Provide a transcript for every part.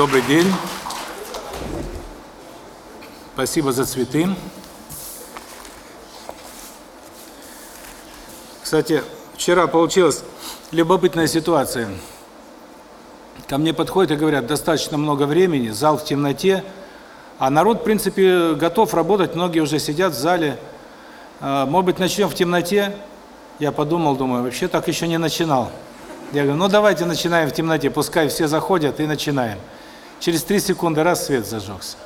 Добрый день. Спасибо за цветы. Кстати, вчера получилась любопытная ситуация. Ко мне подходят и говорят, достаточно много времени, зал в темноте, а народ, в принципе, готов работать, многие уже сидят в зале. А, может быть, начнем в темноте? Я подумал, думаю, вообще так еще не начинал. Я говорю, ну давайте начинаем в темноте, пускай все заходят и начинаем. Через три секунды раз свет зажегся.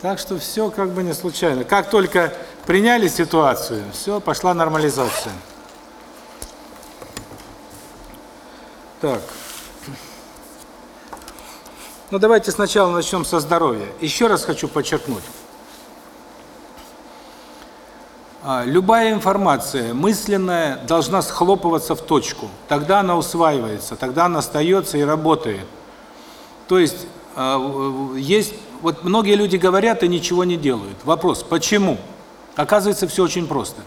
Так что все как бы не случайно. Как только приняли ситуацию, все, пошла нормализация. Так. Ну давайте сначала начнем со здоровья. Еще раз хочу подчеркнуть. А, любая информация мысленная должна схлопываться в точку. Тогда она усваивается, тогда она остается и работает. То есть есть вот многие люди говорят и ничего не делают. Вопрос: почему? Оказывается, все очень просто.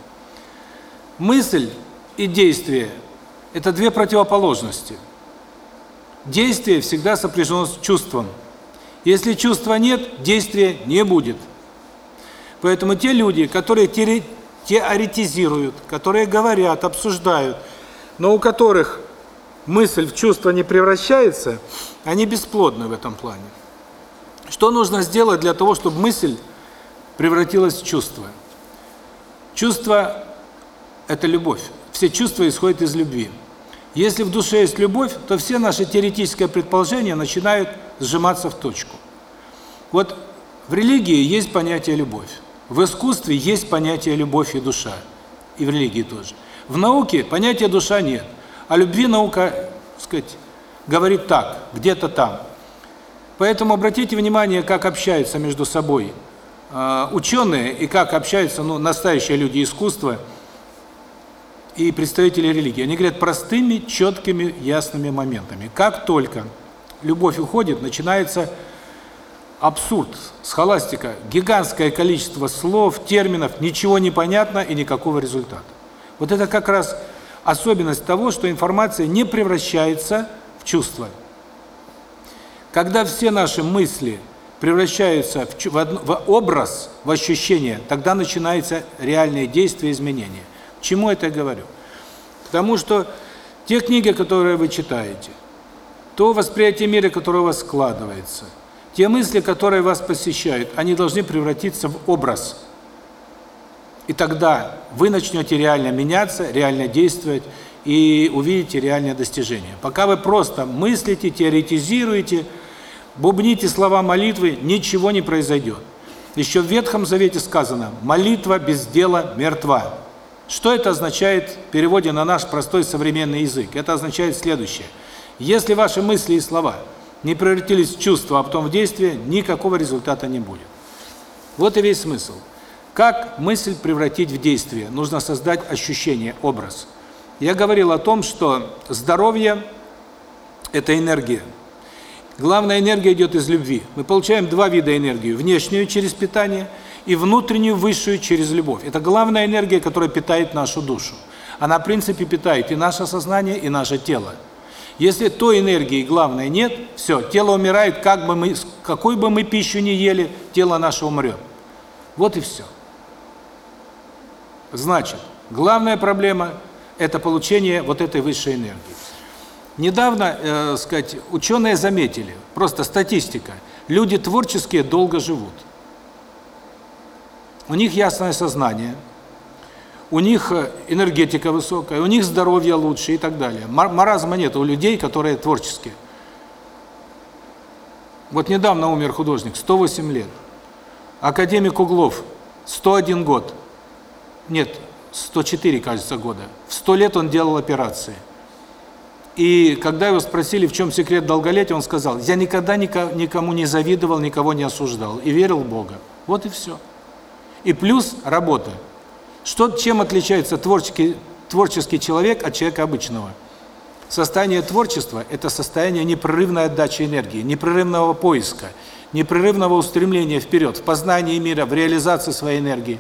Мысль и действие это две противоположности. Действие всегда сопряжено с чувством. Если чувства нет, действия не будет. Поэтому те люди, которые теоретизируют, которые говорят, обсуждают, но у которых мысль в чувство не превращается, они бесплодны в этом плане. Что нужно сделать для того, чтобы мысль превратилась в чувство? Чувство – это любовь. Все чувства исходят из любви. Если в душе есть любовь, то все наши теоретические предположения начинают сжиматься в точку. Вот в религии есть понятие «любовь». В искусстве есть понятие любовь и душа, и в религии тоже. В науке понятия душа нет, а любви наука, так сказать, говорит так, где-то там. Поэтому обратите внимание, как общаются между собой э, ученые и как общаются ну, настоящие люди искусства и представители религии. Они говорят простыми, четкими, ясными моментами. Как только любовь уходит, начинается абсурд, схоластика, гигантское количество слов, терминов, ничего не понятно и никакого результата. Вот это как раз особенность того, что информация не превращается в чувства. Когда все наши мысли превращаются в, в, в образ, в ощущение, тогда начинается реальное действие, изменение. К чему это я говорю? К тому, что те книги, которые вы читаете, то восприятие мира, которое у вас складывается – те мысли, которые вас посещают, они должны превратиться в образ. И тогда вы начнете реально меняться, реально действовать и увидите реальное достижение. Пока вы просто мыслите, теоретизируете, бубните слова молитвы, ничего не произойдет. Еще в Ветхом Завете сказано: молитва без дела мертва. Что это означает в переводе на наш простой современный язык? Это означает следующее: если ваши мысли и слова не превратились в чувства, а потом в действие, никакого результата не будет. Вот и весь смысл. Как мысль превратить в действие? Нужно создать ощущение, образ. Я говорил о том, что здоровье – это энергия. Главная энергия идет из любви. Мы получаем два вида энергии: внешнюю через питание и внутреннюю высшую через любовь. Это главная энергия, которая питает нашу душу. Она в принципе питает и наше сознание, и наше тело. Если той энергии главной нет, все, тело умирает, как бы мы какой бы мы пищу ни ели, тело наше умрет. Вот и все. Значит, главная проблема это получение вот этой высшей энергии. Недавно, э, сказать, ученые заметили, просто статистика. Люди творческие долго живут. У них ясное сознание, у них э, энергетика высокая, у них здоровье лучше и так далее. Маразма нет у людей, которые творческие. Вот недавно умер художник, 108 лет. Академик Углов, 101 год. Нет, 104, кажется, года. В 100 лет он делал операции. И когда его спросили, в чем секрет долголетия, он сказал, я никогда никому не завидовал, никого не осуждал и верил в Бога. Вот и все. И плюс работа. Что чем отличается творческий творческий человек от человека обычного? Состояние творчества это состояние непрерывной отдачи энергии, непрерывного поиска, непрерывного устремления вперед, в познании мира, в реализации своей энергии.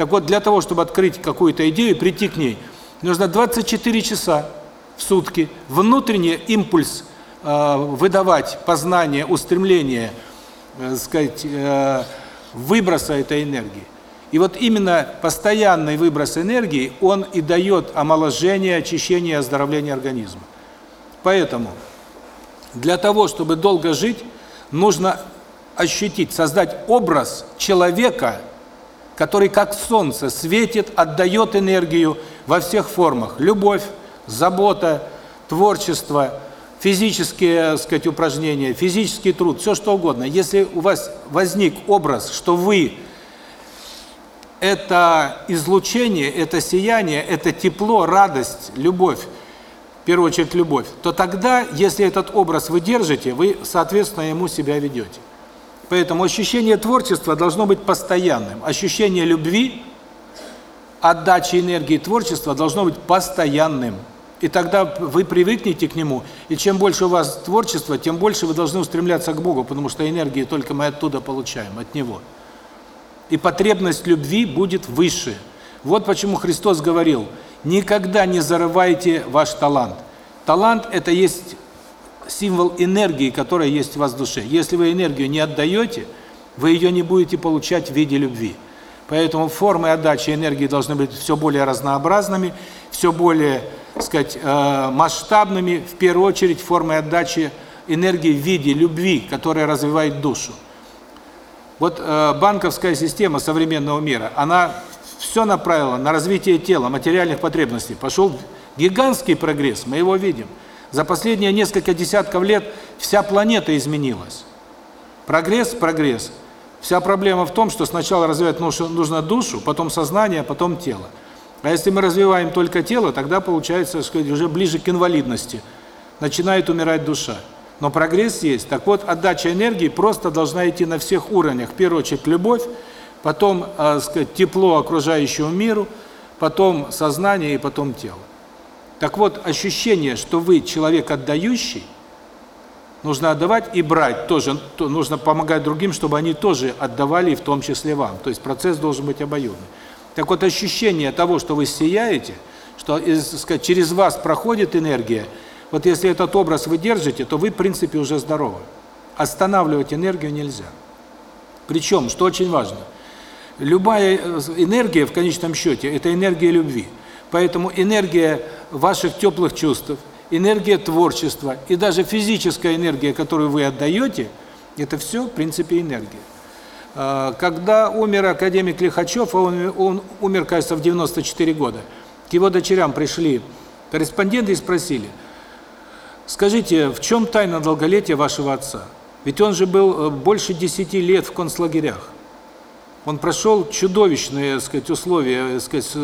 Так вот, для того, чтобы открыть какую-то идею, прийти к ней, нужно 24 часа в сутки внутренний импульс э, выдавать познание, устремление, э, сказать, э, выброса этой энергии. И вот именно постоянный выброс энергии, он и дает омоложение, очищение, оздоровление организма. Поэтому для того, чтобы долго жить, нужно ощутить, создать образ человека, который как солнце светит, отдает энергию во всех формах. Любовь, забота, творчество, физические, так сказать, упражнения, физический труд, все что угодно. Если у вас возник образ, что вы это излучение, это сияние, это тепло, радость, любовь, в первую очередь любовь, то тогда, если этот образ вы держите, вы, соответственно, ему себя ведете. Поэтому ощущение творчества должно быть постоянным. Ощущение любви, отдачи энергии творчества должно быть постоянным. И тогда вы привыкнете к нему, и чем больше у вас творчества, тем больше вы должны устремляться к Богу, потому что энергии только мы оттуда получаем, от Него. И потребность любви будет выше. Вот почему Христос говорил, никогда не зарывайте ваш талант. Талант – это есть символ энергии, которая есть в вас в душе. Если вы энергию не отдаете, вы ее не будете получать в виде любви. Поэтому формы отдачи энергии должны быть все более разнообразными, все более, сказать, э, масштабными, в первую очередь формы отдачи энергии в виде любви, которая развивает душу. Вот э, банковская система современного мира, она все направила на развитие тела, материальных потребностей. Пошел гигантский прогресс, мы его видим. За последние несколько десятков лет вся планета изменилась. Прогресс, прогресс. Вся проблема в том, что сначала развивать нужно душу, потом сознание, потом тело. А если мы развиваем только тело, тогда получается, сказать, уже ближе к инвалидности. Начинает умирать душа. Но прогресс есть. Так вот, отдача энергии просто должна идти на всех уровнях. В первую очередь любовь, потом, э, сказать, тепло окружающему миру, потом сознание и потом тело. Так вот, ощущение, что вы человек отдающий, нужно отдавать и брать тоже, то нужно помогать другим, чтобы они тоже отдавали, в том числе вам. То есть процесс должен быть обоюдный. Так вот, ощущение того, что вы сияете, что сказать, через вас проходит энергия, вот если этот образ вы держите, то вы, в принципе, уже здоровы. Останавливать энергию нельзя. Причем, что очень важно, любая э, энергия, в конечном счете, это энергия любви. Поэтому энергия ваших теплых чувств, энергия творчества и даже физическая энергия, которую вы отдаете, это все, в принципе, энергия. А, когда умер академик Лихачев, он, он умер, кажется, в 94 года, к его дочерям пришли корреспонденты и спросили, скажите, в чем тайна долголетия вашего отца? Ведь он же был э, больше 10 лет в концлагерях. Он прошел чудовищные, так сказать, условия, так сказать,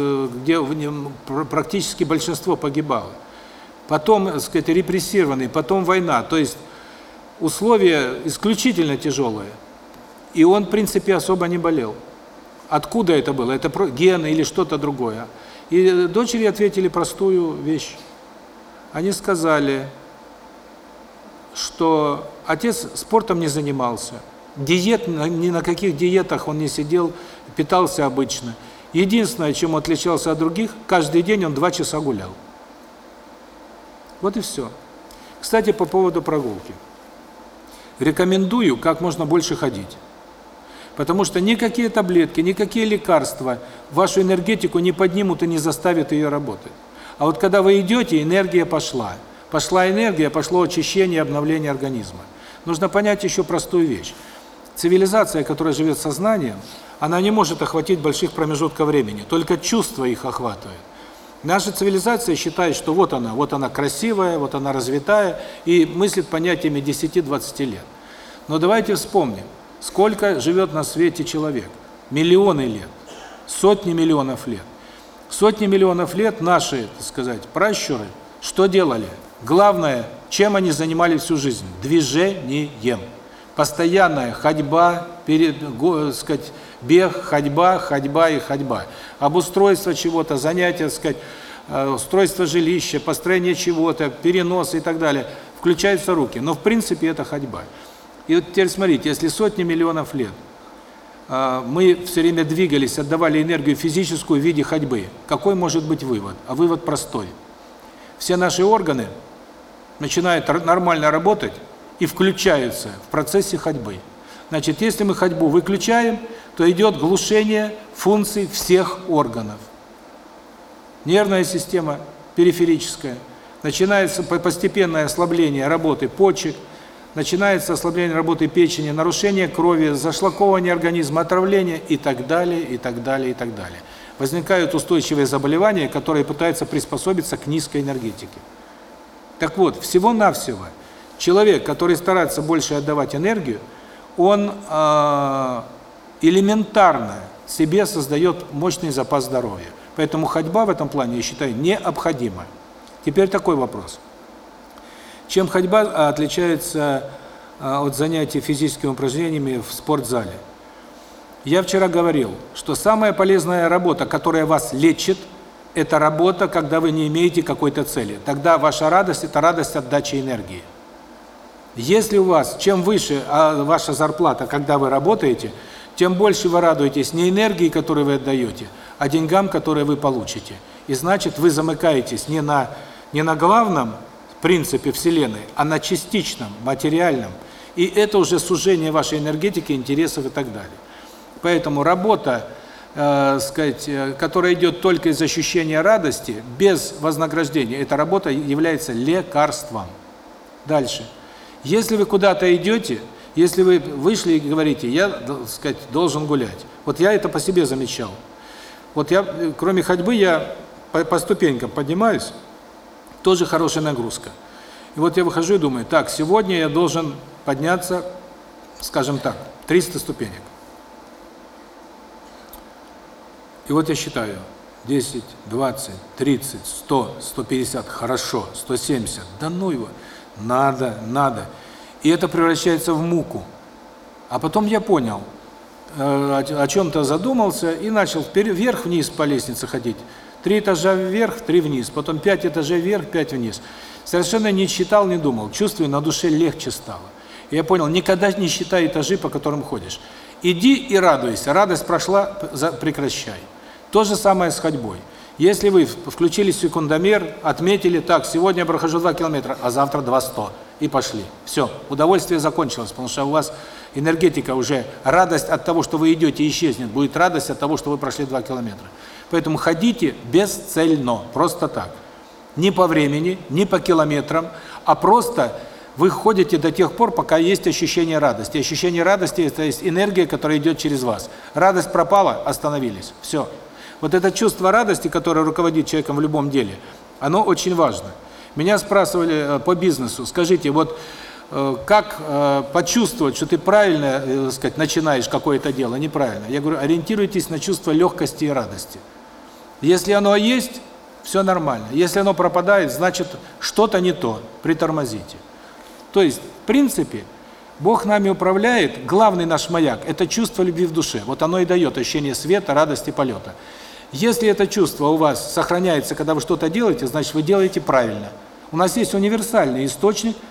где в нем практически большинство погибало. Потом, так сказать, репрессированный, потом война. То есть условия исключительно тяжелые. И он, в принципе, особо не болел. Откуда это было? Это гены или что-то другое? И дочери ответили простую вещь. Они сказали, что отец спортом не занимался, Диет, ни на каких диетах он не сидел, питался обычно. Единственное, чем отличался от других, каждый день он два часа гулял. Вот и все. Кстати, по поводу прогулки. Рекомендую как можно больше ходить. Потому что никакие таблетки, никакие лекарства вашу энергетику не поднимут и не заставят ее работать. А вот когда вы идете, энергия пошла. Пошла энергия, пошло очищение, обновление организма. Нужно понять еще простую вещь. Цивилизация, которая живет сознанием, она не может охватить больших промежутков времени, только чувства их охватывают. Наша цивилизация считает, что вот она, вот она красивая, вот она развитая, и мыслит понятиями 10-20 лет. Но давайте вспомним, сколько живет на свете человек. Миллионы лет, сотни миллионов лет. Сотни миллионов лет наши, так сказать, пращуры что делали? Главное, чем они занимались всю жизнь? Движением постоянная ходьба, перед, сказать, бег, ходьба, ходьба и ходьба. Обустройство чего-то, занятия, сказать, э, устройство жилища, построение чего-то, перенос и так далее. Включаются руки. Но в принципе это ходьба. И вот теперь смотрите, если сотни миллионов лет э, мы все время двигались, отдавали энергию физическую в виде ходьбы, какой может быть вывод? А вывод простой. Все наши органы начинают нормально работать и включаются в процессе ходьбы. Значит, если мы ходьбу выключаем, то идет глушение функций всех органов. Нервная система, периферическая, начинается постепенное ослабление работы почек, начинается ослабление работы печени, нарушение крови, зашлаковывание организма, отравление и так далее, и так далее, и так далее. Возникают устойчивые заболевания, которые пытаются приспособиться к низкой энергетике. Так вот, всего-навсего человек, который старается больше отдавать энергию, он э, элементарно себе создает мощный запас здоровья. Поэтому ходьба в этом плане, я считаю, необходима. Теперь такой вопрос. Чем ходьба а, отличается а, от занятий физическими упражнениями в спортзале? Я вчера говорил, что самая полезная работа, которая вас лечит, это работа, когда вы не имеете какой-то цели. Тогда ваша радость – это радость отдачи энергии. Если у вас, чем выше а, ваша зарплата, когда вы работаете, тем больше вы радуетесь не энергии, которую вы отдаете, а деньгам, которые вы получите. И значит, вы замыкаетесь не на не на главном принципе Вселенной, а на частичном, материальном. И это уже сужение вашей энергетики, интересов и так далее. Поэтому работа, э, сказать, э, которая идет только из ощущения радости, без вознаграждения, эта работа является лекарством. Дальше. Если вы куда-то идете, если вы вышли и говорите, я, так сказать, должен гулять. Вот я это по себе замечал. Вот я, кроме ходьбы, я по, по ступенькам поднимаюсь, тоже хорошая нагрузка. И вот я выхожу и думаю, так, сегодня я должен подняться, скажем так, 300 ступенек. И вот я считаю, 10, 20, 30, 100, 150, хорошо, 170, да ну его, надо, надо. И это превращается в муку. А потом я понял, э, о чем-то задумался и начал вверх-вниз по лестнице ходить. Три этажа вверх, три вниз, потом пять этажей вверх, пять вниз. Совершенно не считал, не думал. Чувствую, на душе легче стало. И я понял, никогда не считай этажи, по которым ходишь. Иди и радуйся. Радость прошла, прекращай. То же самое с ходьбой. Если вы включили секундомер, отметили, так, сегодня я прохожу 2 километра, а завтра 200, и пошли. Все, удовольствие закончилось, потому что у вас энергетика уже, радость от того, что вы идете, исчезнет, будет радость от того, что вы прошли 2 километра. Поэтому ходите бесцельно, просто так. Не по времени, не по километрам, а просто вы ходите до тех пор, пока есть ощущение радости. Ощущение радости – это есть энергия, которая идет через вас. Радость пропала – остановились. Все. Вот это чувство радости, которое руководит человеком в любом деле, оно очень важно. Меня спрашивали э, по бизнесу, скажите, вот Э, как э, почувствовать, что ты правильно, сказать, начинаешь какое-то дело, неправильно. Я говорю, ориентируйтесь на чувство легкости и радости. Если оно есть, все нормально. Если оно пропадает, значит, что-то не то, притормозите. То есть, в принципе, Бог нами управляет, главный наш маяк – это чувство любви в душе. Вот оно и дает ощущение света, радости, полета. Если это чувство у вас сохраняется, когда вы что-то делаете, значит, вы делаете правильно. У нас есть универсальный источник –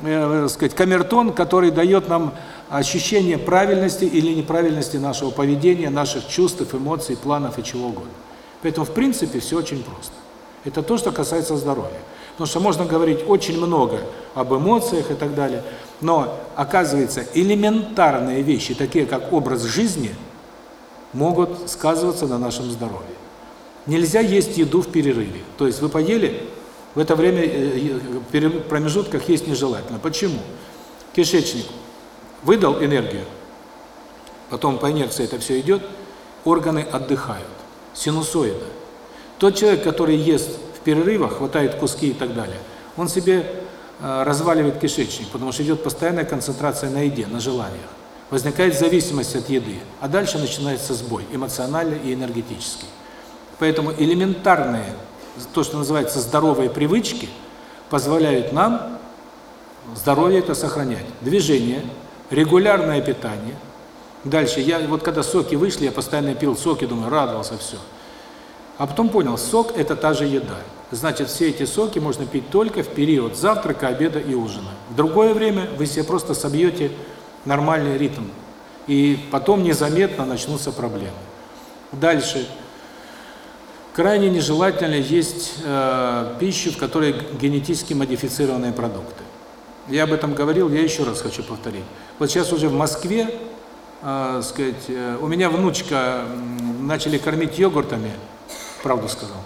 э, сказать, камертон, который дает нам ощущение правильности или неправильности нашего поведения, наших чувств, эмоций, планов и чего угодно. Поэтому, в принципе, все очень просто. Это то, что касается здоровья. Потому что можно говорить очень много об эмоциях и так далее, но, оказывается, элементарные вещи, такие как образ жизни, могут сказываться на нашем здоровье. Нельзя есть еду в перерыве. То есть вы поели, в это время э, э, промежутках есть нежелательно. Почему? Кишечник выдал энергию, потом по инерции это все идет, органы отдыхают. Синусоида. Тот человек, который ест в перерывах, хватает куски и так далее, он себе э, разваливает кишечник, потому что идет постоянная концентрация на еде, на желаниях. Возникает зависимость от еды, а дальше начинается сбой, эмоциональный и энергетический. Поэтому элементарные то, что называется здоровые привычки, позволяют нам здоровье это сохранять. Движение, регулярное питание. Дальше, я вот когда соки вышли, я постоянно пил соки, думаю, радовался, все. А потом понял, сок – это та же еда. Значит, все эти соки можно пить только в период завтрака, обеда и ужина. В другое время вы себе просто собьете нормальный ритм. И потом незаметно начнутся проблемы. Дальше. крайне нежелательно есть э, пищу, в которой генетически модифицированные продукты. Я об этом говорил, я еще раз хочу повторить. Вот сейчас уже в Москве, э, сказать, э, у меня внучка начали кормить йогуртами, правду сказал.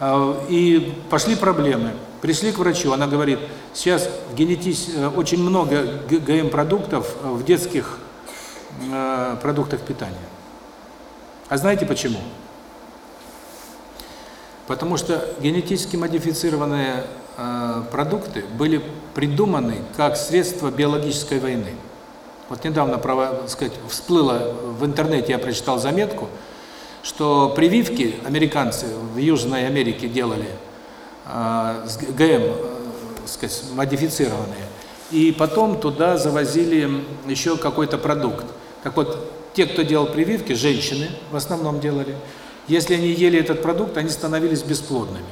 Э, и пошли проблемы. Пришли к врачу, она говорит, сейчас генетись э, очень много ГМ-продуктов в детских э, продуктах питания. А знаете почему? Потому что генетически модифицированные э, продукты были придуманы как средство биологической войны. Вот недавно, право, сказать, всплыло в интернете, я прочитал заметку, что прививки американцы в Южной Америке делали э, с ГМ, э, сказать, модифицированные, и потом туда завозили еще какой-то продукт. Так вот, те, кто делал прививки, женщины в основном делали, если они ели этот продукт, они становились бесплодными.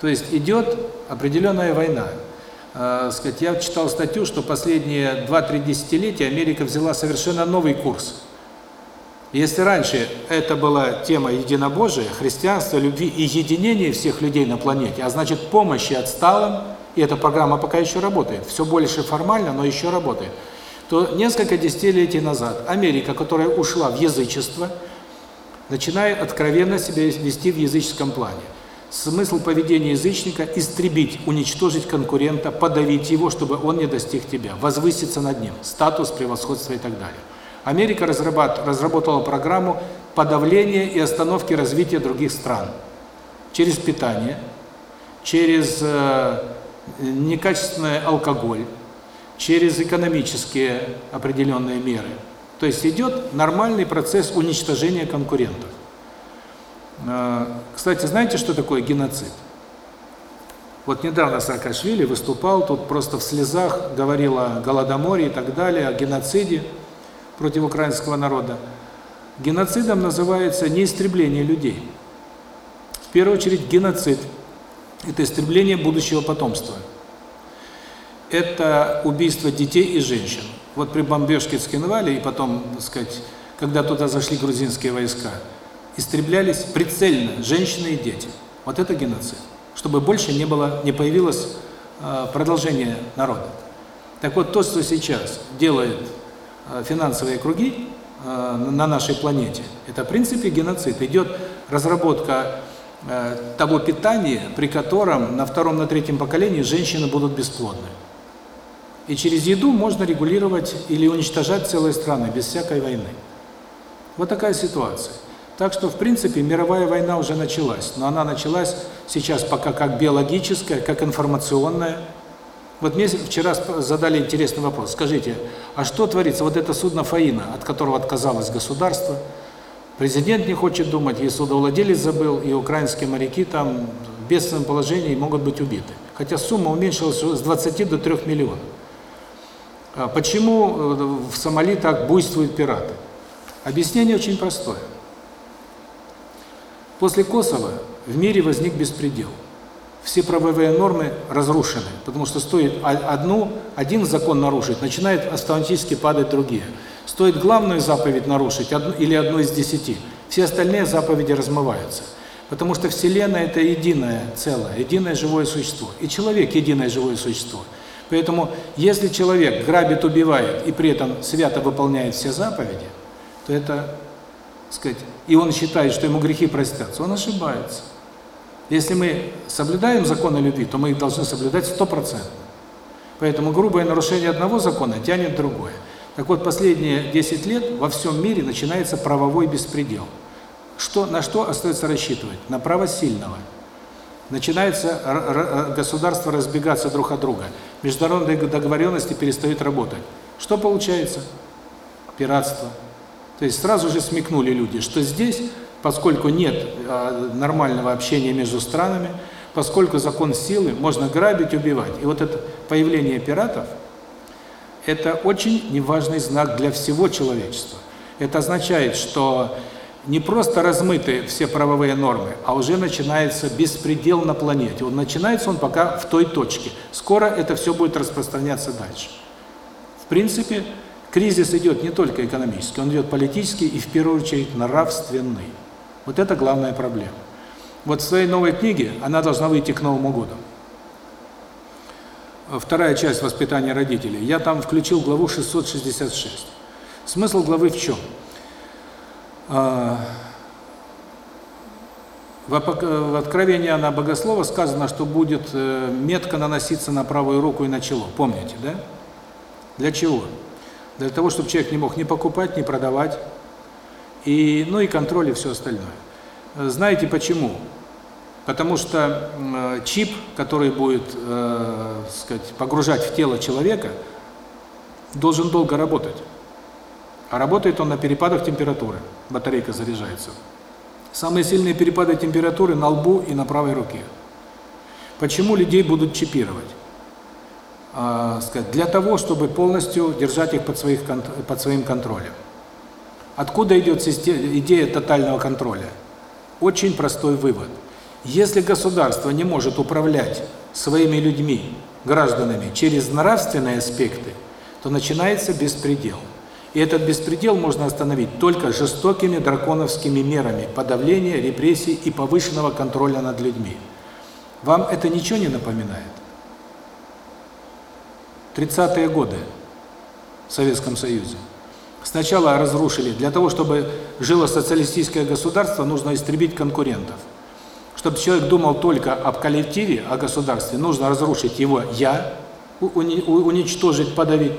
То есть идет определенная война. Э, сказать, я читал статью, что последние 2-3 десятилетия Америка взяла совершенно новый курс. Если раньше это была тема единобожия, христианства, любви и единения всех людей на планете, а значит помощи отсталым, и эта программа пока еще работает, все больше формально, но еще работает, то несколько десятилетий назад Америка, которая ушла в язычество, начинает откровенно себя вести в языческом плане. Смысл поведения язычника – истребить, уничтожить конкурента, подавить его, чтобы он не достиг тебя, возвыситься над ним, статус, превосходство и так далее. Америка разработала программу подавления и остановки развития других стран через питание, через э, некачественный алкоголь, через экономические определенные меры. То есть идет нормальный процесс уничтожения конкурентов. Э, кстати, знаете, что такое геноцид? Вот недавно Саакашвили выступал, тут просто в слезах говорил о Голодоморе и так далее, о геноциде против украинского народа. Геноцидом называется не истребление людей. В первую очередь геноцид – это истребление будущего потомства. Это убийство детей и женщин. Вот при бомбежке Цкинвали и потом, так сказать, когда туда зашли грузинские войска, истреблялись прицельно женщины и дети. Вот это геноцид. Чтобы больше не было, не появилось э, продолжение народа. Так вот, то, что сейчас делает финансовые круги э, на нашей планете, это в принципе геноцид. Идет разработка э, того питания, при котором на втором, на третьем поколении женщины будут бесплодны. И через еду можно регулировать или уничтожать целые страны без всякой войны. Вот такая ситуация. Так что, в принципе, мировая война уже началась, но она началась сейчас пока как биологическая, как информационная, вот мне вчера задали интересный вопрос. Скажите, а что творится? Вот это судно «Фаина», от которого отказалось государство, президент не хочет думать, и судовладелец забыл, и украинские моряки там в бедственном положении могут быть убиты. Хотя сумма уменьшилась с 20 до 3 миллионов. А почему э, в Сомали так буйствуют пираты? Объяснение очень простое. После Косово в мире возник беспредел все правовые нормы разрушены, потому что стоит одну, один закон нарушить, начинают автоматически падать другие. Стоит главную заповедь нарушить одну, или одну из десяти, все остальные заповеди размываются. Потому что Вселенная – это единое целое, единое живое существо. И человек – единое живое существо. Поэтому, если человек грабит, убивает и при этом свято выполняет все заповеди, то это, сказать, и он считает, что ему грехи простятся, он ошибается. Если мы соблюдаем законы любви, то мы их должны соблюдать стопроцентно. Поэтому грубое нарушение одного закона тянет другое. Так вот, последние 10 лет во всем мире начинается правовой беспредел. Что, на что остается рассчитывать? На право сильного. Начинается государство разбегаться друг от друга. Международные договоренности перестают работать. Что получается? Пиратство. То есть сразу же смекнули люди, что здесь поскольку нет а, нормального общения между странами, поскольку закон силы, можно грабить, убивать. И вот это появление пиратов – это очень неважный знак для всего человечества. Это означает, что не просто размыты все правовые нормы, а уже начинается беспредел на планете. Он начинается он пока в той точке. Скоро это все будет распространяться дальше. В принципе, кризис идет не только экономический, он идет политический и в первую очередь нравственный. Вот это главная проблема. Вот в своей новой книге, она должна выйти к Новому году. Вторая часть воспитания родителей. Я там включил главу 666. Смысл главы в чем? А, в Откровении Иоанна Богослова сказано, что будет э, метка наноситься на правую руку и на чело. Помните, да? Для чего? Для того, чтобы человек не мог ни покупать, ни продавать, и, ну и контроль и все остальное. Знаете почему? Потому что э, чип, который будет, э, сказать, погружать в тело человека, должен долго работать. А работает он на перепадах температуры. Батарейка заряжается. Самые сильные перепады температуры на лбу и на правой руке. Почему людей будут чипировать? А, сказать, для того, чтобы полностью держать их под, своих, под своим контролем. Откуда идет идея тотального контроля? Очень простой вывод. Если государство не может управлять своими людьми, гражданами, через нравственные аспекты, то начинается беспредел. И этот беспредел можно остановить только жестокими драконовскими мерами подавления, репрессий и повышенного контроля над людьми. Вам это ничего не напоминает? 30-е годы в Советском Союзе. Сначала разрушили. Для того, чтобы жило социалистическое государство, нужно истребить конкурентов. Чтобы человек думал только об коллективе, о государстве, нужно разрушить его «я», уничтожить, подавить.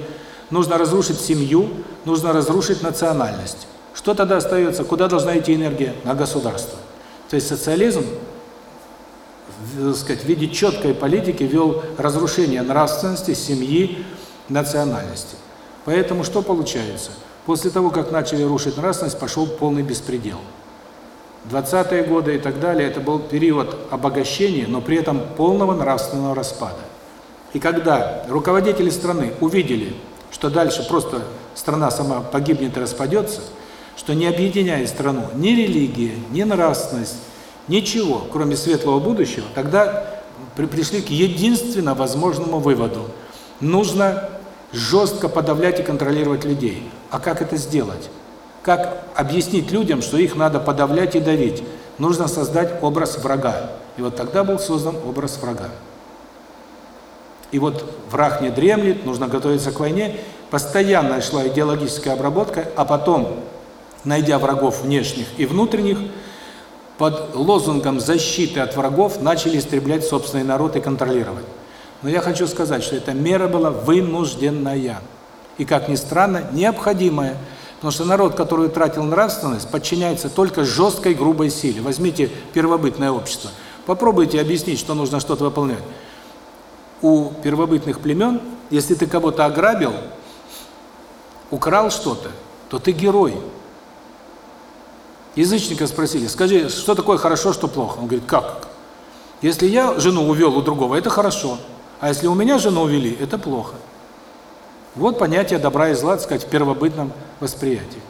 Нужно разрушить семью, нужно разрушить национальность. Что тогда остается? Куда должна идти энергия? На государство. То есть социализм, сказать, в виде четкой политики вел разрушение нравственности, семьи, национальности. Поэтому что получается? После того, как начали рушить нравственность, пошел полный беспредел. 20-е годы и так далее, это был период обогащения, но при этом полного нравственного распада. И когда руководители страны увидели, что дальше просто страна сама погибнет и распадется, что не объединяет страну ни религия, ни нравственность, ничего, кроме светлого будущего, тогда пришли к единственно возможному выводу. Нужно жестко подавлять и контролировать людей. А как это сделать? Как объяснить людям, что их надо подавлять и давить? Нужно создать образ врага. И вот тогда был создан образ врага. И вот враг не дремлет, нужно готовиться к войне. Постоянно шла идеологическая обработка, а потом, найдя врагов внешних и внутренних, под лозунгом защиты от врагов начали истреблять собственный народ и контролировать. Но я хочу сказать, что эта мера была вынужденная. И, как ни странно, необходимая. Потому что народ, который утратил нравственность, подчиняется только жесткой, грубой силе. Возьмите первобытное общество. Попробуйте объяснить, что нужно что-то выполнять. У первобытных племен, если ты кого-то ограбил, украл что-то, то ты герой. Язычника спросили, скажи, что такое хорошо, что плохо? Он говорит, как? Если я жену увел у другого, это хорошо. А если у меня жену увели, это плохо. Вот понятие добра и зла, так сказать, в первобытном восприятии.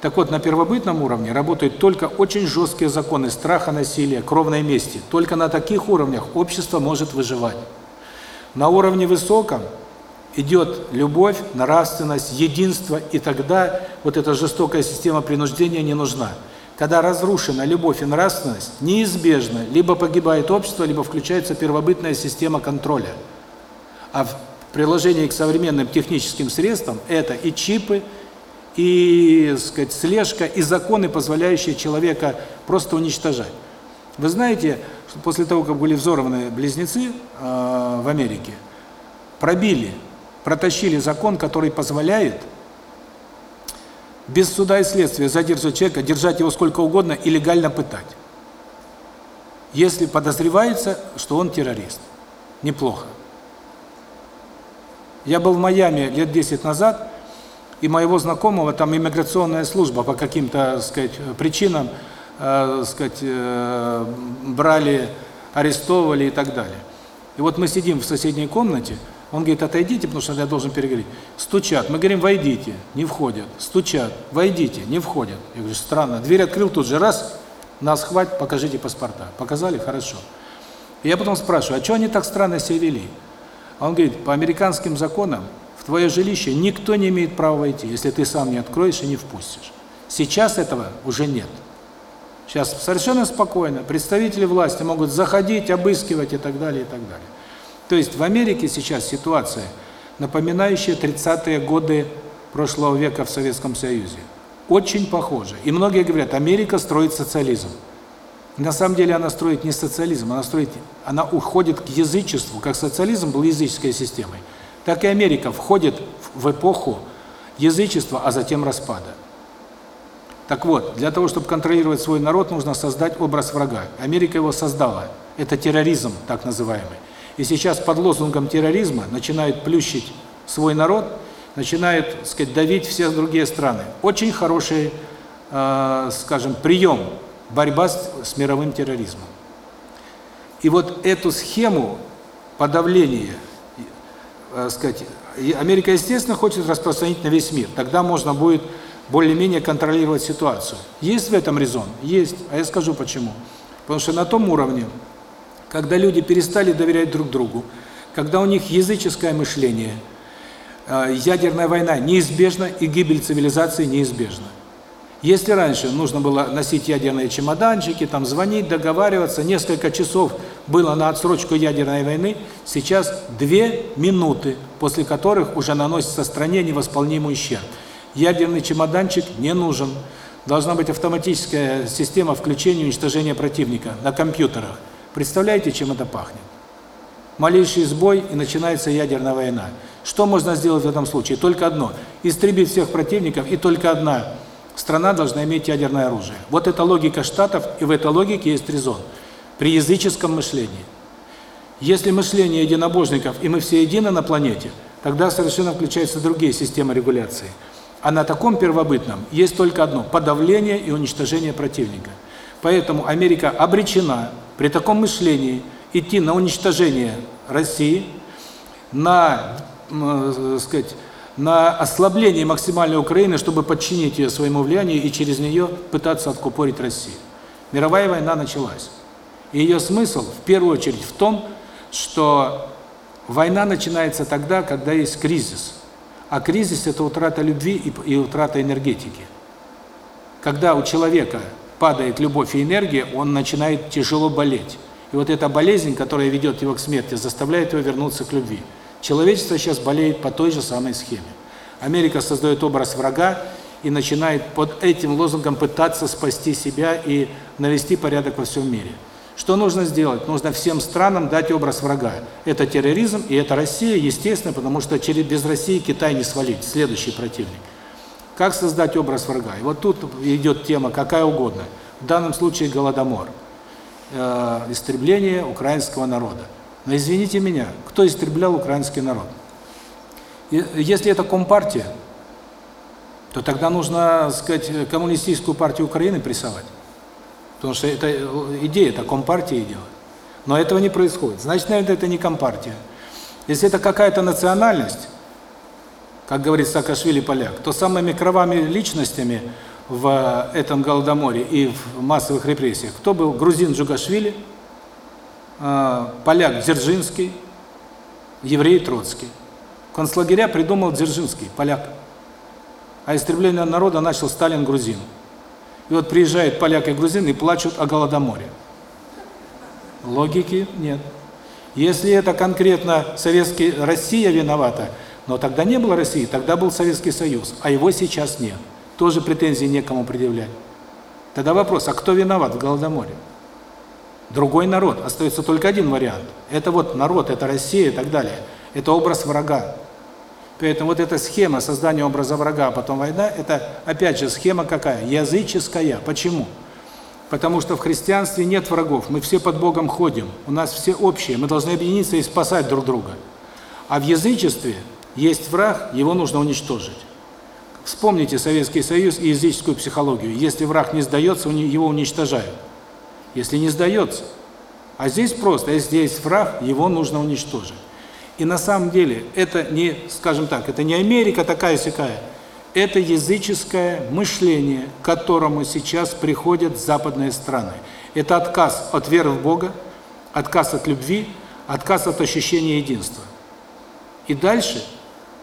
Так вот, на первобытном уровне работают только очень жесткие законы страха, насилия, кровной мести. Только на таких уровнях общество может выживать. На уровне высоком идет любовь, нравственность, единство, и тогда вот эта жестокая система принуждения не нужна. Когда разрушена любовь и нравственность, неизбежно либо погибает общество, либо включается первобытная система контроля. А в приложении к современным техническим средствам это и чипы, и, сказать, слежка, и законы, позволяющие человека просто уничтожать. Вы знаете, что после того, как были взорваны близнецы э, в Америке, пробили, протащили закон, который позволяет без суда и следствия задерживать человека, держать его сколько угодно и легально пытать. Если подозревается, что он террорист. Неплохо. Я был в Майами лет 10 назад, и моего знакомого там иммиграционная служба по каким-то, сказать, причинам, э, сказать, э, брали, арестовывали и так далее. И вот мы сидим в соседней комнате, он говорит, отойдите, потому что я должен переговорить. Стучат. Мы говорим, войдите. Не входят. Стучат. Войдите. Не входят. Я говорю, странно. Дверь открыл тут же. Раз. Нас хватит, покажите паспорта. Показали? Хорошо. Я потом спрашиваю, а что они так странно себя вели? А он говорит, по американским законам в твое жилище никто не имеет права войти, если ты сам не откроешь и не впустишь. Сейчас этого уже нет. Сейчас совершенно спокойно представители власти могут заходить, обыскивать и так далее, и так далее. То есть в Америке сейчас ситуация, напоминающая 30-е годы прошлого века в Советском Союзе. Очень похоже. И многие говорят, Америка строит социализм. На самом деле она строит не социализм, она строит, она уходит к язычеству, как социализм был языческой системой, так и Америка входит в эпоху язычества, а затем распада. Так вот, для того, чтобы контролировать свой народ, нужно создать образ врага. Америка его создала. Это терроризм, так называемый. И сейчас под лозунгом терроризма начинают плющить свой народ, начинают, так сказать, давить все другие страны. Очень хороший, э, скажем, прием борьба с, с мировым терроризмом. И вот эту схему подавления, э, сказать, Америка, естественно, хочет распространить на весь мир. Тогда можно будет более-менее контролировать ситуацию. Есть в этом резон? Есть. А я скажу почему. Потому что на том уровне, когда люди перестали доверять друг другу, когда у них языческое мышление, э, ядерная война неизбежна и гибель цивилизации неизбежна. Если раньше нужно было носить ядерные чемоданчики, там звонить, договариваться, несколько часов было на отсрочку ядерной войны, сейчас две минуты, после которых уже наносится стране невосполнимый ущерб. Ядерный чемоданчик не нужен. Должна быть автоматическая система включения и уничтожения противника на компьютерах. Представляете, чем это пахнет? Малейший сбой, и начинается ядерная война. Что можно сделать в этом случае? Только одно – истребить всех противников, и только одна страна должна иметь ядерное оружие. Вот это логика Штатов, и в этой логике есть резон. При языческом мышлении. Если мышление единобожников, и мы все едины на планете, тогда совершенно включаются другие системы регуляции – а на таком первобытном есть только одно – подавление и уничтожение противника. Поэтому Америка обречена при таком мышлении идти на уничтожение России, на, э, сказать, на ослабление максимальной Украины, чтобы подчинить ее своему влиянию и через нее пытаться откупорить Россию. Мировая война началась. И ее смысл в первую очередь в том, что война начинается тогда, когда есть кризис. А кризис – это утрата любви и, и утрата энергетики. Когда у человека падает любовь и энергия, он начинает тяжело болеть. И вот эта болезнь, которая ведет его к смерти, заставляет его вернуться к любви. Человечество сейчас болеет по той же самой схеме. Америка создает образ врага и начинает под этим лозунгом пытаться спасти себя и навести порядок во всем мире. Что нужно сделать? Нужно всем странам дать образ врага. Это терроризм, и это Россия, естественно, потому что через без России Китай не свалить, следующий противник. Как создать образ врага? И вот тут идет тема какая угодно. В данном случае Голодомор. Э, истребление украинского народа. Но извините меня, кто истреблял украинский народ? И, если это Компартия, то тогда нужно, сказать, коммунистическую партию Украины прессовать. Потому что это идея, это компартия идет. Но этого не происходит. Значит, наверное, это не компартия. Если это какая-то национальность, как говорит Саакашвили поляк, то самыми кровавыми личностями в этом Голодоморе и в массовых репрессиях, кто был? Грузин Джугашвили, а, поляк Дзержинский, еврей Троцкий. Концлагеря придумал Дзержинский, поляк. А истребление народа начал Сталин грузин. И вот приезжают поляк и грузин и плачут о Голодоморе. Логики нет. Если это конкретно советский Россия виновата, но тогда не было России, тогда был Советский Союз, а его сейчас нет. Тоже претензий некому предъявлять. Тогда вопрос, а кто виноват в Голодоморе? Другой народ. Остается только один вариант. Это вот народ, это Россия и так далее. Это образ врага. Поэтому вот эта схема создания образа врага, а потом война, это опять же схема какая? Языческая. Почему? Потому что в христианстве нет врагов, мы все под Богом ходим, у нас все общие, мы должны объединиться и спасать друг друга. А в язычестве есть враг, его нужно уничтожить. Вспомните Советский Союз и языческую психологию. Если враг не сдается, его уничтожают. Если не сдается. А здесь просто, если есть враг, его нужно уничтожить. И на самом деле это не, скажем так, это не Америка такая-сякая, это языческое мышление, к которому сейчас приходят западные страны. Это отказ от веры в Бога, отказ от любви, отказ от ощущения единства. И дальше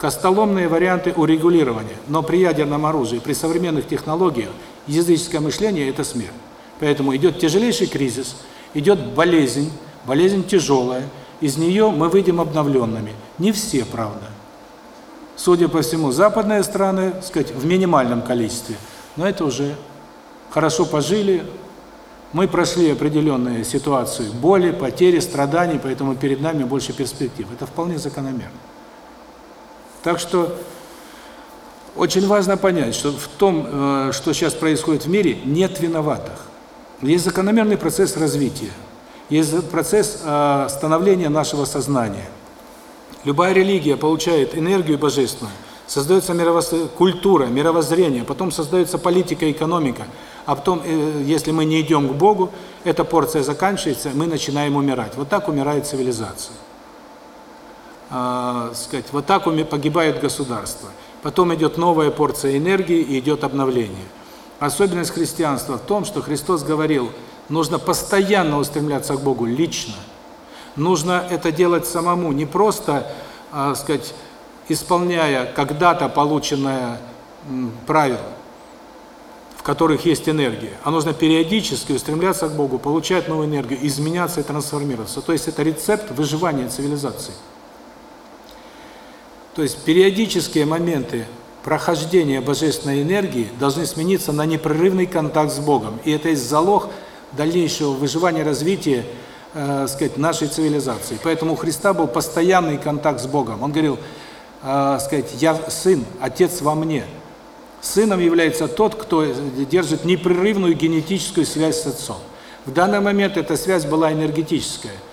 костоломные варианты урегулирования. Но при ядерном оружии, при современных технологиях языческое мышление – это смерть. Поэтому идет тяжелейший кризис, идет болезнь, болезнь тяжелая, из нее мы выйдем обновленными. Не все, правда. Судя по всему, западные страны, сказать, в минимальном количестве, но это уже хорошо пожили, мы прошли определенные ситуации боли, потери, страданий, поэтому перед нами больше перспектив. Это вполне закономерно. Так что очень важно понять, что в том, э, что сейчас происходит в мире, нет виноватых. Есть закономерный процесс развития, есть процесс э, становления нашего сознания. Любая религия получает энергию божественную, создается мировоз... культура, мировоззрение, потом создается политика, экономика, а потом, э, если мы не идем к Богу, эта порция заканчивается, мы начинаем умирать. Вот так умирает цивилизация. А, сказать, вот так погибают государства. Потом идет новая порция энергии и идет обновление. Особенность христианства в том, что Христос говорил, нужно постоянно устремляться к Богу лично. Нужно это делать самому, не просто, э, сказать, исполняя когда-то полученное правило, в которых есть энергия, а нужно периодически устремляться к Богу, получать новую энергию, изменяться и трансформироваться. То есть это рецепт выживания цивилизации. То есть периодические моменты прохождения божественной энергии должны смениться на непрерывный контакт с Богом. И это есть залог дальнейшего выживания, развития, э, сказать, нашей цивилизации. Поэтому у Христа был постоянный контакт с Богом. Он говорил, э, сказать, я сын, отец во мне. Сыном является тот, кто держит непрерывную генетическую связь с отцом. В данный момент эта связь была энергетическая –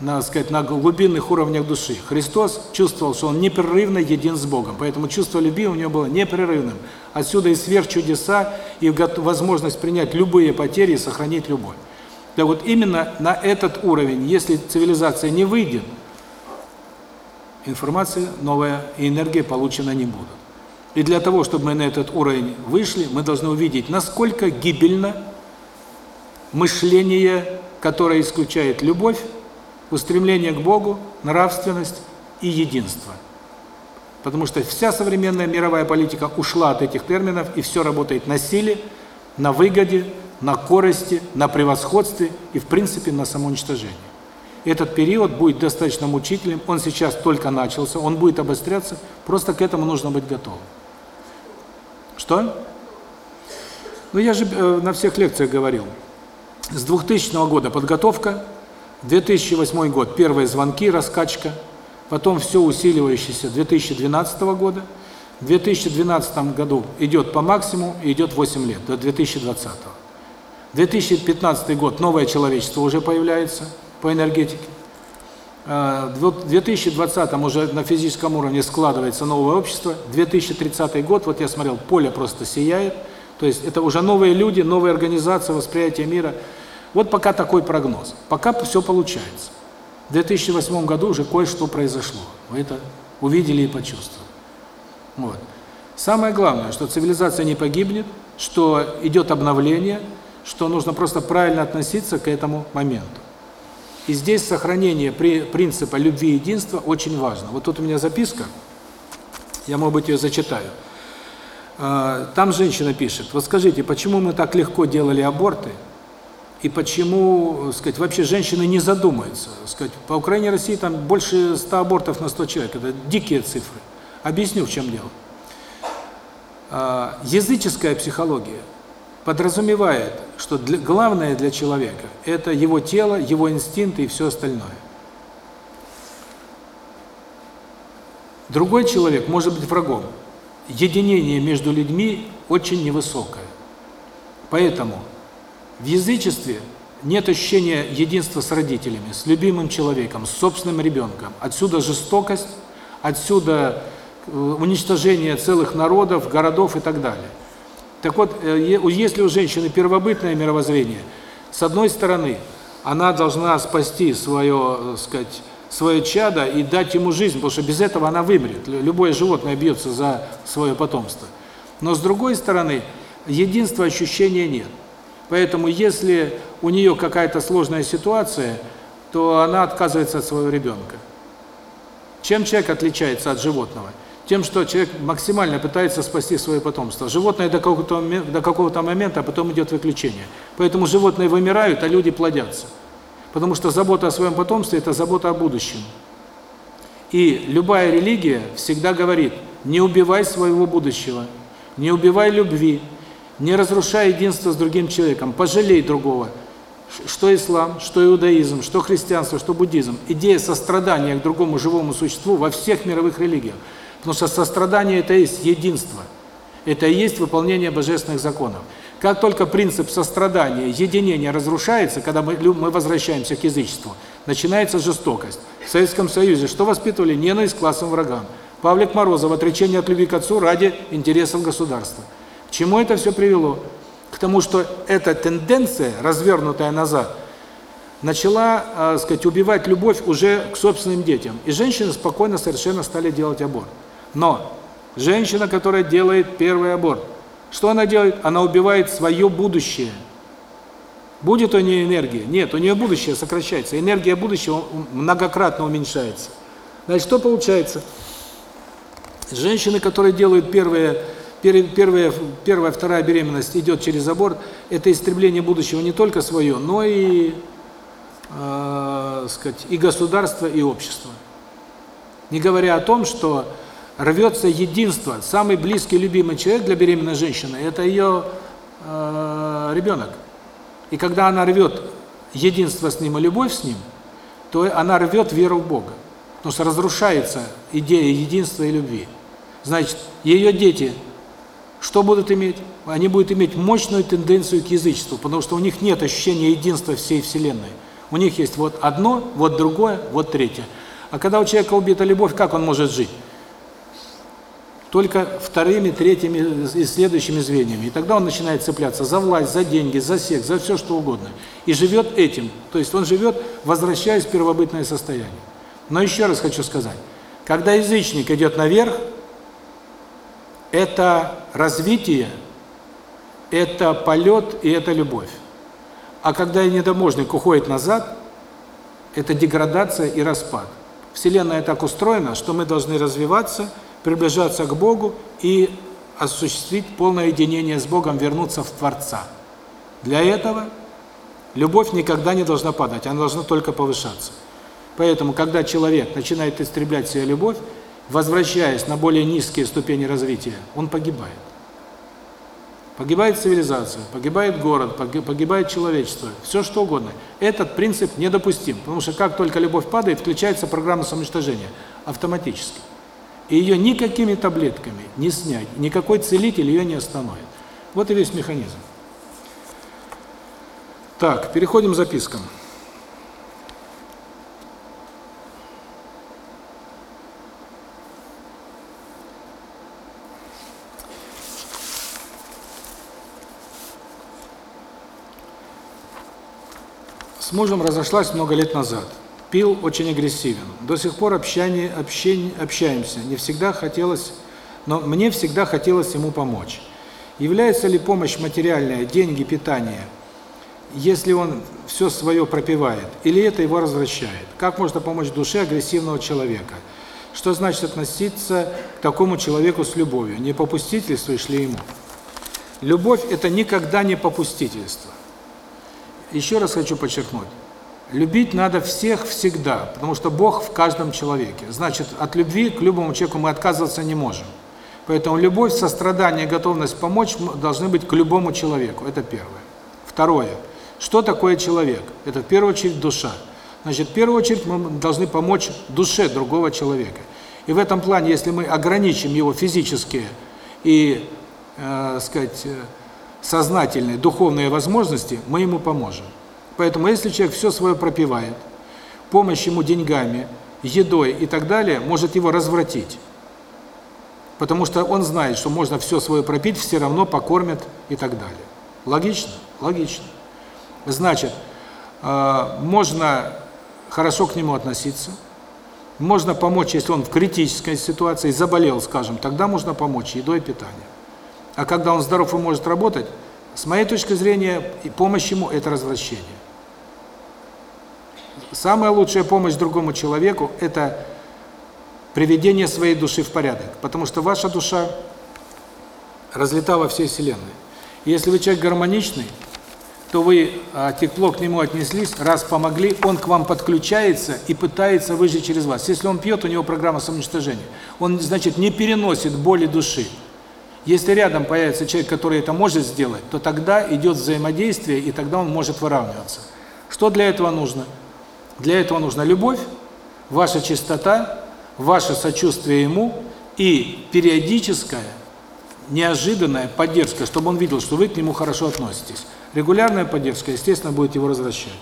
на, сказать, на глубинных уровнях души. Христос чувствовал, что он непрерывно един с Богом, поэтому чувство любви у него было непрерывным. Отсюда и сверхчудеса, и возможность принять любые потери и сохранить любовь. Да вот именно на этот уровень, если цивилизация не выйдет, информация новая и энергия получена не будут. И для того, чтобы мы на этот уровень вышли, мы должны увидеть, насколько гибельно мышление, которое исключает любовь, устремление к Богу, нравственность и единство. Потому что вся современная мировая политика ушла от этих терминов, и все работает на силе, на выгоде, на корости, на превосходстве и, в принципе, на самоуничтожении. Этот период будет достаточно мучительным, он сейчас только начался, он будет обостряться, просто к этому нужно быть готовым. Что? Ну, я же э, на всех лекциях говорил. С 2000 года подготовка, 2008 год первые звонки, раскачка, потом все усиливающееся 2012 года. В 2012 году идет по максимуму и идет 8 лет, до 2020. 2015 год новое человечество уже появляется по энергетике. А, в 2020 уже на физическом уровне складывается новое общество. 2030 год, вот я смотрел, поле просто сияет. То есть это уже новые люди, новая организация, восприятие мира – вот пока такой прогноз. Пока все получается. В 2008 году уже кое-что произошло. Вы это увидели и почувствовали. Вот. Самое главное, что цивилизация не погибнет, что идет обновление, что нужно просто правильно относиться к этому моменту. И здесь сохранение принципа любви и единства очень важно. Вот тут у меня записка, я, может быть, ее зачитаю. А, там женщина пишет, вот скажите, почему мы так легко делали аборты, и почему, сказать, вообще женщины не задумаются. Сказать, по Украине России там больше 100 абортов на 100 человек. Это дикие цифры. Объясню, в чем дело. А, языческая психология подразумевает, что для, главное для человека – это его тело, его инстинкты и все остальное. Другой человек может быть врагом. Единение между людьми очень невысокое. Поэтому в язычестве нет ощущения единства с родителями, с любимым человеком, с собственным ребенком. Отсюда жестокость, отсюда э, уничтожение целых народов, городов и так далее. Так вот, э, если у женщины первобытное мировоззрение, с одной стороны, она должна спасти свое, так э, сказать, свое чадо и дать ему жизнь, потому что без этого она вымрет. Любое животное бьется за свое потомство. Но с другой стороны, единства ощущения нет. Поэтому если у нее какая-то сложная ситуация, то она отказывается от своего ребенка. Чем человек отличается от животного? Тем, что человек максимально пытается спасти свое потомство. Животное до какого-то до какого-то момента, а потом идет выключение. Поэтому животные вымирают, а люди плодятся. Потому что забота о своем потомстве – это забота о будущем. И любая религия всегда говорит, не убивай своего будущего, не убивай любви, не разрушай единство с другим человеком, пожалей другого. Что ислам, что иудаизм, что христианство, что буддизм. Идея сострадания к другому живому существу во всех мировых религиях. Потому что сострадание – это есть единство. Это и есть выполнение божественных законов. Как только принцип сострадания, единения разрушается, когда мы, мы возвращаемся к язычеству, начинается жестокость. В Советском Союзе что воспитывали? Ненависть к классовым врагам. Павлик Морозов – отречение от любви к отцу ради интересов государства. Чему это все привело? К тому, что эта тенденция, развернутая назад, начала, э, сказать, убивать любовь уже к собственным детям. И женщины спокойно совершенно стали делать аборт. Но женщина, которая делает первый аборт, что она делает? Она убивает свое будущее. Будет у нее энергия? Нет, у нее будущее сокращается. Энергия будущего многократно уменьшается. Значит, что получается? Женщины, которые делают первые, первая, первая, вторая беременность идет через аборт, это истребление будущего не только свое, но и, э, сказать, и государства, и общества. Не говоря о том, что рвется единство. Самый близкий, любимый человек для беременной женщины – это ее э, ребенок. И когда она рвет единство с ним и любовь с ним, то она рвет веру в Бога. Потому что разрушается идея единства и любви. Значит, ее дети что будут иметь? Они будут иметь мощную тенденцию к язычеству, потому что у них нет ощущения единства всей Вселенной. У них есть вот одно, вот другое, вот третье. А когда у человека убита любовь, как он может жить? только вторыми, третьими и следующими звеньями. И тогда он начинает цепляться за власть, за деньги, за секс, за все что угодно. И живет этим. То есть он живет, возвращаясь в первобытное состояние. Но еще раз хочу сказать, когда язычник идет наверх, это развитие, это полет и это любовь. А когда недоможник уходит назад, это деградация и распад. Вселенная так устроена, что мы должны развиваться – приближаться к Богу и осуществить полное единение с Богом, вернуться в Творца. Для этого любовь никогда не должна падать, она должна только повышаться. Поэтому, когда человек начинает истреблять свою любовь, возвращаясь на более низкие ступени развития, он погибает. Погибает цивилизация, погибает город, погибает человечество, все что угодно. Этот принцип недопустим, потому что как только любовь падает, включается программа самоуничтожения автоматически. И ее никакими таблетками не снять, никакой целитель ее не остановит. Вот и весь механизм. Так, переходим к запискам. С мужем разошлась много лет назад. Пил очень агрессивен. До сих пор общение, общение, общаемся. Не всегда хотелось, но мне всегда хотелось ему помочь. Является ли помощь материальная, деньги, питание, если он все свое пропивает, или это его развращает? Как можно помочь душе агрессивного человека? Что значит относиться к такому человеку с любовью? Не попустительствуешь ли ему? Любовь – это никогда не попустительство. Еще раз хочу подчеркнуть. Любить надо всех всегда, потому что Бог в каждом человеке. Значит, от любви к любому человеку мы отказываться не можем. Поэтому любовь, сострадание, готовность помочь должны быть к любому человеку. Это первое. Второе. Что такое человек? Это в первую очередь душа. Значит, в первую очередь мы должны помочь душе другого человека. И в этом плане, если мы ограничим его физические и, э, сказать, э, сознательные, духовные возможности, мы ему поможем. Поэтому если человек все свое пропивает, помощь ему деньгами, едой и так далее может его развратить. Потому что он знает, что можно все свое пропить, все равно покормят и так далее. Логично? Логично. Значит, э, можно хорошо к нему относиться, можно помочь, если он в критической ситуации, заболел, скажем, тогда можно помочь едой и питанием. А когда он здоров и может работать, с моей точки зрения, помощь ему – это развращение. Самая лучшая помощь другому человеку – это приведение своей души в порядок. Потому что ваша душа разлета во всей Вселенной. Если вы человек гармоничный, то вы а, тепло к нему отнеслись, раз помогли, он к вам подключается и пытается выжить через вас. Если он пьет, у него программа самоуничтожения. Он, значит, не переносит боли души. Если рядом появится человек, который это может сделать, то тогда идет взаимодействие, и тогда он может выравниваться. Что для этого нужно? Для этого нужна любовь, ваша чистота, ваше сочувствие ему и периодическая, неожиданная поддержка, чтобы он видел, что вы к нему хорошо относитесь. Регулярная поддержка, естественно, будет его возвращать.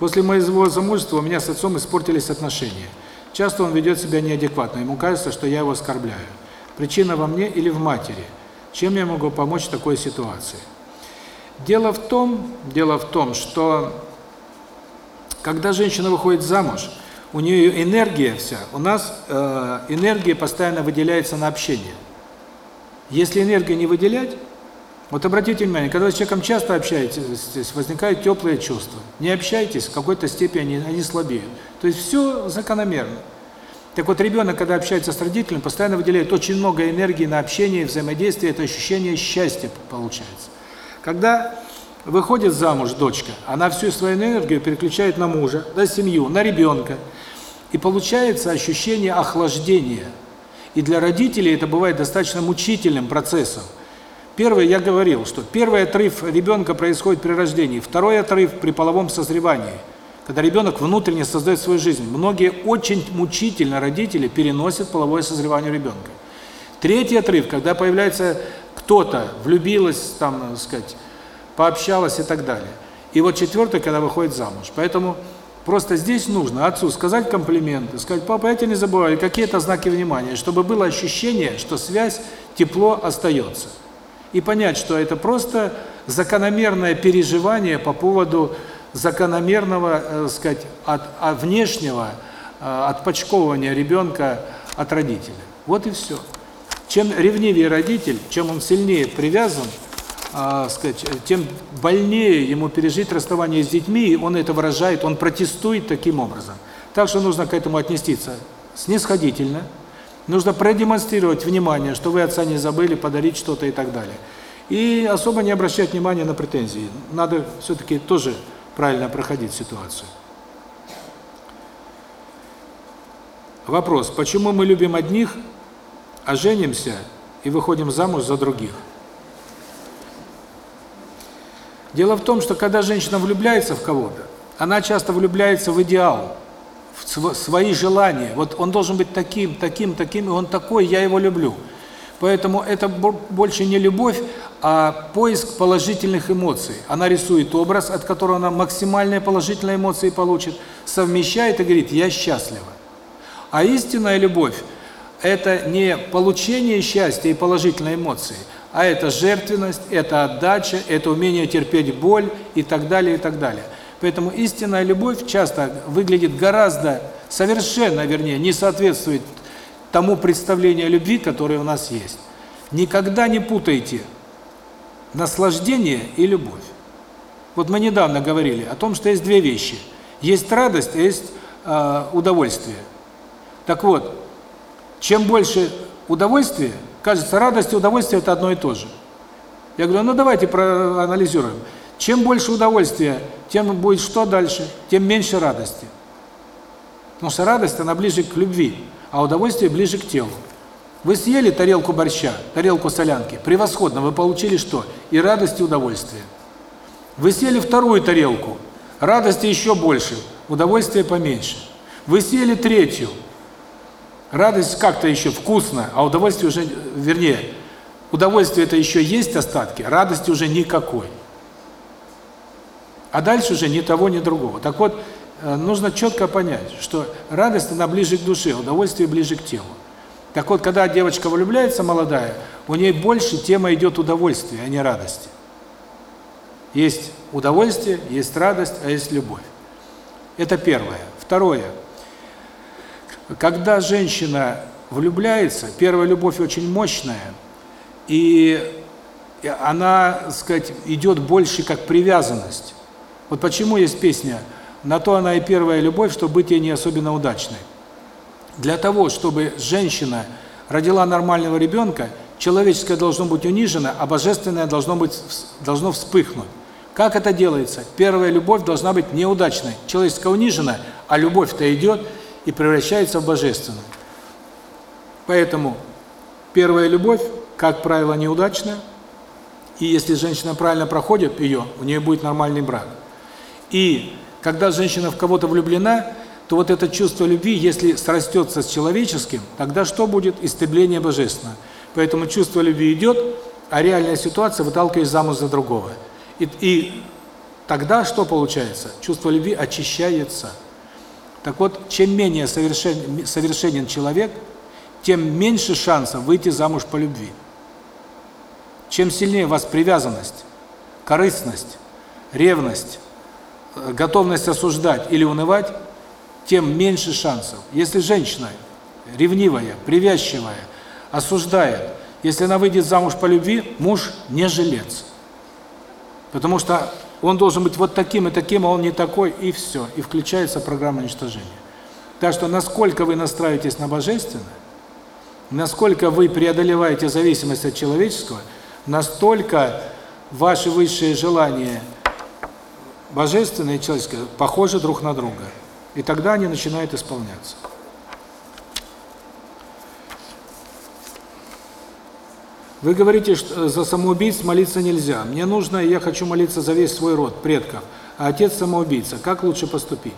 После моего замужества у меня с отцом испортились отношения. Часто он ведет себя неадекватно, ему кажется, что я его оскорбляю. Причина во мне или в матери? Чем я могу помочь в такой ситуации? Дело в том, дело в том, что когда женщина выходит замуж, у нее энергия вся, у нас э, энергия постоянно выделяется на общение. Если энергию не выделять, вот обратите внимание, когда вы с человеком часто общаетесь, возникают теплые чувства. Не общайтесь, в какой-то степени они, они слабеют. То есть все закономерно. Так вот, ребенок, когда общается с родителем, постоянно выделяет очень много энергии на общение, взаимодействие, это ощущение счастья получается. Когда выходит замуж дочка, она всю свою энергию переключает на мужа, на семью, на ребенка. И получается ощущение охлаждения. И для родителей это бывает достаточно мучительным процессом. Первый, я говорил, что первый отрыв ребенка происходит при рождении, второй отрыв при половом созревании – когда ребенок внутренне создает свою жизнь. Многие очень мучительно родители переносят половое созревание ребенка. Третий отрыв, когда появляется кто-то, влюбилась, там, так сказать, пообщалась и так далее. И вот четвертый, когда выходит замуж. Поэтому просто здесь нужно отцу сказать комплименты, сказать, папа, я тебя не забываю, какие-то знаки внимания, чтобы было ощущение, что связь, тепло остается. И понять, что это просто закономерное переживание по поводу закономерного, э, сказать, от, от внешнего э, отпочковывания ребенка от родителя. Вот и все. Чем ревнивее родитель, чем он сильнее привязан, э, сказать, тем больнее ему пережить расставание с детьми, и он это выражает, он протестует таким образом. Так что нужно к этому отнестись снисходительно, нужно продемонстрировать внимание, что вы отца не забыли, подарить что-то и так далее. И особо не обращать внимания на претензии. Надо все-таки тоже правильно проходить ситуацию. Вопрос, почему мы любим одних, а женимся и выходим замуж за других? Дело в том, что когда женщина влюбляется в кого-то, она часто влюбляется в идеал, в свои желания. Вот он должен быть таким, таким, таким, и он такой, я его люблю. Поэтому это больше не любовь, а поиск положительных эмоций. Она рисует образ, от которого она максимальные положительные эмоции получит, совмещает и говорит «я счастлива». А истинная любовь – это не получение счастья и положительной эмоции, а это жертвенность, это отдача, это умение терпеть боль и так далее, и так далее. Поэтому истинная любовь часто выглядит гораздо, совершенно, вернее, не соответствует тому представлению о любви, которое у нас есть. Никогда не путайте наслаждение и любовь. Вот мы недавно говорили о том, что есть две вещи. Есть радость, а есть э, удовольствие. Так вот, чем больше удовольствия, кажется, радость и удовольствие – это одно и то же. Я говорю, ну давайте проанализируем. Чем больше удовольствия, тем будет что дальше? Тем меньше радости. Потому что радость, она ближе к любви, а удовольствие ближе к телу. Вы съели тарелку борща, тарелку солянки, превосходно, вы получили что? И радость, и удовольствие. Вы съели вторую тарелку, радости еще больше, удовольствие поменьше. Вы съели третью, радость как-то еще вкусно, а удовольствие уже, вернее, удовольствие это еще есть остатки, радости уже никакой. А дальше уже ни того, ни другого. Так вот, э, нужно четко понять, что радость, она ближе к душе, удовольствие ближе к телу. Так вот, когда девочка влюбляется молодая, у нее больше тема идет удовольствия, а не радости. Есть удовольствие, есть радость, а есть любовь. Это первое. Второе. Когда женщина влюбляется, первая любовь очень мощная, и она, так сказать, идет больше как привязанность. Вот почему есть песня «На то она и первая любовь, что быть ей не особенно удачной». Для того, чтобы женщина родила нормального ребенка, человеческое должно быть унижено, а божественное должно быть должно вспыхнуть. Как это делается? Первая любовь должна быть неудачной. Человеческое унижено, а любовь-то идет и превращается в божественную. Поэтому первая любовь, как правило, неудачная. И если женщина правильно проходит ее, у нее будет нормальный брак. И когда женщина в кого-то влюблена, то вот это чувство любви, если срастется с человеческим, тогда что будет? Истребление божественного. Поэтому чувство любви идет, а реальная ситуация выталкивает замуж за другого. И, и тогда что получается? Чувство любви очищается. Так вот, чем менее совершен, совершенен человек, тем меньше шансов выйти замуж по любви. Чем сильнее у вас привязанность, корыстность, ревность, э, готовность осуждать или унывать, тем меньше шансов. Если женщина ревнивая, привязчивая, осуждает, если она выйдет замуж по любви, муж не жилец. Потому что он должен быть вот таким и таким, а он не такой, и все. И включается программа уничтожения. Так что насколько вы настраиваетесь на божественное, насколько вы преодолеваете зависимость от человеческого, настолько ваши высшие желания, божественное и человеческое, похожи друг на друга. И тогда они начинают исполняться. Вы говорите, что за самоубийц молиться нельзя. Мне нужно, я хочу молиться за весь свой род, предков. А отец самоубийца. Как лучше поступить?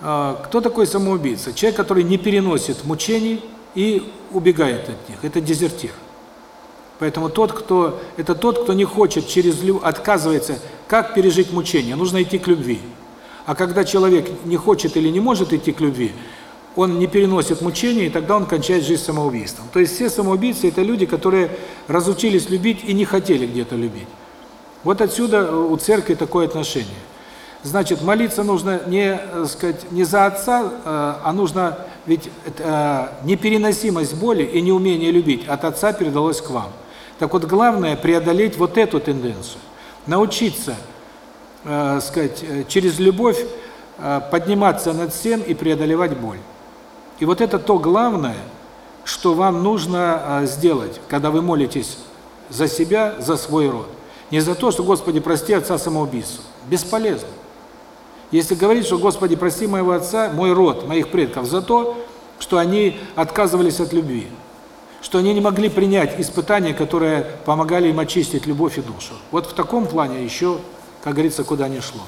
А, кто такой самоубийца? Человек, который не переносит мучений и убегает от них. Это дезертир. Поэтому тот, кто это тот, кто не хочет через отказывается, как пережить мучения? Нужно идти к любви. А когда человек не хочет или не может идти к любви, он не переносит мучения, и тогда он кончает жизнь самоубийством. То есть все самоубийцы – это люди, которые разучились любить и не хотели где-то любить. Вот отсюда у церкви такое отношение. Значит, молиться нужно не, э, сказать, не за отца, э, а нужно, ведь э, непереносимость боли и неумение любить от отца передалось к вам. Так вот, главное преодолеть вот эту тенденцию. Научиться, сказать, через любовь подниматься над всем и преодолевать боль. И вот это то главное, что вам нужно а, сделать, когда вы молитесь за себя, за свой род. Не за то, что, Господи, прости отца самоубийцу. Бесполезно. Если говорить, что, Господи, прости моего отца, мой род, моих предков, за то, что они отказывались от любви, что они не могли принять испытания, которые помогали им очистить любовь и душу. Вот в таком плане еще, как говорится, куда не шло.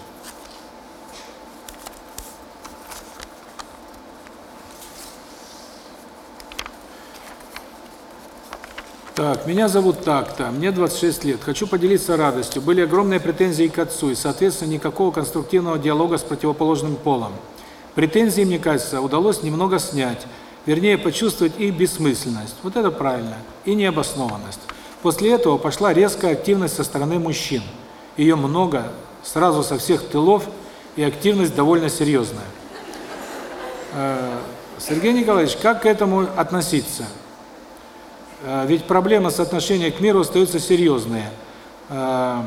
Так, меня зовут так-то, мне 26 лет. Хочу поделиться радостью. Были огромные претензии к отцу, и, соответственно, никакого конструктивного диалога с противоположным полом. Претензии, мне кажется, удалось немного снять, вернее, почувствовать их бессмысленность. Вот это правильно. И необоснованность. После этого пошла резкая активность со стороны мужчин. Ее много, сразу со всех тылов, и активность довольно серьезная. Э, Сергей Николаевич, как к этому относиться? А, ведь проблема соотношения к миру остается серьезная. А,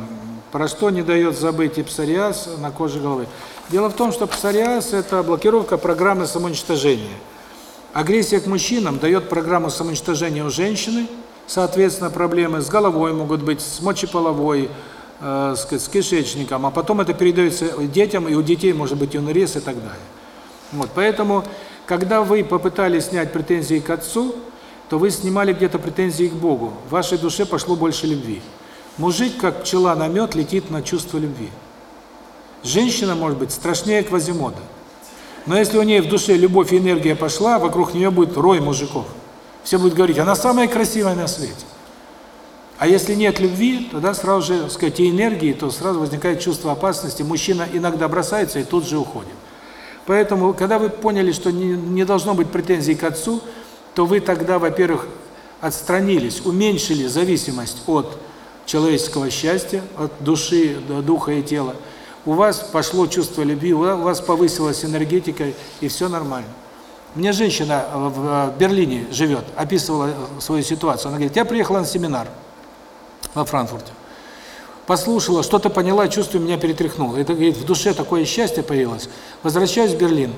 про что не дает забыть и псориаз на коже головы. Дело в том, что псориаз – это блокировка программы самоуничтожения. Агрессия к мужчинам дает программу самоуничтожения у женщины, соответственно, проблемы с головой могут быть, с мочеполовой, э, с кишечником, а потом это передается детям, и у детей может быть юнорез и так далее. Вот, поэтому, когда вы попытались снять претензии к отцу, то вы снимали где-то претензии к Богу. В вашей душе пошло больше любви. Мужик, как пчела на мед, летит на чувство любви. Женщина может быть страшнее Квазимода. Но если у нее в душе любовь и энергия пошла, вокруг нее будет рой мужиков. Все будут говорить, она самая красивая на свете. А если нет любви, тогда сразу же, так сказать, и энергии, то сразу возникает чувство опасности. Мужчина иногда бросается и тут же уходит. Поэтому, когда вы поняли, что не, не должно быть претензий к отцу, то вы тогда, во-первых, отстранились, уменьшили зависимость от человеческого счастья, от души, духа и тела. У вас пошло чувство любви, у вас повысилась энергетика, и все нормально. Мне женщина в Берлине живет, описывала свою ситуацию. Она говорит, я приехала на семинар во Франкфурте. Послушала, что-то поняла, чувство меня перетряхнуло. Это, говорит, в душе такое счастье появилось. Возвращаюсь в Берлин.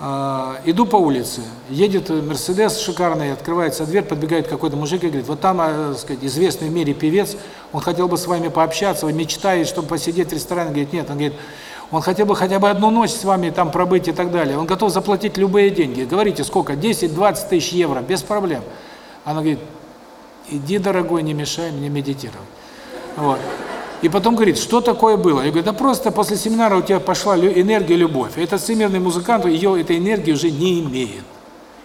А, иду по улице, едет Мерседес шикарный, открывается дверь, подбегает какой-то мужик и говорит, вот там, э, так сказать, известный в мире певец, он хотел бы с вами пообщаться, он мечтает, чтобы посидеть в ресторане, говорит, нет, он говорит, он хотел бы хотя бы одну ночь с вами там пробыть и так далее, он готов заплатить любые деньги, говорите, сколько, 10-20 тысяч евро, без проблем. Она говорит, иди, дорогой, не мешай мне медитировать. Вот. И потом говорит, что такое было? Я говорю, да просто после семинара у тебя пошла энергия, любовь. Этот всемирный музыкант, ее этой энергии уже не имеет.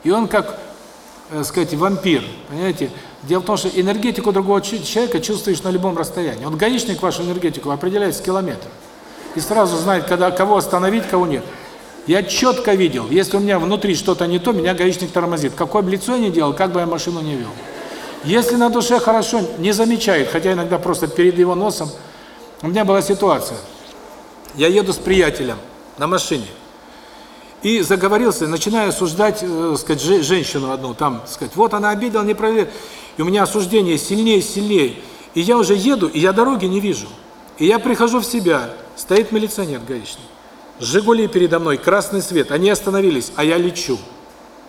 И он как, э, сказать, вампир, понимаете? Дело в том, что энергетику другого человека чувствуешь на любом расстоянии. Он гаишник вашу энергетику определяет с километра. И сразу знает, когда кого остановить, кого нет. Я четко видел, если у меня внутри что-то не то, меня гаишник тормозит. Какое бы лицо я ни делал, как бы я машину не вел. Если на душе хорошо, не замечает, хотя иногда просто перед его носом. У меня была ситуация. Я еду с приятелем на машине. И заговорился, начинаю осуждать, э, сказать, женщину одну, там, сказать, вот она обидела, не проверила. И у меня осуждение сильнее и сильнее. И я уже еду, и я дороги не вижу. И я прихожу в себя, стоит милиционер гаишник. «Жигули» передо мной, красный свет, они остановились, а я лечу.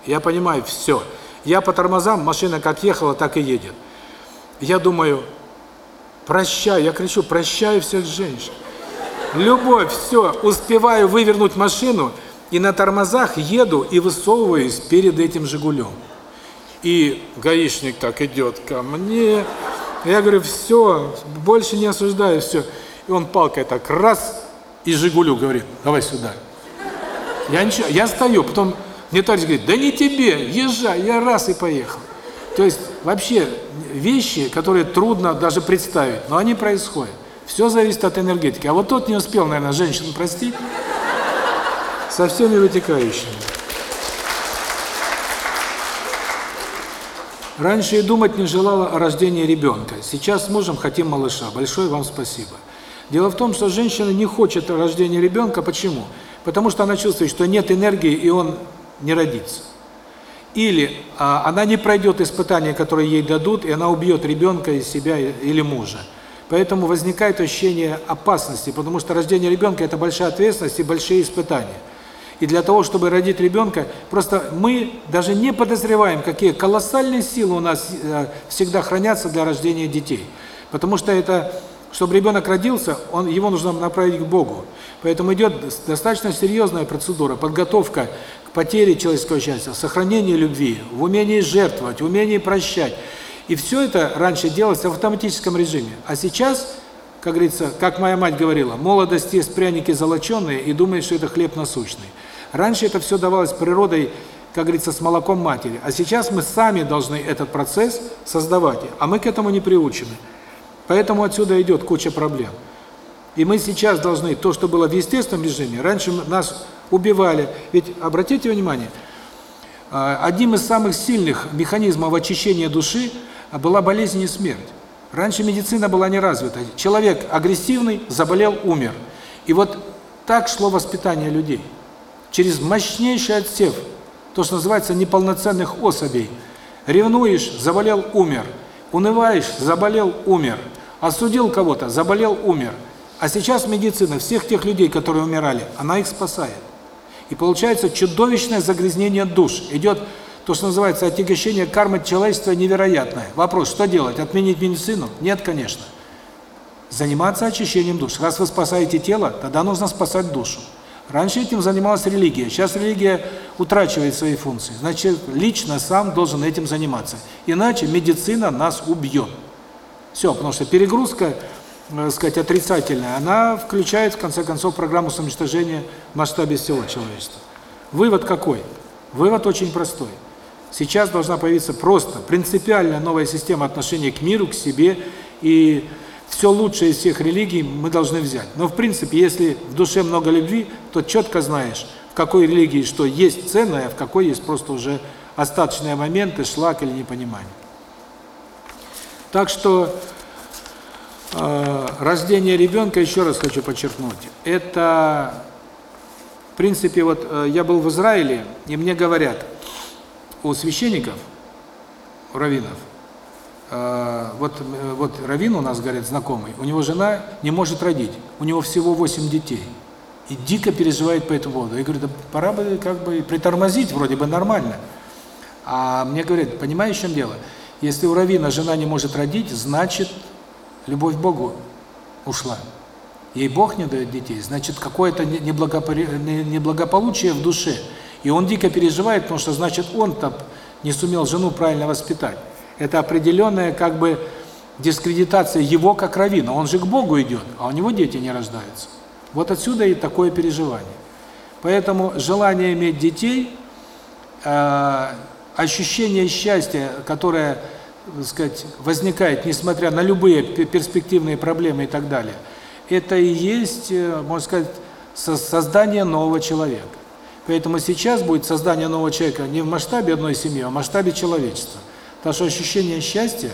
Я понимаю, все. Я по тормозам, машина как ехала, так и едет. Я думаю, прощаю, я кричу, прощаю всех женщин. Любовь, все, успеваю вывернуть машину, и на тормозах еду и высовываюсь перед этим «Жигулем». И гаишник так идет ко мне. Я говорю, все, больше не осуждаю, все. И он палкой так раз, и «Жигулю» говорит, давай сюда. Я ничего, я стою, потом мне товарищ говорит, да не тебе, езжай, я раз и поехал. То есть вообще вещи, которые трудно даже представить, но они происходят. Все зависит от энергетики. А вот тот не успел, наверное, женщину простить со всеми вытекающими. Раньше и думать не желала о рождении ребенка. Сейчас с мужем хотим малыша. Большое вам спасибо. Дело в том, что женщина не хочет рождения ребенка. Почему? Потому что она чувствует, что нет энергии, и он не родится. Или а, она не пройдет испытания, которые ей дадут, и она убьет ребенка из себя или мужа. Поэтому возникает ощущение опасности, потому что рождение ребенка – это большая ответственность и большие испытания. И для того, чтобы родить ребенка, просто мы даже не подозреваем, какие колоссальные силы у нас э, всегда хранятся для рождения детей. Потому что это, чтобы ребенок родился, он его нужно направить к Богу. Поэтому идет достаточно серьезная процедура, подготовка потери человеческого счастья, сохранение любви, в умении жертвовать, в умении прощать. И все это раньше делалось в автоматическом режиме. А сейчас, как говорится, как моя мать говорила, молодость есть пряники золоченые и думает, что это хлеб насущный. Раньше это все давалось природой, как говорится, с молоком матери. А сейчас мы сами должны этот процесс создавать, а мы к этому не приучены. Поэтому отсюда идет куча проблем. И мы сейчас должны, то, что было в естественном режиме, раньше нас убивали. Ведь, обратите внимание, а, одним из самых сильных механизмов очищения души была болезнь и смерть. Раньше медицина была не развита. Человек агрессивный, заболел, умер. И вот так шло воспитание людей. Через мощнейший отсев, то, что называется неполноценных особей. Ревнуешь, заболел, умер. Унываешь, заболел, умер. Осудил кого-то, заболел, умер. А сейчас медицина всех тех людей, которые умирали, она их спасает. И получается чудовищное загрязнение душ. Идет то, что называется отягощение кармы человечества невероятное. Вопрос, что делать? Отменить медицину? Нет, конечно. Заниматься очищением душ. Раз вы спасаете тело, тогда нужно спасать душу. Раньше этим занималась религия, сейчас религия утрачивает свои функции. Значит, лично сам должен этим заниматься. Иначе медицина нас убьет. Все, потому что перегрузка сказать, отрицательная, она включает, в конце концов, программу самоуничтожения в масштабе всего человечества. Вывод какой? Вывод очень простой. Сейчас должна появиться просто принципиальная новая система отношения к миру, к себе, и все лучшее из всех религий мы должны взять. Но, в принципе, если в душе много любви, то четко знаешь, в какой религии что есть ценное, а в какой есть просто уже остаточные моменты, шлак или непонимание. Так что рождение ребенка, еще раз хочу подчеркнуть, это, в принципе, вот э, я был в Израиле, и мне говорят, у священников, у раввинов, э, вот, вот раввин у нас, говорят, знакомый, у него жена не может родить, у него всего 8 детей. И дико переживает по этому поводу. Я говорю, да пора бы как бы притормозить, вроде бы нормально. А мне говорят, понимаешь, в чем дело? Если у Равина жена не может родить, значит, любовь к Богу ушла. Ей Бог не дает детей, значит, какое-то неблагополучие в душе. И он дико переживает, потому что, значит, он-то не сумел жену правильно воспитать. Это определенная, как бы, дискредитация его как равина. Он же к Богу идет, а у него дети не рождаются. Вот отсюда и такое переживание. Поэтому желание иметь детей, э, ощущение счастья, которое, так сказать, возникает, несмотря на любые перспективные проблемы и так далее, это и есть, э, можно сказать, создание нового человека. Поэтому сейчас будет создание нового человека не в масштабе одной семьи, а в масштабе человечества. Потому что ощущение счастья,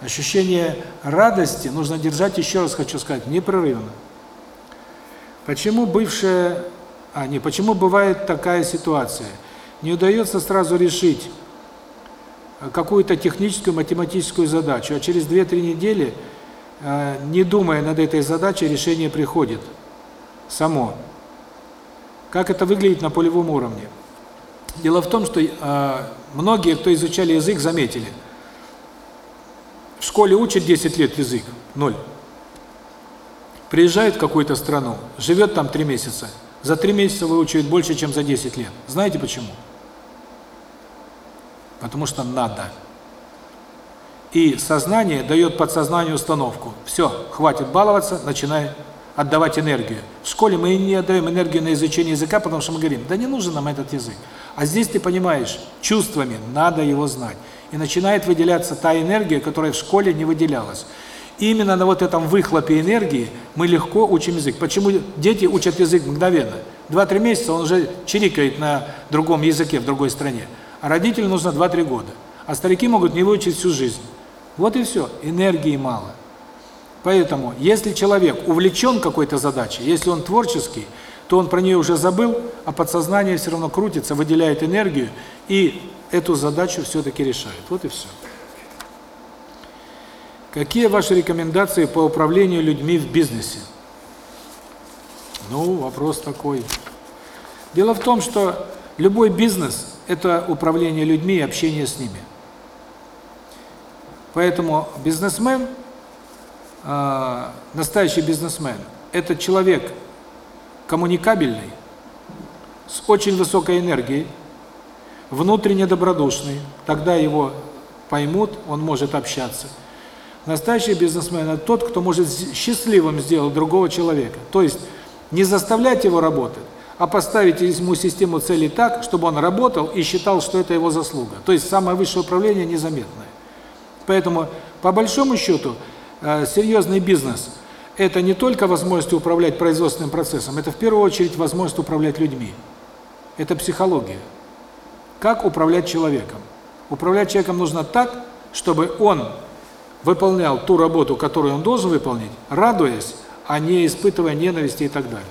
ощущение радости нужно держать, еще раз хочу сказать, непрерывно. Почему бывшая... А, не, почему бывает такая ситуация? Не удается сразу решить какую-то техническую, математическую задачу, а через 2-3 недели, э, не думая над этой задачей, решение приходит само. Как это выглядит на полевом уровне? Дело в том, что э, многие, кто изучали язык, заметили. В школе учат 10 лет язык, ноль. Приезжает в какую-то страну, живет там 3 месяца. За 3 месяца выучивает больше, чем за 10 лет. Знаете почему? Потому что надо. И сознание дает подсознанию установку. Все, хватит баловаться, начинай отдавать энергию. В школе мы не отдаем энергию на изучение языка, потому что мы говорим, да не нужен нам этот язык. А здесь ты понимаешь, чувствами надо его знать. И начинает выделяться та энергия, которая в школе не выделялась. И именно на вот этом выхлопе энергии мы легко учим язык. Почему дети учат язык мгновенно? Два-три месяца он уже чирикает на другом языке в другой стране. А родителю нужно 2-3 года. А старики могут не выучить всю жизнь. Вот и все. Энергии мало. Поэтому, если человек увлечен какой-то задачей, если он творческий, то он про нее уже забыл, а подсознание все равно крутится, выделяет энергию и эту задачу все-таки решает. Вот и все. Какие ваши рекомендации по управлению людьми в бизнесе? Ну, вопрос такой. Дело в том, что любой бизнес – это управление людьми и общение с ними. Поэтому бизнесмен – э, настоящий бизнесмен – это человек коммуникабельный, с очень высокой энергией, внутренне добродушный, тогда его поймут, он может общаться. Настоящий бизнесмен – это тот, кто может счастливым сделать другого человека. То есть не заставлять его работать, а поставить ему систему целей так, чтобы он работал и считал, что это его заслуга. То есть самое высшее управление незаметное. Поэтому, по большому счету, Э, серьезный бизнес – это не только возможность управлять производственным процессом, это в первую очередь возможность управлять людьми. Это психология. Как управлять человеком? Управлять человеком нужно так, чтобы он выполнял ту работу, которую он должен выполнить, радуясь, а не испытывая ненависти и так далее.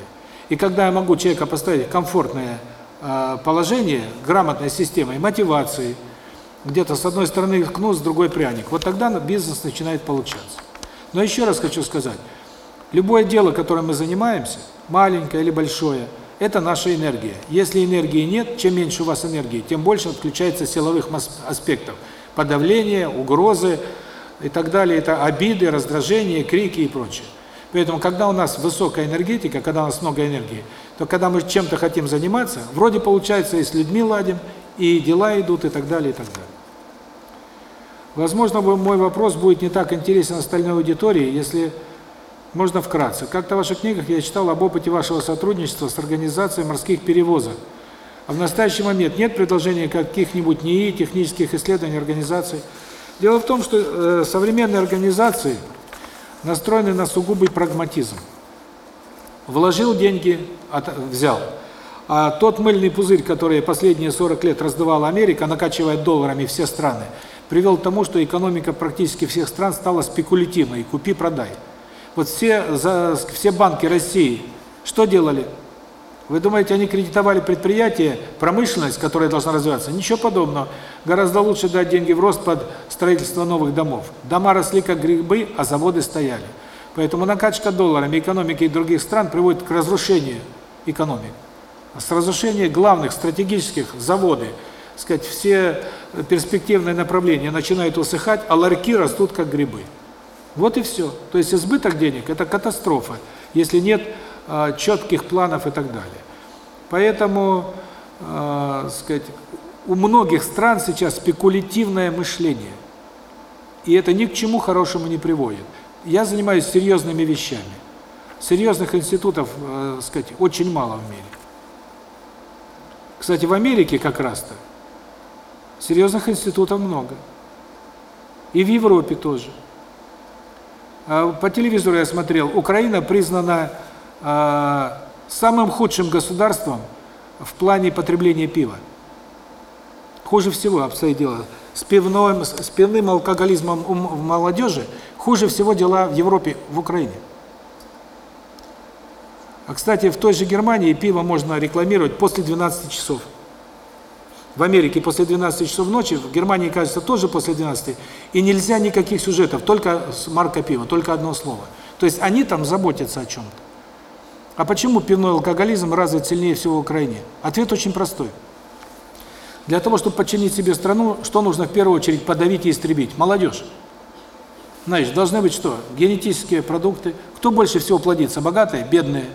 И когда я могу человека поставить в комфортное э, положение, грамотной системой мотивации, где-то с одной стороны кнут, с другой пряник, вот тогда бизнес начинает получаться. Но еще раз хочу сказать, любое дело, которым мы занимаемся, маленькое или большое, это наша энергия. Если энергии нет, чем меньше у вас энергии, тем больше отключается силовых аспектов. Подавление, угрозы и так далее. Это обиды, раздражения, крики и прочее. Поэтому, когда у нас высокая энергетика, когда у нас много энергии, то когда мы чем-то хотим заниматься, вроде получается и с людьми ладим, и дела идут, и так далее, и так далее. Возможно, мой вопрос будет не так интересен остальной аудитории, если можно вкратце. Как-то в ваших книгах я читал об опыте вашего сотрудничества с организацией морских перевозок. А в настоящий момент нет предложения каких-нибудь НИИ, технических исследований, организаций. Дело в том, что э, современные организации настроены на сугубый прагматизм. Вложил деньги, от, взял. А тот мыльный пузырь, который последние 40 лет раздувала Америка, накачивает долларами все страны – привел к тому, что экономика практически всех стран стала спекулятивной, купи-продай. Вот все за, все банки России что делали? Вы думаете, они кредитовали предприятия, промышленность, которая должна развиваться? Ничего подобного. Гораздо лучше дать деньги в рост под строительство новых домов. Дома росли как грибы, а заводы стояли. Поэтому накачка долларами экономики других стран приводит к разрушению экономик. С разрушения главных стратегических заводы, сказать, все перспективные направления начинают усыхать, а ларьки растут как грибы. Вот и все. То есть избыток денег – это катастрофа, если нет э, четких планов и так далее. Поэтому, э, сказать, у многих стран сейчас спекулятивное мышление. И это ни к чему хорошему не приводит. Я занимаюсь серьезными вещами. Серьезных институтов, э, сказать, очень мало в мире. Кстати, в Америке как раз-то серьезных институтов много. И в Европе тоже. А по телевизору я смотрел, Украина признана самым худшим государством в плане потребления пива. Хуже всего обстоит дело. С пивным, с пивным алкоголизмом у молодежи хуже всего дела в Европе, в Украине. А, кстати, в той же Германии пиво можно рекламировать после 12 часов. В Америке после 12 часов ночи, в Германии, кажется, тоже после 12. И нельзя никаких сюжетов, только марка пива, только одно слово. То есть они там заботятся о чем-то. А почему пивной алкоголизм развит сильнее всего в Украине? Ответ очень простой. Для того, чтобы подчинить себе страну, что нужно в первую очередь подавить и истребить? Молодежь. Значит, должны быть что? Генетические продукты. Кто больше всего плодится? Богатые? Бедные?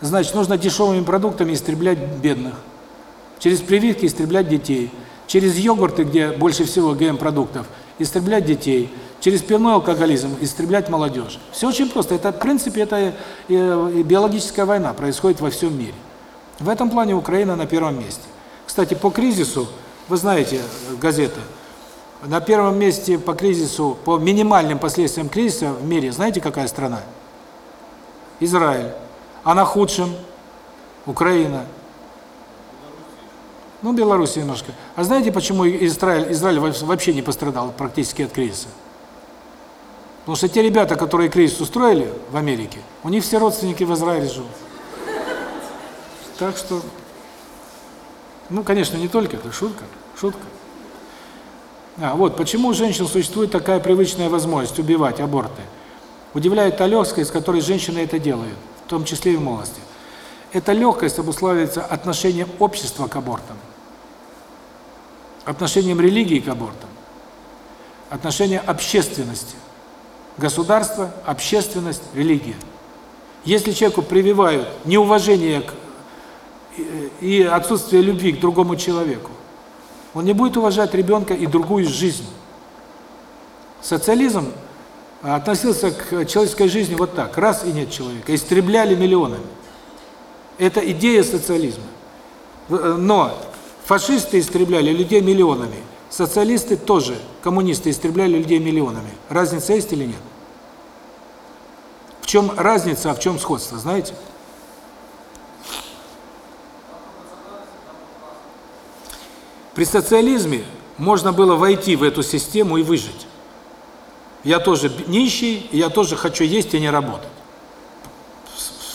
Значит, нужно дешевыми продуктами истреблять бедных. Через прививки истреблять детей. Через йогурты, где больше всего ГМ-продуктов, истреблять детей. Через пивной алкоголизм истреблять молодежь. Все очень просто. Это, в принципе, это биологическая война происходит во всем мире. В этом плане Украина на первом месте. Кстати, по кризису, вы знаете, газеты, на первом месте по кризису, по минимальным последствиям кризиса в мире, знаете, какая страна? Израиль. А на худшем Украина. Ну, Беларусь немножко. А знаете, почему Израиль, Израиль вообще не пострадал практически от кризиса? Потому что те ребята, которые кризис устроили в Америке, у них все родственники в Израиле живут. Так что ну, конечно, не только, это шутка, шутка. А, вот, почему у женщин существует такая привычная возможность убивать, аборты? Удивляет та легкость, с которой женщины это делают, в том числе и в молодости. Эта легкость обуславливается отношением общества к абортам, отношением религии к абортам, отношением общественности. Государство, общественность, религия. Если человеку прививают неуважение к и отсутствие любви к другому человеку. Он не будет уважать ребенка и другую жизнь. Социализм относился к человеческой жизни вот так, раз и нет человека, истребляли миллионами. Это идея социализма. Но фашисты истребляли людей миллионами, социалисты тоже, коммунисты истребляли людей миллионами. Разница есть или нет? Чем разница, а в чем сходство, знаете? При социализме можно было войти в эту систему и выжить. Я тоже нищий, я тоже хочу есть и не работать.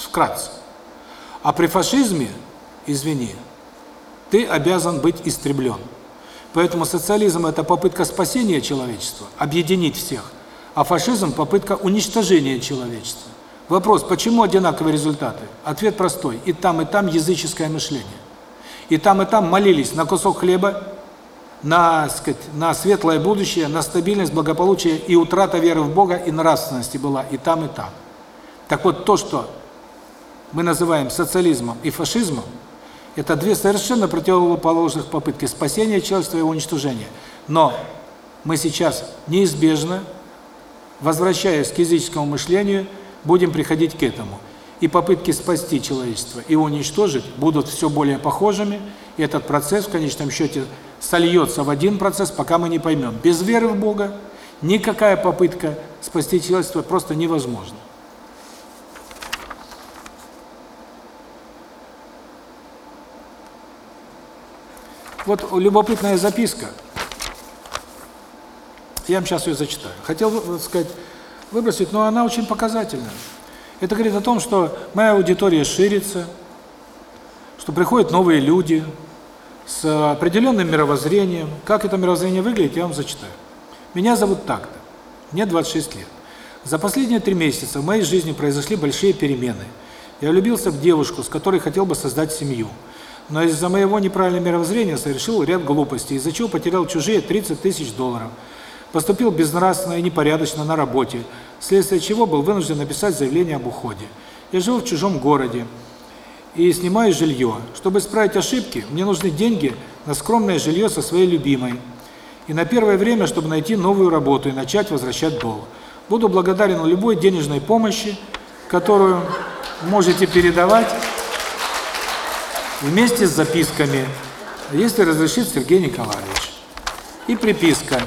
Вкратце. А при фашизме, извини, ты обязан быть истреблен. Поэтому социализм – это попытка спасения человечества, объединить всех, а фашизм – попытка уничтожения человечества. Вопрос, почему одинаковые результаты? Ответ простой. И там, и там языческое мышление. И там, и там молились на кусок хлеба, на, сказать, на светлое будущее, на стабильность, благополучие, и утрата веры в Бога, и нравственности была и там, и там. Так вот, то, что мы называем социализмом и фашизмом, это две совершенно противоположных попытки спасения человечества и уничтожения. Но мы сейчас неизбежно, возвращаясь к языческому мышлению, будем приходить к этому и попытки спасти человечество и уничтожить будут все более похожими, и этот процесс в конечном счете сольется в один процесс, пока мы не поймем. Без веры в Бога никакая попытка спасти человечество просто невозможна. Вот любопытная записка. Я вам сейчас ее зачитаю. Хотел сказать, выбросить, но она очень показательная. Это говорит о том, что моя аудитория ширится, что приходят новые люди с определенным мировоззрением. Как это мировоззрение выглядит, я вам зачитаю. Меня зовут так-то, мне 26 лет. За последние три месяца в моей жизни произошли большие перемены. Я влюбился в девушку, с которой хотел бы создать семью. Но из-за моего неправильного мировоззрения совершил ряд глупостей, из-за чего потерял чужие 30 тысяч долларов. Поступил безнравственно и непорядочно на работе, вследствие чего был вынужден написать заявление об уходе. Я живу в чужом городе и снимаю жилье. Чтобы исправить ошибки, мне нужны деньги на скромное жилье со своей любимой. И на первое время, чтобы найти новую работу и начать возвращать долг. Буду благодарен любой денежной помощи, которую можете передавать вместе с записками, если разрешит Сергей Николаевич. И приписка.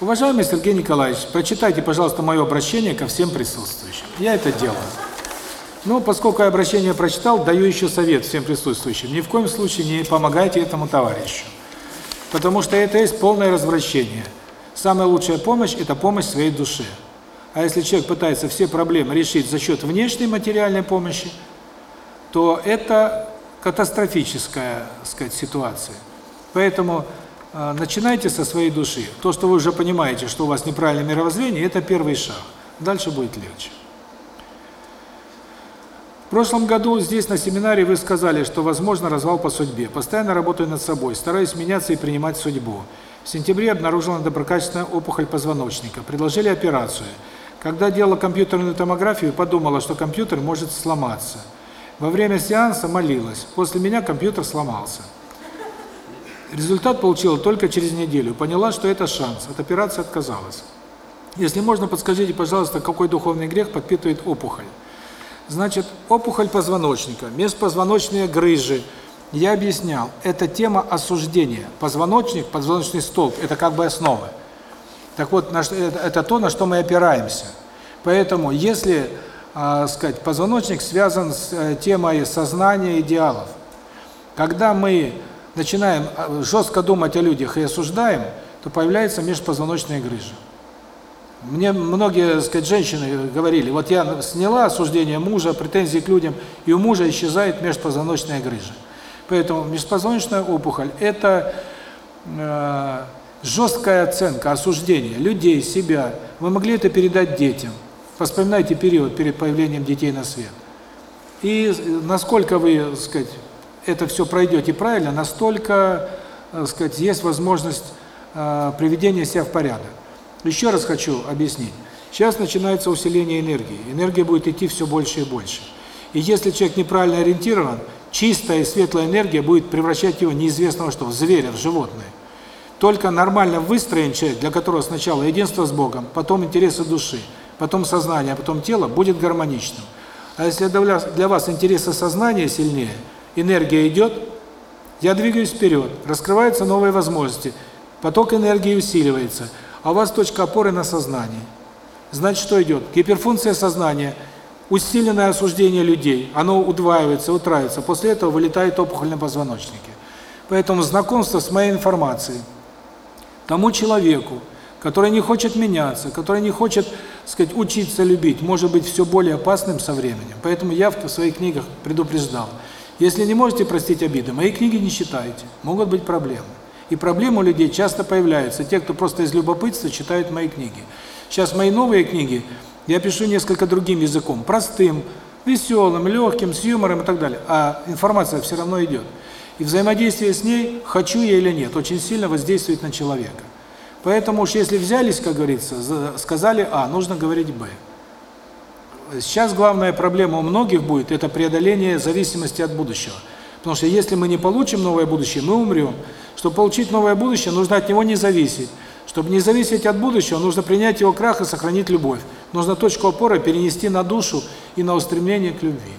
Уважаемый Сергей Николаевич, прочитайте, пожалуйста, мое обращение ко всем присутствующим. Я это делаю. Но поскольку я обращение прочитал, даю еще совет всем присутствующим. Ни в коем случае не помогайте этому товарищу. Потому что это есть полное развращение. Самая лучшая помощь – это помощь своей душе. А если человек пытается все проблемы решить за счет внешней материальной помощи, то это катастрофическая, так сказать, ситуация. Поэтому начинайте со своей души. То, что вы уже понимаете, что у вас неправильное мировоззрение, это первый шаг. Дальше будет легче. В прошлом году здесь на семинаре вы сказали, что возможно развал по судьбе. Постоянно работаю над собой, стараюсь меняться и принимать судьбу. В сентябре обнаружена доброкачественная опухоль позвоночника. Предложили операцию. Когда делала компьютерную томографию, подумала, что компьютер может сломаться. Во время сеанса молилась. После меня компьютер сломался. Результат получила только через неделю. Поняла, что это шанс. От операции отказалась. Если можно, подскажите, пожалуйста, какой духовный грех подпитывает опухоль? Значит, опухоль позвоночника, межпозвоночные грыжи. Я объяснял, это тема осуждения. Позвоночник, позвоночный столб – это как бы основа. Так вот, это, это то, на что мы опираемся. Поэтому, если, э, сказать, позвоночник связан с э, темой сознания идеалов, когда мы начинаем а, жестко думать о людях и осуждаем, то появляется межпозвоночная грыжа. Мне многие, так сказать, женщины говорили, вот я сняла осуждение мужа, претензии к людям, и у мужа исчезает межпозвоночная грыжа. Поэтому межпозвоночная опухоль – это э, жесткая оценка, осуждение людей, себя. Вы могли это передать детям. Вспоминайте период перед появлением детей на свет. И насколько вы, так сказать, это все пройдете правильно, настолько, так сказать, есть возможность э, приведения себя в порядок. Еще раз хочу объяснить. Сейчас начинается усиление энергии. Энергия будет идти все больше и больше. И если человек неправильно ориентирован, чистая и светлая энергия будет превращать его неизвестного что, в зверя, в животное. Только нормально выстроен человек, для которого сначала единство с Богом, потом интересы души, потом сознание, а потом тело, будет гармоничным. А если для вас интересы сознания сильнее, энергия идет, я двигаюсь вперед, раскрываются новые возможности, поток энергии усиливается – а у вас точка опоры на сознании. Значит, что идет? Гиперфункция сознания, усиленное осуждение людей, оно удваивается, утраивается, после этого вылетает опухоль на позвоночнике. Поэтому знакомство с моей информацией тому человеку, который не хочет меняться, который не хочет, сказать, учиться любить, может быть все более опасным со временем. Поэтому я в своих книгах предупреждал. Если не можете простить обиды, мои книги не читайте, могут быть проблемы. И проблемы у людей часто появляются. Те, кто просто из любопытства читают мои книги. Сейчас мои новые книги я пишу несколько другим языком, простым, веселым, легким, с юмором и так далее. А информация все равно идет. И взаимодействие с ней, хочу я или нет, очень сильно воздействует на человека. Поэтому уж если взялись, как говорится, сказали А, нужно говорить Б. Сейчас главная проблема у многих будет – это преодоление зависимости от будущего. Потому что если мы не получим новое будущее, мы умрем. Чтобы получить новое будущее, нужно от него не зависеть. Чтобы не зависеть от будущего, нужно принять его крах и сохранить любовь. Нужно точку опоры перенести на душу и на устремление к любви.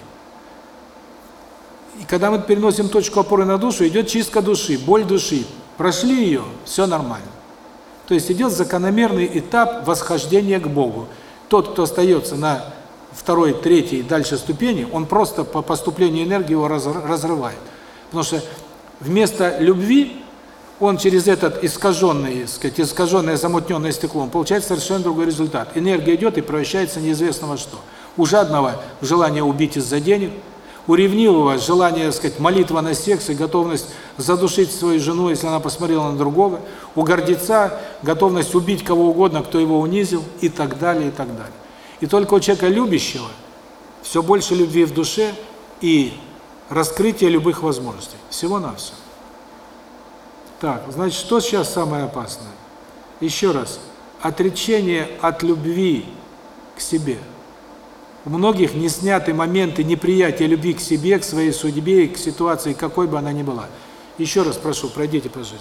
И когда мы переносим точку опоры на душу, идет чистка души, боль души. Прошли ее, все нормально. То есть идет закономерный этап восхождения к Богу. Тот, кто остается на второй, третьей и дальше ступени, он просто по поступлению энергии его разрывает. Потому что вместо любви он через этот искаженный, сказать, искаженное замутненное стекло, получает совершенно другой результат. Энергия идет и превращается неизвестно во что. У жадного желание убить из-за денег, у ревнивого желание, сказать, молитва на секс и готовность задушить свою жену, если она посмотрела на другого, у гордеца готовность убить кого угодно, кто его унизил и так далее, и так далее. И только у человека любящего все больше любви в душе и раскрытие любых возможностей. Всего-навсего. Так, значит, что сейчас самое опасное? Еще раз. Отречение от любви к себе. У многих не сняты моменты неприятия любви к себе, к своей судьбе к ситуации, какой бы она ни была. Еще раз прошу, пройдите по жизни.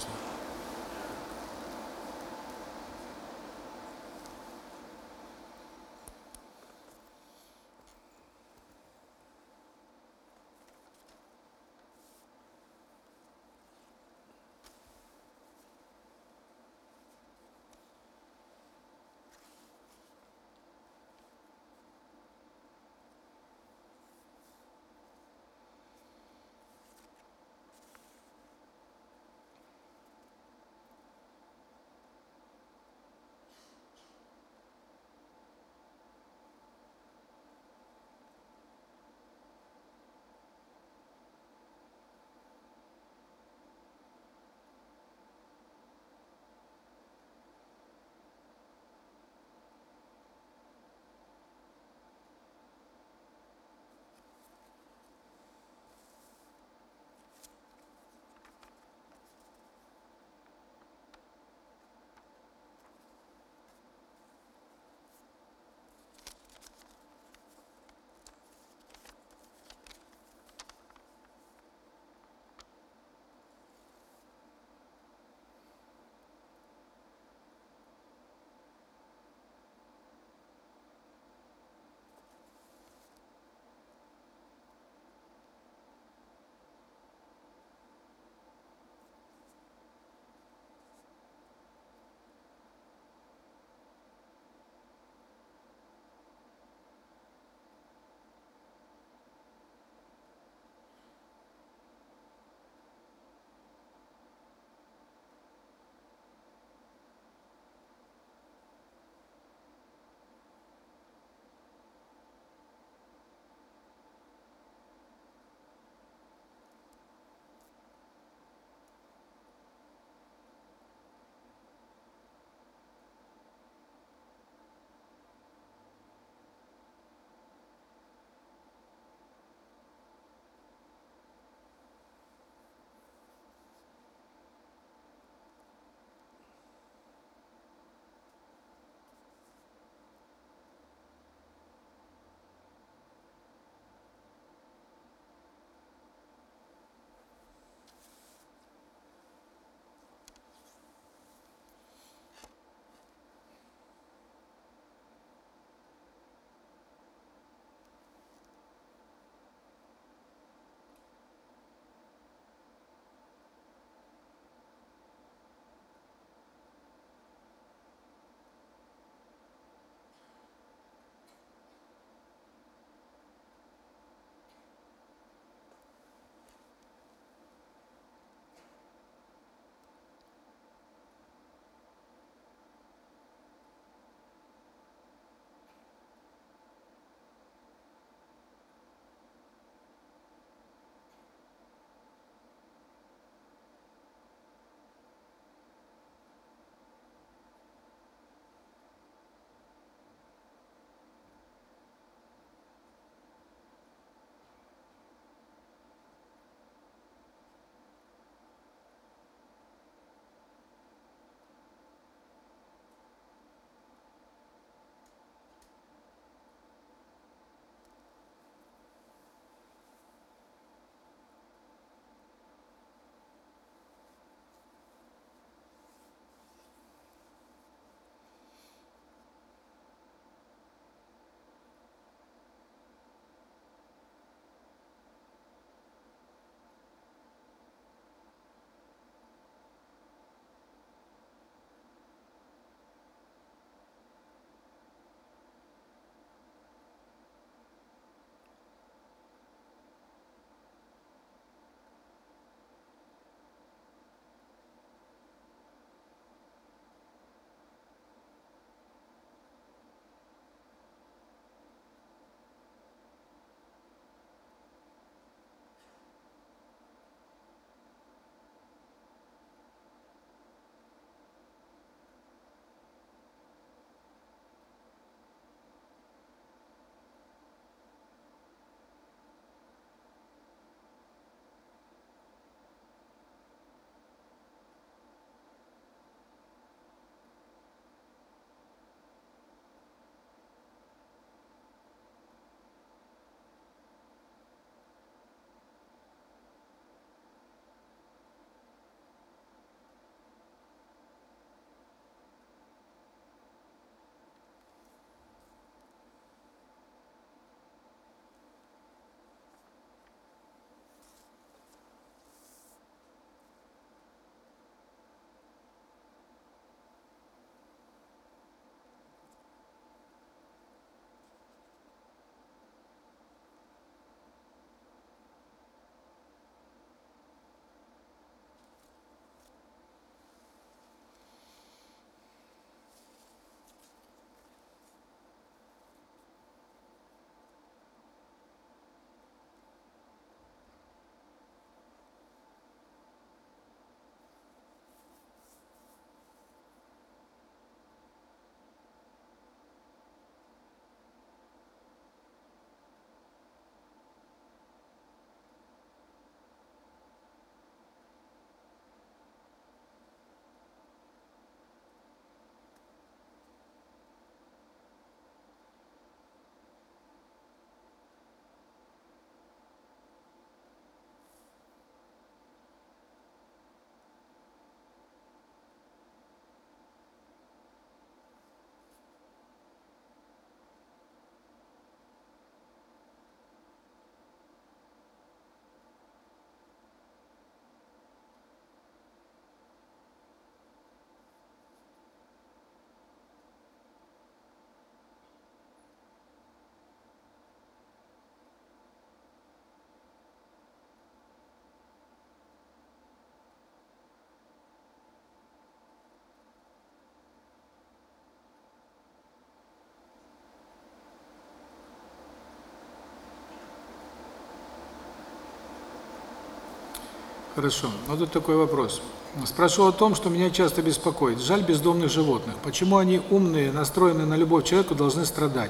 Хорошо. Вот тут такой вопрос. Спрашивал о том, что меня часто беспокоит. Жаль бездомных животных. Почему они умные, настроенные на любовь человеку, должны страдать?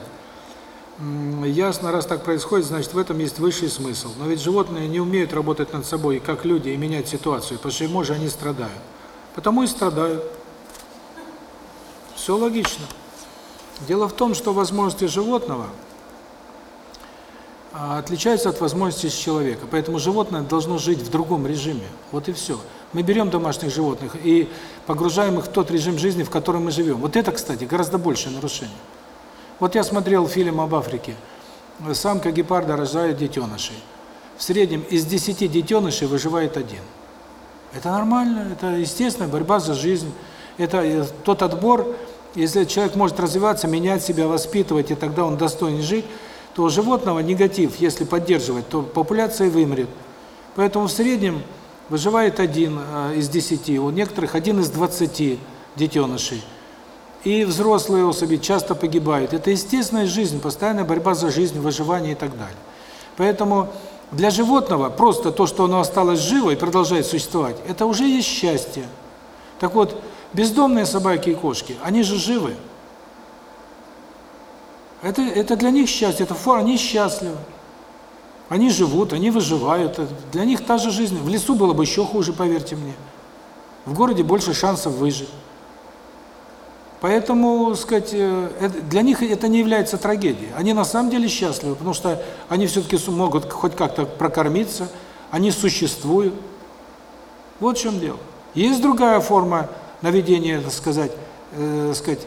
Ясно, раз так происходит, значит в этом есть высший смысл. Но ведь животные не умеют работать над собой, как люди, и менять ситуацию. Почему же они страдают? Потому и страдают. Все логично. Дело в том, что возможности животного отличаются от возможностей человека. Поэтому животное должно жить в другом режиме. Вот и все. Мы берем домашних животных и погружаем их в тот режим жизни, в котором мы живем. Вот это, кстати, гораздо большее нарушение. Вот я смотрел фильм об Африке. Самка гепарда рожает детенышей. В среднем из 10 детенышей выживает один. Это нормально, это естественная борьба за жизнь. Это э, тот отбор, если человек может развиваться, менять себя, воспитывать, и тогда он достоин жить, то у животного негатив, если поддерживать, то популяция вымрет. Поэтому в среднем выживает один э, из десяти, у некоторых один из двадцати детенышей. И взрослые особи часто погибают. Это естественная жизнь, постоянная борьба за жизнь, выживание и так далее. Поэтому для животного просто то, что оно осталось живо и продолжает существовать, это уже есть счастье. Так вот, бездомные собаки и кошки, они же живы. Это, это для них счастье, это фор, они счастливы. Они живут, они выживают. Для них та же жизнь. В лесу было бы еще хуже, поверьте мне. В городе больше шансов выжить. Поэтому, сказать, э, для них это не является трагедией. Они на самом деле счастливы, потому что они все-таки могут хоть как-то прокормиться, они существуют. Вот в чем дело. Есть другая форма наведения, так сказать, э, сказать,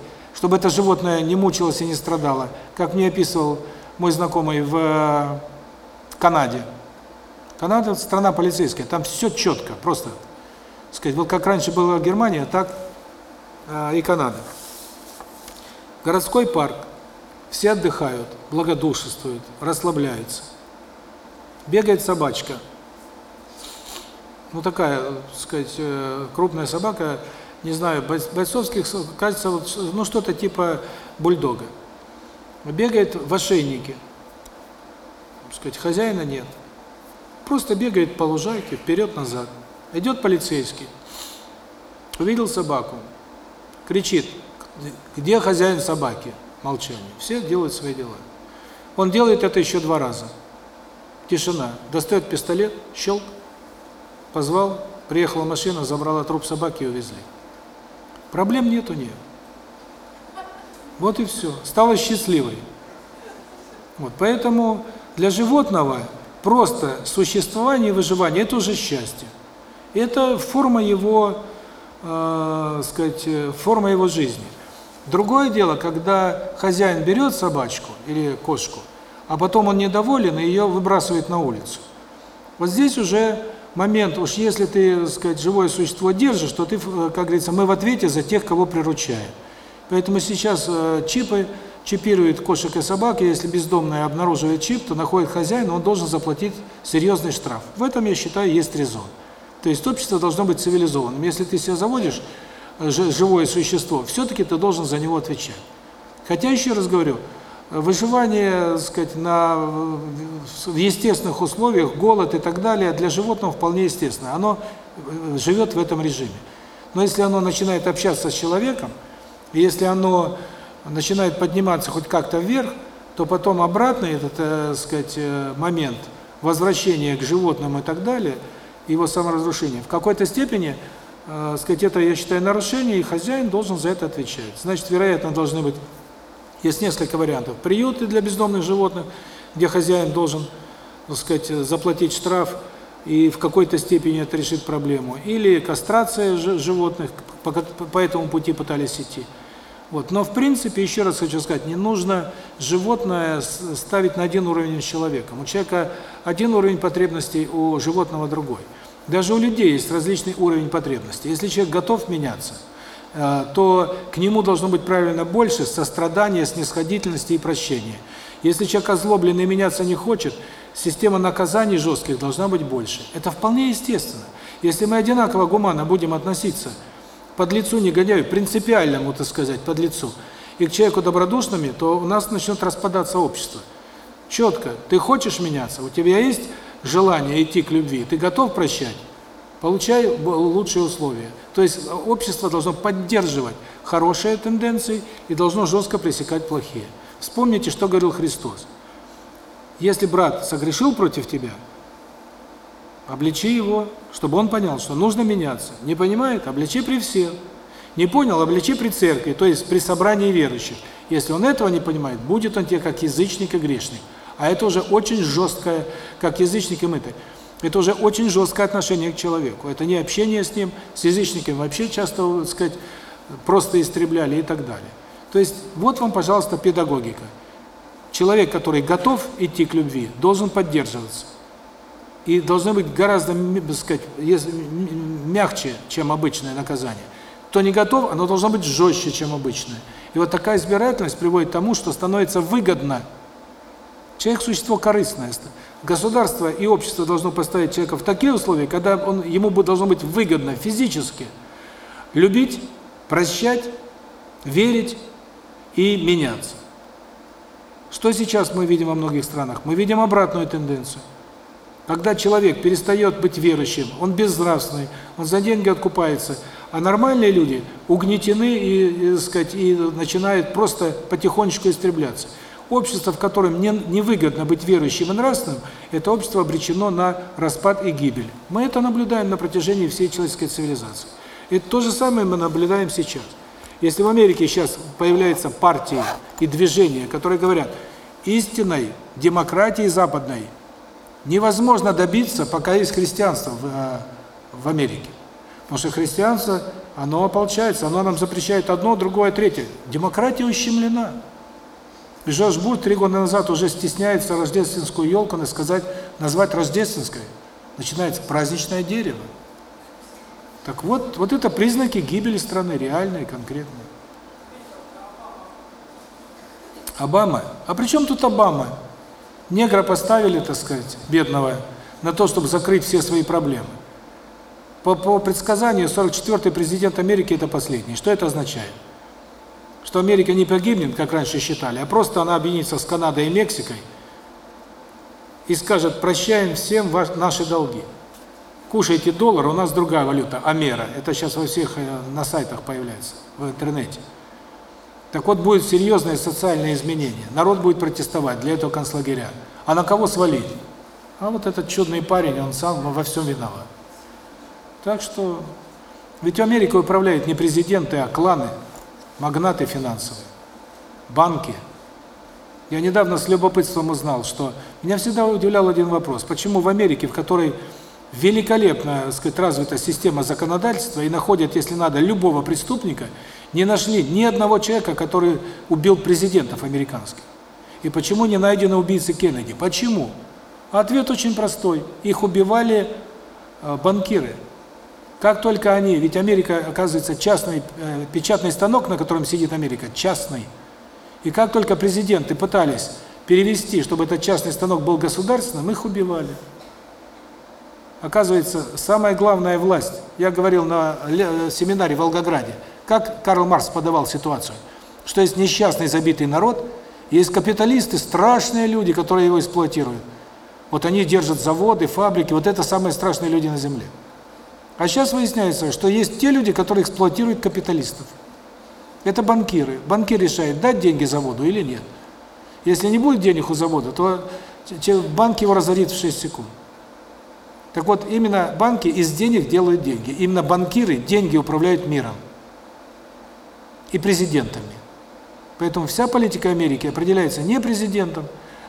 чтобы это животное не мучилось и не страдало, как мне описывал мой знакомый в Канаде. Канада – страна полицейская, там все четко, просто, сказать, вот как раньше была Германия, так э, и Канада. Городской парк, все отдыхают, благодушествуют, расслабляются. Бегает собачка, ну такая, сказать, э, крупная собака, не знаю, бойцовских, кажется, вот, ну что-то типа бульдога. Бегает в ошейнике, сказать, хозяина нет. Просто бегает по лужайке вперед-назад. Идет полицейский, увидел собаку, кричит, где хозяин собаки? Молчание. Все делают свои дела. Он делает это еще два раза. Тишина. Достает пистолет, щелк, позвал, приехала машина, забрала труп собаки и увезли. Проблем нет у нее. Вот и все. Стала счастливой. Вот, поэтому для животного просто существование и выживание – это уже счастье. Это форма его, э, сказать, форма его жизни. Другое дело, когда хозяин берет собачку или кошку, а потом он недоволен и ее выбрасывает на улицу. Вот здесь уже момент, уж если ты, так сказать, живое существо держишь, то ты, как говорится, мы в ответе за тех, кого приручаем. Поэтому сейчас э, чипы чипирует кошек и собак, и если бездомный обнаруживает чип, то находит хозяина, он должен заплатить серьезный штраф. В этом, я считаю, есть резон. То есть общество должно быть цивилизованным. Если ты себя заводишь, э, живое существо, все-таки ты должен за него отвечать. Хотя, еще раз говорю, выживание, так сказать, на, в естественных условиях, голод и так далее, для животного вполне естественно. Оно э, живет в этом режиме. Но если оно начинает общаться с человеком, если оно начинает подниматься хоть как-то вверх, то потом обратно этот, так сказать, момент возвращения к животным и так далее, его саморазрушение, в какой-то степени, э, сказать, это, я считаю, нарушение, и хозяин должен за это отвечать. Значит, вероятно, должны быть, есть несколько вариантов. Приюты для бездомных животных, где хозяин должен, так сказать, заплатить штраф, и в какой-то степени это решит проблему. Или кастрация животных, по, этому пути пытались идти. Вот. Но в принципе, еще раз хочу сказать, не нужно животное ставить на один уровень с человеком. У человека один уровень потребностей, у животного другой. Даже у людей есть различный уровень потребностей. Если человек готов меняться, то к нему должно быть правильно больше сострадания, снисходительности и прощения. Если человек озлоблен и меняться не хочет, система наказаний жестких должна быть больше. Это вполне естественно. Если мы одинаково гуманно будем относиться под лицу негодяю, принципиальному, так сказать, под лицу, и к человеку добродушными, то у нас начнет распадаться общество. Четко. Ты хочешь меняться, у тебя есть желание идти к любви, ты готов прощать? Получай лучшие условия. То есть общество должно поддерживать хорошие тенденции и должно жестко пресекать плохие. Вспомните, что говорил Христос. Если брат согрешил против тебя, обличи его, чтобы он понял, что нужно меняться. Не понимает? Обличи при всех. Не понял? Обличи при церкви, то есть при собрании верующих. Если он этого не понимает, будет он тебе как язычник и грешник. А это уже очень жесткое, как язычник и мытый. Это уже очень жесткое отношение к человеку. Это не общение с ним, с язычниками вообще часто, так сказать, просто истребляли и так далее. То есть вот вам, пожалуйста, педагогика. Человек, который готов идти к любви, должен поддерживаться. И должно быть гораздо, так сказать, мягче, чем обычное наказание. Кто не готов, оно должно быть жестче, чем обычное. И вот такая избирательность приводит к тому, что становится выгодно. Человек – существо корыстное. Государство и общество должно поставить человека в такие условия, когда он, ему должно быть выгодно физически любить, прощать, верить и меняться. Что сейчас мы видим во многих странах? Мы видим обратную тенденцию. Когда человек перестает быть верующим, он безнравственный, он за деньги откупается, а нормальные люди угнетены и, и сказать, и начинают просто потихонечку истребляться. Общество, в котором не невыгодно быть верующим и нравственным, это общество обречено на распад и гибель. Мы это наблюдаем на протяжении всей человеческой цивилизации. И то же самое мы наблюдаем сейчас. Если в Америке сейчас появляются партии и движения, которые говорят, истинной демократии западной невозможно добиться, пока есть христианство в, э, в Америке. Потому что христианство, оно ополчается, оно нам запрещает одно, другое, третье. Демократия ущемлена. Жорж Буш три года назад уже стесняется рождественскую елку сказать, назвать рождественской. Начинается праздничное дерево. Так вот, вот это признаки гибели страны, реальные, конкретные. Обама? А при чем тут Обама? Негра поставили, так сказать, бедного, на то, чтобы закрыть все свои проблемы. По, по предсказанию, 44-й президент Америки – это последний. Что это означает? Что Америка не погибнет, как раньше считали, а просто она объединится с Канадой и Мексикой и скажет, прощаем всем ваши, наши долги. Кушайте доллар, у нас другая валюта, Амера. Это сейчас во всех э, на сайтах появляется, в интернете. Так вот, будет серьезное социальное изменение. Народ будет протестовать, для этого концлагеря. А на кого свалить? А вот этот чудный парень, он сам во всем виноват. Так что, ведь Америкой управляют не президенты, а кланы магнаты финансовые, банки. Я недавно с любопытством узнал, что меня всегда удивлял один вопрос. Почему в Америке, в которой великолепная, так сказать, развита система законодательства и находят, если надо, любого преступника, не нашли ни одного человека, который убил президентов американских. И почему не найдены убийцы Кеннеди? Почему? Ответ очень простой. Их убивали э, банкиры. Как только они, ведь Америка, оказывается, частный э, печатный станок, на котором сидит Америка, частный. И как только президенты пытались перевести, чтобы этот частный станок был государственным, их убивали. Оказывается, самая главная власть, я говорил на э, семинаре в Волгограде, как Карл Маркс подавал ситуацию, что есть несчастный забитый народ, есть капиталисты, страшные люди, которые его эксплуатируют. Вот они держат заводы, фабрики, вот это самые страшные люди на земле. А сейчас выясняется, что есть те люди, которые эксплуатируют капиталистов. Это банкиры. Банкир решает, дать деньги заводу или нет. Если не будет денег у завода, то банк его разорит в 6 секунд. Так вот, именно банки из денег делают деньги. Именно банкиры деньги управляют миром. И президентами. Поэтому вся политика Америки определяется не президентом,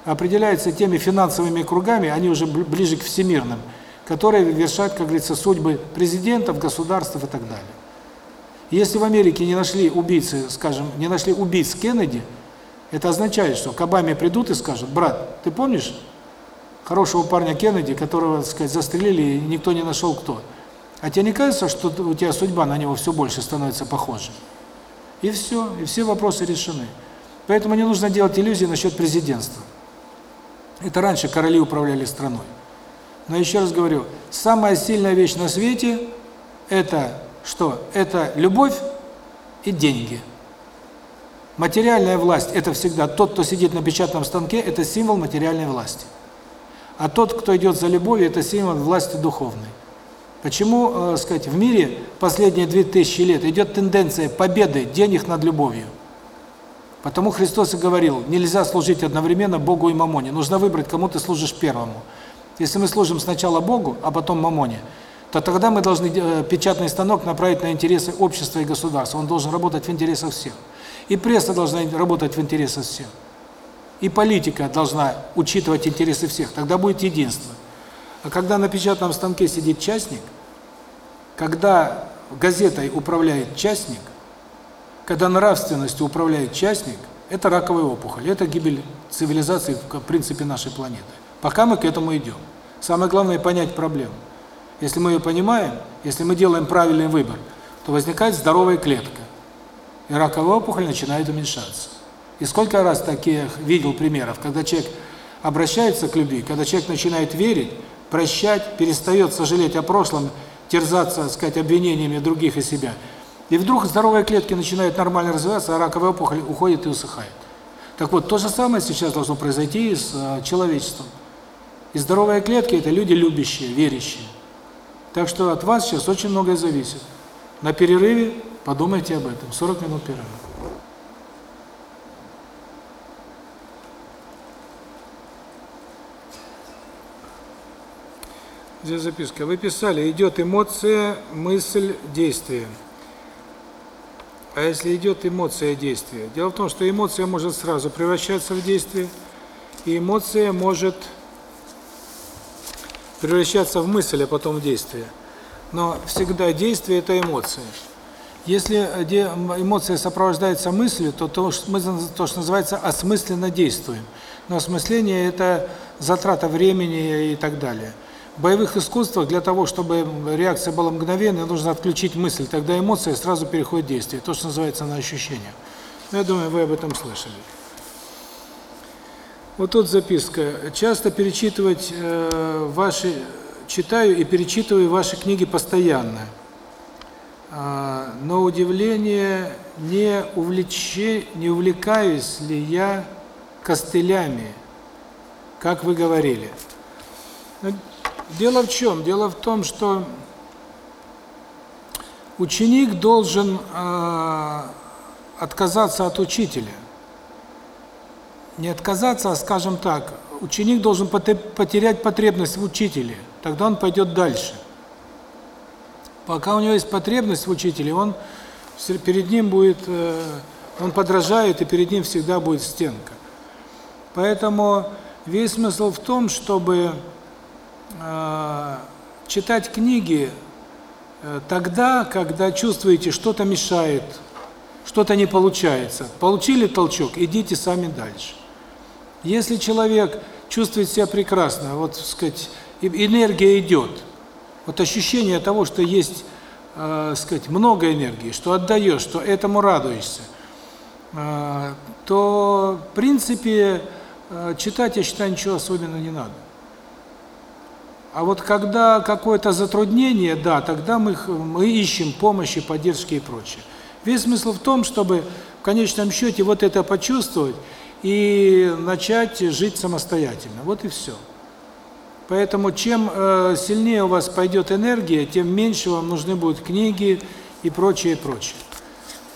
а определяется теми финансовыми кругами, они уже ближе к всемирным, которые вершат, как говорится, судьбы президентов, государств и так далее. Если в Америке не нашли убийцы, скажем, не нашли убийц Кеннеди, это означает, что к Обаме придут и скажут, брат, ты помнишь хорошего парня Кеннеди, которого, так сказать, застрелили и никто не нашел кто? А тебе не кажется, что у тебя судьба на него все больше становится похожа? И все, и все вопросы решены. Поэтому не нужно делать иллюзии насчет президентства. Это раньше короли управляли страной. Но еще раз говорю, самая сильная вещь на свете – это что? Это любовь и деньги. Материальная власть – это всегда тот, кто сидит на печатном станке, это символ материальной власти. А тот, кто идет за любовью, это символ власти духовной. Почему, э, сказать, в мире последние 2000 лет идет тенденция победы денег над любовью? Потому Христос и говорил, нельзя служить одновременно Богу и Мамоне. Нужно выбрать, кому ты служишь первому. Если мы служим сначала Богу, а потом Мамоне, то тогда мы должны э, печатный станок направить на интересы общества и государства. Он должен работать в интересах всех. И пресса должна работать в интересах всех. И политика должна учитывать интересы всех. Тогда будет единство. А когда на печатном станке сидит частник, когда газетой управляет частник, когда нравственностью управляет частник, это раковая опухоль, это гибель цивилизации в принципе нашей планеты. Пока мы к этому идем. Самое главное понять проблему. Если мы ее понимаем, если мы делаем правильный выбор, то возникает здоровая клетка. И раковая опухоль начинает уменьшаться. И сколько раз таких видел примеров, когда человек обращается к любви, когда человек начинает верить, прощать, перестает сожалеть о прошлом, терзаться, сказать, обвинениями других и себя. И вдруг здоровые клетки начинают нормально развиваться, а раковая опухоль уходит и усыхает. Так вот, то же самое сейчас должно произойти и с э, человечеством. И здоровые клетки – это люди любящие, верящие. Так что от вас сейчас очень многое зависит. На перерыве подумайте об этом. 40 минут перерыва. Здесь записка. Вы писали, идет эмоция, мысль, действие. А если идет эмоция, действие? Дело в том, что эмоция может сразу превращаться в действие, и эмоция может превращаться в мысль, а потом в действие. Но всегда действие – это эмоция. Если эмоция сопровождается мыслью, то то, мы то, что называется осмысленно действуем. Но осмысление – это затрата времени и так далее. В боевых искусствах для того, чтобы реакция была мгновенной, нужно отключить мысль, тогда эмоция сразу переходит в действие, то, что называется на ощущение. Ну, я думаю, вы об этом слышали. Вот тут записка. Часто перечитывать э, ваши читаю и перечитываю ваши книги постоянно. Э, но удивление, не увлече, не увлекаюсь ли я костылями, как вы говорили. Ну, дело в чем? Дело в том, что ученик должен э, отказаться от учителя не отказаться, а, скажем так, ученик должен потерять потребность в учителе, тогда он пойдет дальше. Пока у него есть потребность в учителе, он перед ним будет, э, он подражает, и перед ним всегда будет стенка. Поэтому весь смысл в том, чтобы э, читать книги э, тогда, когда чувствуете, что-то мешает, что-то не получается. Получили толчок, идите сами дальше. Если человек чувствует себя прекрасно, вот, сказать, энергия идет, вот ощущение того, что есть, э, сказать, много энергии, что отдаешь, что этому радуешься, э, то, в принципе, э, читать, я считаю, ничего особенно не надо. А вот когда какое-то затруднение, да, тогда мы, мы ищем помощи, поддержки и прочее. Весь смысл в том, чтобы в конечном счете вот это почувствовать и начать жить самостоятельно. Вот и все. Поэтому чем э, сильнее у вас пойдет энергия, тем меньше вам нужны будут книги и прочее, и прочее.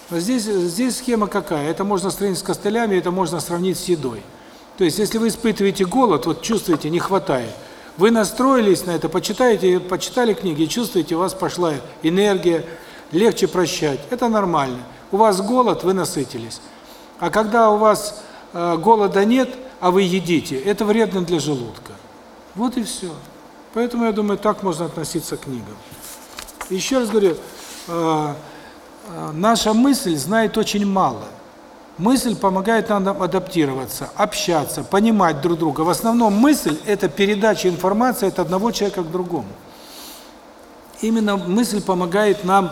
Здесь, здесь схема какая? Это можно сравнить с костылями, это можно сравнить с едой. То есть, если вы испытываете голод, вот чувствуете, не хватает, вы настроились на это, почитаете, почитали книги, чувствуете, у вас пошла энергия, легче прощать. Это нормально. У вас голод, вы насытились. А когда у вас голода нет, а вы едите, это вредно для желудка. Вот и все. Поэтому, я думаю, так можно относиться к книгам. Еще раз говорю, э, э, наша мысль знает очень мало. Мысль помогает нам адаптироваться, общаться, понимать друг друга. В основном мысль – это передача информации от одного человека к другому. Именно мысль помогает нам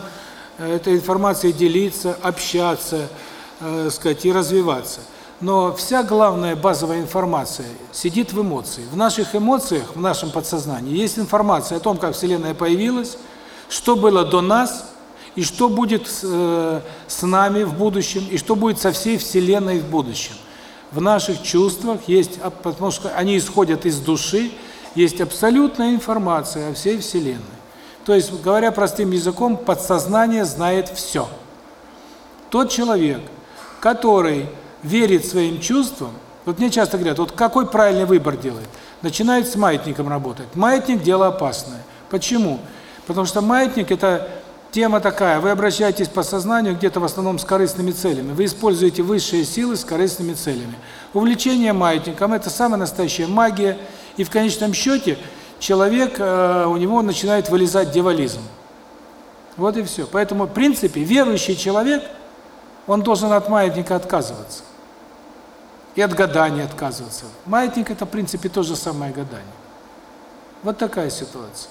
этой информацией делиться, общаться, э, сказать, и развиваться. Но вся главная базовая информация сидит в эмоции. В наших эмоциях, в нашем подсознании есть информация о том, как Вселенная появилась, что было до нас, и что будет с, э, с нами в будущем, и что будет со всей Вселенной в будущем. В наших чувствах есть, потому что они исходят из души, есть абсолютная информация о всей Вселенной. То есть, говоря простым языком, подсознание знает все. Тот человек, который верит своим чувствам, вот мне часто говорят, вот какой правильный выбор делает? Начинает с маятником работать. Маятник – дело опасное. Почему? Потому что маятник – это тема такая, вы обращаетесь по сознанию где-то в основном с корыстными целями. Вы используете высшие силы с корыстными целями. Увлечение маятником – это самая настоящая магия, и в конечном счете человек, э, у него начинает вылезать дьяволизм. Вот и все. Поэтому, в принципе, верующий человек, он должен от маятника отказываться. И от гадания отказываться. Маятник – это, в принципе, то же самое гадание. Вот такая ситуация.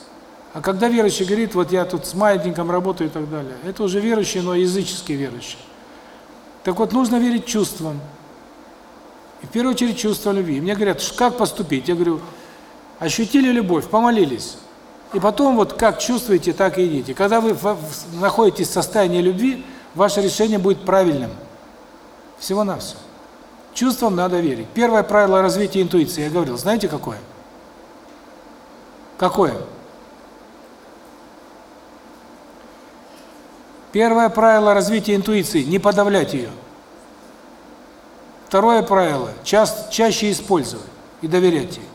А когда верующий говорит, вот я тут с маятником работаю и так далее, это уже верующий, но языческий верующий. Так вот, нужно верить чувствам. И в первую очередь чувство любви. Мне говорят, как поступить? Я говорю, ощутили любовь, помолились. И потом вот как чувствуете, так и идите. Когда вы находитесь в состоянии любви, ваше решение будет правильным. Всего-навсего. Чувствам надо верить. Первое правило развития интуиции, я говорил, знаете какое? Какое? Первое правило развития интуиции – не подавлять ее. Второе правило – ча чаще использовать и доверять ей.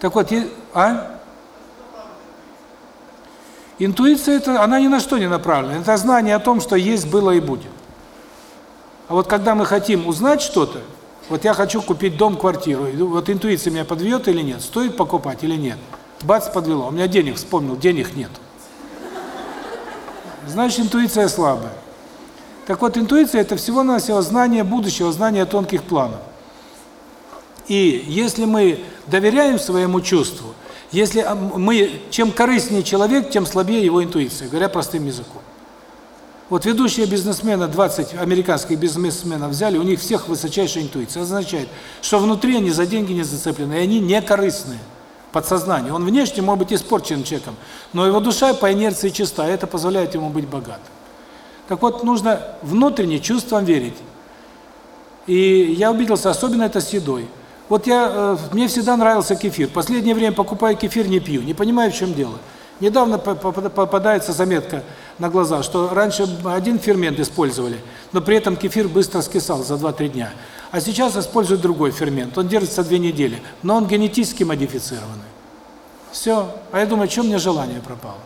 Так вот, а? Интуиция это она ни на что не направлена. Это знание о том, что есть, было и будет. А вот когда мы хотим узнать что-то, вот я хочу купить дом, квартиру, вот интуиция меня подведет или нет, стоит покупать или нет. Бац, подвело. У меня денег вспомнил, денег нет значит интуиция слабая. Так вот, интуиция – это всего-навсего знание будущего, знание тонких планов. И если мы доверяем своему чувству, если мы, чем корыстнее человек, тем слабее его интуиция, говоря простым языком. Вот ведущие бизнесмены, 20 американских бизнесменов взяли, у них всех высочайшая интуиция. Означает, что внутри они за деньги не зацеплены, и они не корыстные подсознание. Он внешне может быть испорчен человеком, но его душа по инерции чиста, это позволяет ему быть богатым. Так вот, нужно внутренне чувствам верить. И я убедился, особенно это с едой. Вот я, э, мне всегда нравился кефир. Последнее время покупаю кефир, не пью, не понимаю, в чем дело. Недавно попадается заметка на глаза, что раньше один фермент использовали, но при этом кефир быстро скисал за 2-3 дня. А сейчас используют другой фермент, он держится две недели, но он генетически модифицированный. Все. А я думаю, что мне желание пропало?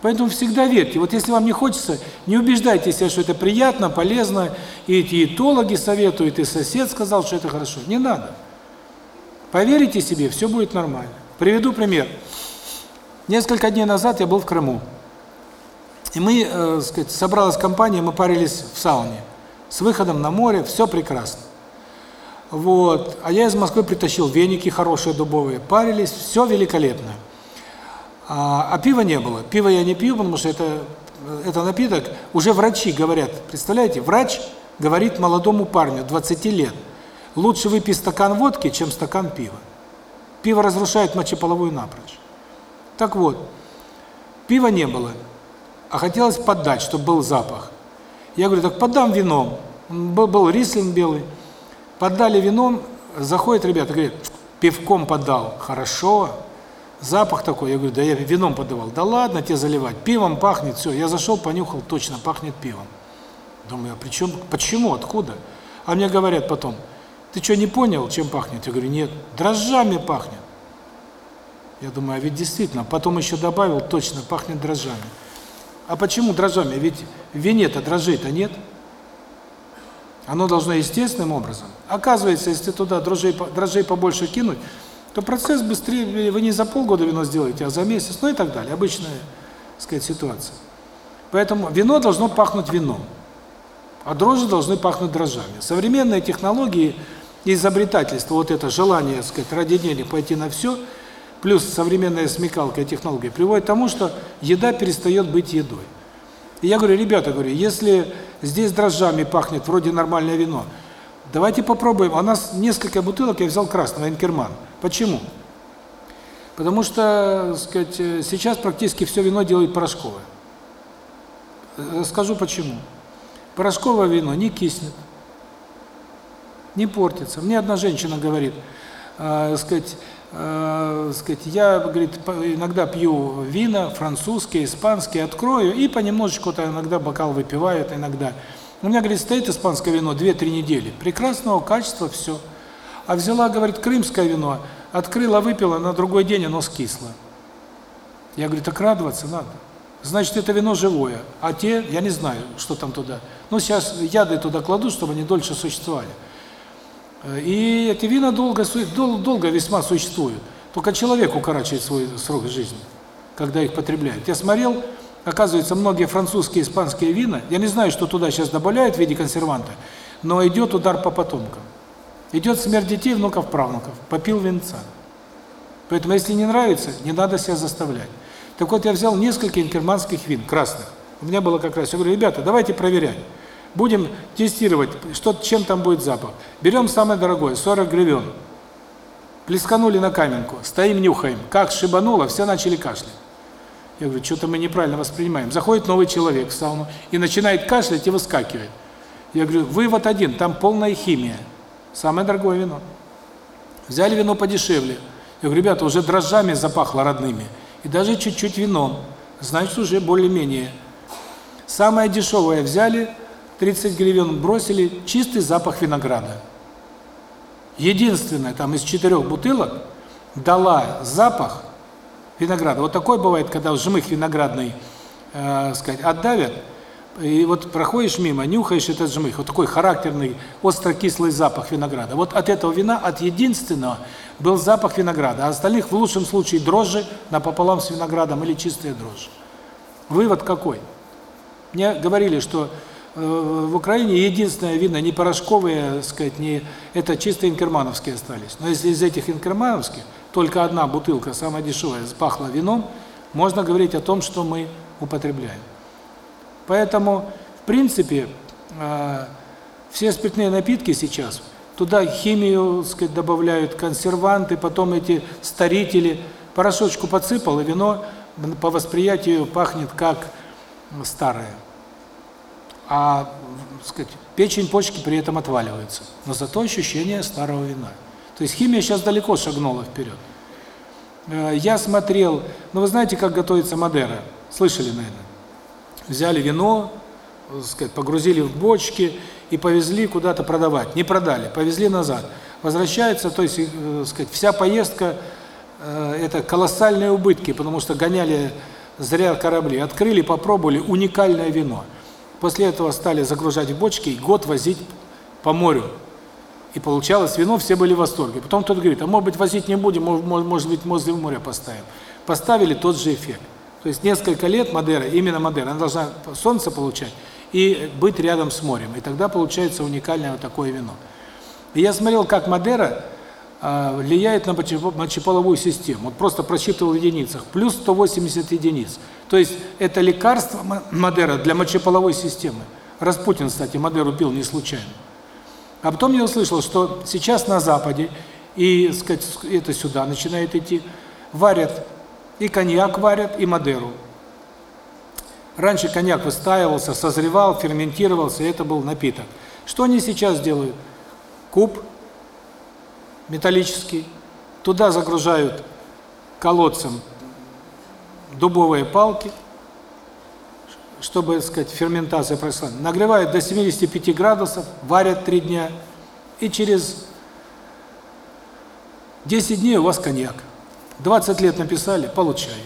Поэтому всегда верьте. Вот если вам не хочется, не убеждайте себя, что это приятно, полезно, и диетологи советуют, и сосед сказал, что это хорошо. Не надо. Поверите себе, все будет нормально. Приведу пример. Несколько дней назад я был в Крыму. И мы, э, сказать, собралась компания, мы парились в сауне. С выходом на море, все прекрасно. Вот. А я из Москвы притащил веники хорошие дубовые, парились, все великолепно. А, а пива не было. Пива я не пью, потому что это это напиток, уже врачи говорят, представляете, врач говорит молодому парню 20 лет, лучше выпей стакан водки, чем стакан пива. Пиво разрушает мочеполовую напрочь. Так вот, пива не было, а хотелось поддать, чтобы был запах. Я говорю, так подам вином. Был, был рислинг белый. Поддали вином, заходят ребята, говорят, пивком подал, хорошо, запах такой. Я говорю, да я вином подавал. Да ладно тебе заливать, пивом пахнет, все. Я зашел, понюхал, точно пахнет пивом. Думаю, а при чем, почему, откуда? А мне говорят потом, ты что, не понял, чем пахнет? Я говорю, нет, дрожжами пахнет. Я думаю, а ведь действительно, потом еще добавил, точно, пахнет дрожжами. А почему дрожжами? Ведь в вине-то дрожжей-то нет. Оно должно естественным образом. Оказывается, если туда дрожжей, дрожжей побольше кинуть, то процесс быстрее, вы не за полгода вино сделаете, а за месяц, ну и так далее. Обычная, так сказать, ситуация. Поэтому вино должно пахнуть вином, а дрожжи должны пахнуть дрожжами. Современные технологии и изобретательство, вот это желание, так сказать, ради денег пойти на все, плюс современная смекалка и технология, приводит к тому, что еда перестает быть едой. И я говорю, ребята, говорю, если здесь дрожжами пахнет, вроде нормальное вино, давайте попробуем. У нас несколько бутылок я взял красного, Энкерман. Почему? Потому что, сказать, сейчас практически все вино делают порошковое. Скажу почему. Порошковое вино не киснет, не портится. Мне одна женщина говорит, э, сказать, э, сказать, я, говорит, иногда пью вина, французские, испанские, открою, и понемножечку-то иногда бокал выпивают, иногда. У меня, говорит, стоит испанское вино 2-3 недели, прекрасного качества, все. А взяла, говорит, крымское вино, открыла, выпила, на другой день оно скисло. Я говорю, так радоваться надо. Значит, это вино живое, а те, я не знаю, что там туда. Ну, сейчас яды туда кладу, чтобы они дольше существовали. И эти вина долго, долго весьма существуют. Только человек укорачивает свой срок жизни, когда их потребляет. Я смотрел, оказывается, многие французские, испанские вина, я не знаю, что туда сейчас добавляют в виде консерванта, но идет удар по потомкам. Идет смерть детей, внуков, правнуков. Попил венца. Поэтому, если не нравится, не надо себя заставлять. Так вот, я взял несколько инкерманских вин, красных. У меня было как раз, я говорю, ребята, давайте проверять. Будем тестировать, что, чем там будет запах. Берем самое дорогое, 40 гривен. Плесканули на каменку, стоим, нюхаем. Как шибануло, все начали кашлять. Я говорю, что-то мы неправильно воспринимаем. Заходит новый человек в сауну и начинает кашлять и выскакивает. Я говорю, вывод один, там полная химия. Самое дорогое вино. Взяли вино подешевле. Я говорю, ребята, уже дрожжами запахло родными. И даже чуть-чуть вином. Значит, уже более-менее. Самое дешевое взяли, 30 гривен бросили, чистый запах винограда. Единственное, там из четырех бутылок дала запах винограда. Вот такой бывает, когда жмых виноградный, э, сказать, отдавят, и вот проходишь мимо, нюхаешь этот жмых, вот такой характерный остро-кислый запах винограда. Вот от этого вина, от единственного, был запах винограда, а остальных в лучшем случае дрожжи напополам с виноградом или чистые дрожжи. Вывод какой? Мне говорили, что в Украине единственное вино не порошковые, сказать, не это чисто инкермановские остались. Но если из этих инкермановских только одна бутылка, самая дешевая, пахла вином, можно говорить о том, что мы употребляем. Поэтому, в принципе, э, все спиртные напитки сейчас, туда химию, сказать, добавляют, консерванты, потом эти старители, порошочку подсыпал, и вино по восприятию пахнет как старое. А, сказать, печень, почки при этом отваливаются. Но зато ощущение старого вина. То есть химия сейчас далеко шагнула вперед. Э, я смотрел, ну вы знаете, как готовится Мадера? Слышали, наверное? взяли вино, сказать, погрузили в бочки и повезли куда-то продавать. Не продали, повезли назад. Возвращается, то есть, э, сказать, вся поездка э, это колоссальные убытки, потому что гоняли зря корабли. Открыли, попробовали уникальное вино. После этого стали загружать в бочки и год возить по морю. И получалось вино, все были в восторге. Потом кто-то говорит, а может быть возить не будем, может, может быть возле моря поставим. Поставили тот же эффект. То есть несколько лет Мадера, именно Мадера, она должна солнце получать и быть рядом с морем. И тогда получается уникальное вот такое вино. И я смотрел, как Мадера влияет на мочеполовую систему. Вот просто просчитывал в единицах. Плюс 180 единиц. То есть это лекарство Мадера для мочеполовой системы. Распутин, кстати, Мадеру пил не случайно. А потом я услышал, что сейчас на Западе, и, сказать, это сюда начинает идти, варят и коньяк варят, и Мадеру. Раньше коньяк выстаивался, созревал, ферментировался, и это был напиток. Что они сейчас делают? Куб металлический, туда загружают колодцем дубовые палки, чтобы, так сказать, ферментация прошла. Нагревают до 75 градусов, варят 3 дня, и через 10 дней у вас коньяк. 20 лет написали, получай.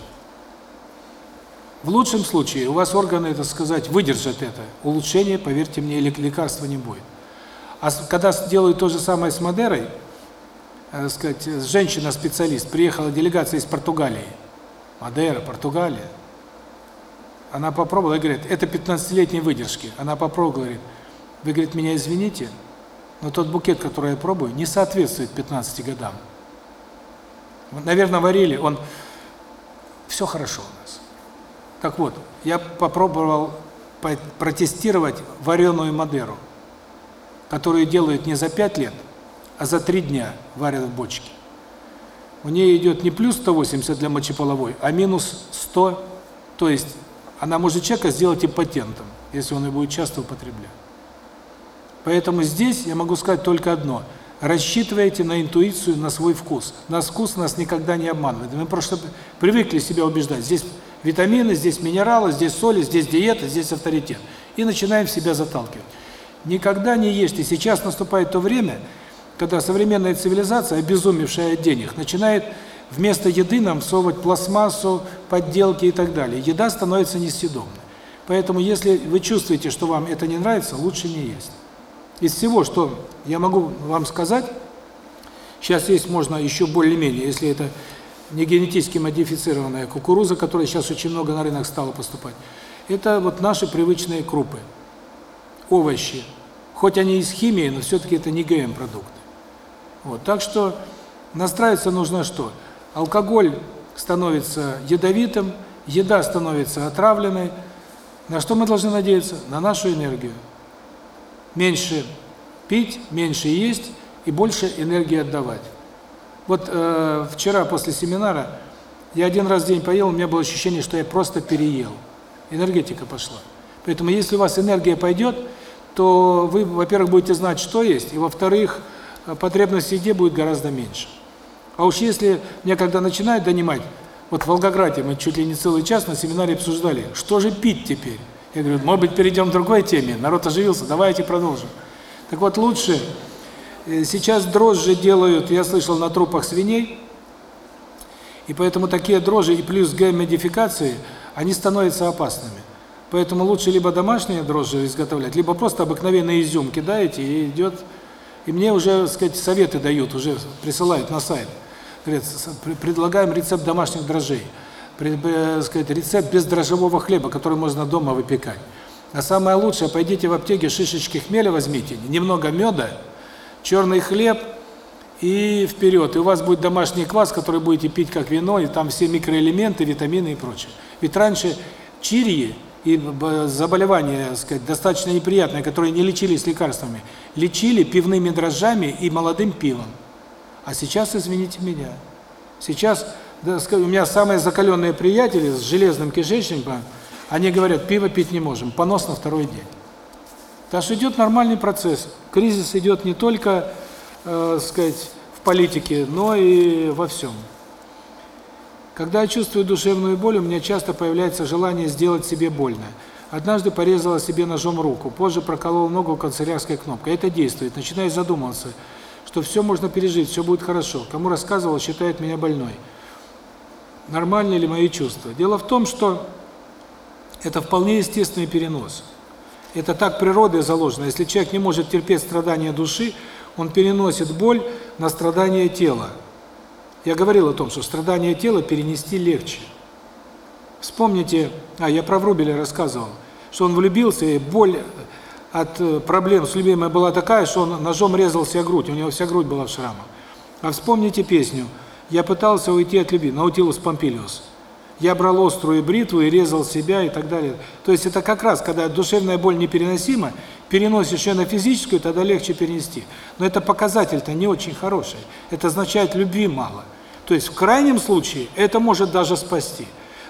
В лучшем случае у вас органы, так сказать, выдержат это. Улучшения, поверьте мне, лекарства не будет. А когда делают то же самое с Мадерой, э, сказать, женщина-специалист, приехала делегация из Португалии, Мадера, Португалия, она попробовала и говорит, это 15-летней выдержки. Она попробовала, говорит, вы, говорит, меня извините, но тот букет, который я пробую, не соответствует 15 годам. Наверное, варили, он... Все хорошо у нас. Так вот, я попробовал протестировать вареную Мадеру, которую делают не за 5 лет, а за 3 дня варят в бочке. У нее идет не плюс 180 для мочеполовой, а минус 100, то есть она может человека сделать импотентом, если он ее будет часто употреблять. Поэтому здесь я могу сказать только одно. рассчитываете на интуицию, на свой вкус. Наш вкус нас никогда не обманывает. Мы просто привыкли себя убеждать. Здесь витамины, здесь минералы, здесь соли, здесь диета, здесь авторитет. И начинаем себя заталкивать. Никогда не ешьте. Сейчас наступает то время, когда современная цивилизация, обезумевшая от денег, начинает вместо еды нам всовывать пластмассу, подделки и так далее. Еда становится несъедобной. Поэтому, если вы чувствуете, что вам это не нравится, лучше не есть. Из всего, что я могу вам сказать, сейчас есть можно еще более-менее, если это не генетически модифицированная кукуруза, которая сейчас очень много на рынок стала поступать, это вот наши привычные крупы, овощи. Хоть они из химии, но все-таки это не ГМ-продукты. Вот, так что настраиваться нужно что? Алкоголь становится ядовитым, еда становится отравленной. На что мы должны надеяться? На нашу энергию меньше пить, меньше есть и больше энергии отдавать. Вот э, вчера после семинара я один раз в день поел, у меня было ощущение, что я просто переел. Энергетика пошла. Поэтому если у вас энергия пойдет, то вы, во-первых, будете знать, что есть, и во-вторых, потребность в еде будет гораздо меньше. А уж если меня когда начинают донимать, вот в Волгограде мы чуть ли не целый час на семинаре обсуждали, что же пить теперь. Я говорю, может быть, перейдем к другой теме. Народ оживился, давайте продолжим. Так вот, лучше э, сейчас дрожжи делают, я слышал, на трупах свиней, и поэтому такие дрожжи и плюс ген-модификации, они становятся опасными. Поэтому лучше либо домашние дрожжи изготовлять, либо просто обыкновенный изюм кидаете, и идет... И мне уже, так сказать, советы дают, уже присылают на сайт. Говорят, предлагаем рецепт домашних дрожжей сказать, рецепт бездрожжевого хлеба, который можно дома выпекать. А самое лучшее, пойдите в аптеке, шишечки хмеля возьмите, немного меда, черный хлеб и вперед. И у вас будет домашний квас, который будете пить как вино, и там все микроэлементы, витамины и прочее. Ведь раньше чирии и заболевания, сказать, достаточно неприятные, которые не лечились лекарствами, лечили пивными дрожжами и молодым пивом. А сейчас, извините меня, сейчас да, у меня самые закаленные приятели с железным кишечником, они говорят, пиво пить не можем, понос на второй день. Так что идет нормальный процесс. Кризис идет не только, э, сказать, в политике, но и во всем. Когда я чувствую душевную боль, у меня часто появляется желание сделать себе больно. Однажды порезала себе ножом руку, позже проколола ногу канцелярской кнопкой. Это действует. Начинаю задумываться, что все можно пережить, все будет хорошо. Кому рассказывал, считает меня больной нормальны ли мои чувства. Дело в том, что это вполне естественный перенос. Это так природой заложено. Если человек не может терпеть страдания души, он переносит боль на страдания тела. Я говорил о том, что страдания тела перенести легче. Вспомните, а я про Врубеля рассказывал, что он влюбился, и боль от э, проблем с любимой была такая, что он ножом резал себе грудь, у него вся грудь была в шрамах. А вспомните песню я пытался уйти от любви, Наутилус Помпилиус. Я брал острую бритву и резал себя и так далее. То есть это как раз, когда душевная боль непереносима, переносишь ее на физическую, тогда легче перенести. Но это показатель-то не очень хороший. Это означает, любви мало. То есть в крайнем случае это может даже спасти.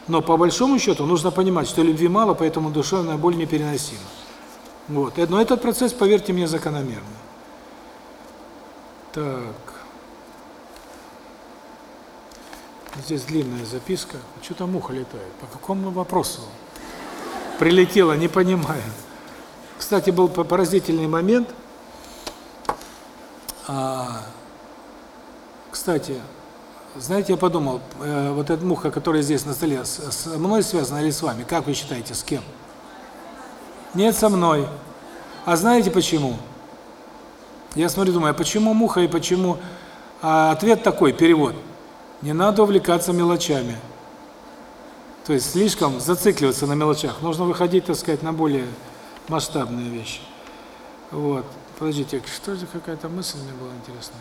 Но по большому счету нужно понимать, что любви мало, поэтому душевная боль непереносима. Вот. Но этот процесс, поверьте мне, закономерный. Так. Здесь длинная записка. Что там муха летает? По какому вопросу? Прилетела, не понимаю. Кстати, был поразительный момент. А, кстати, знаете, я подумал, э, вот эта муха, которая здесь на столе, с, с мной связана или с вами? Как вы считаете, с кем? Нет, со мной. А знаете почему? Я смотрю, думаю, а почему муха и почему... А ответ такой, перевод – не надо увлекаться мелочами. То есть слишком зацикливаться на мелочах. Нужно выходить, так сказать, на более масштабные вещи. Вот. Подождите, что же какая-то мысль мне была интересная?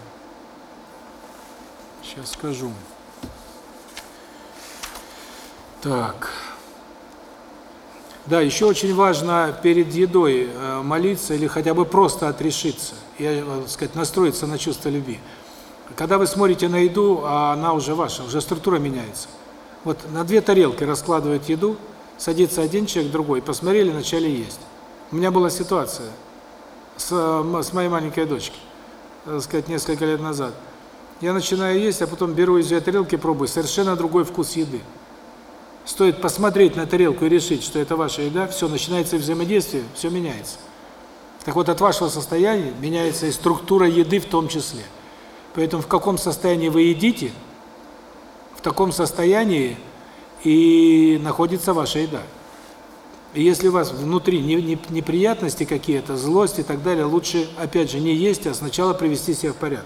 Сейчас скажу. Так. Да, еще очень важно перед едой э, молиться или хотя бы просто отрешиться, и, э, так сказать, настроиться на чувство любви. Когда вы смотрите на еду, а она уже ваша, уже структура меняется. Вот на две тарелки раскладывают еду, садится один человек, другой, посмотрели, начали есть. У меня была ситуация с, с моей маленькой дочкой. так сказать, несколько лет назад. Я начинаю есть, а потом беру из ее тарелки, пробую. Совершенно другой вкус еды. Стоит посмотреть на тарелку и решить, что это ваша еда, все, начинается взаимодействие, все меняется. Так вот, от вашего состояния меняется и структура еды в том числе. Поэтому в каком состоянии вы едите, в таком состоянии и находится ваша еда. И если у вас внутри неприятности какие-то, злость и так далее, лучше, опять же, не есть, а сначала привести себя в порядок.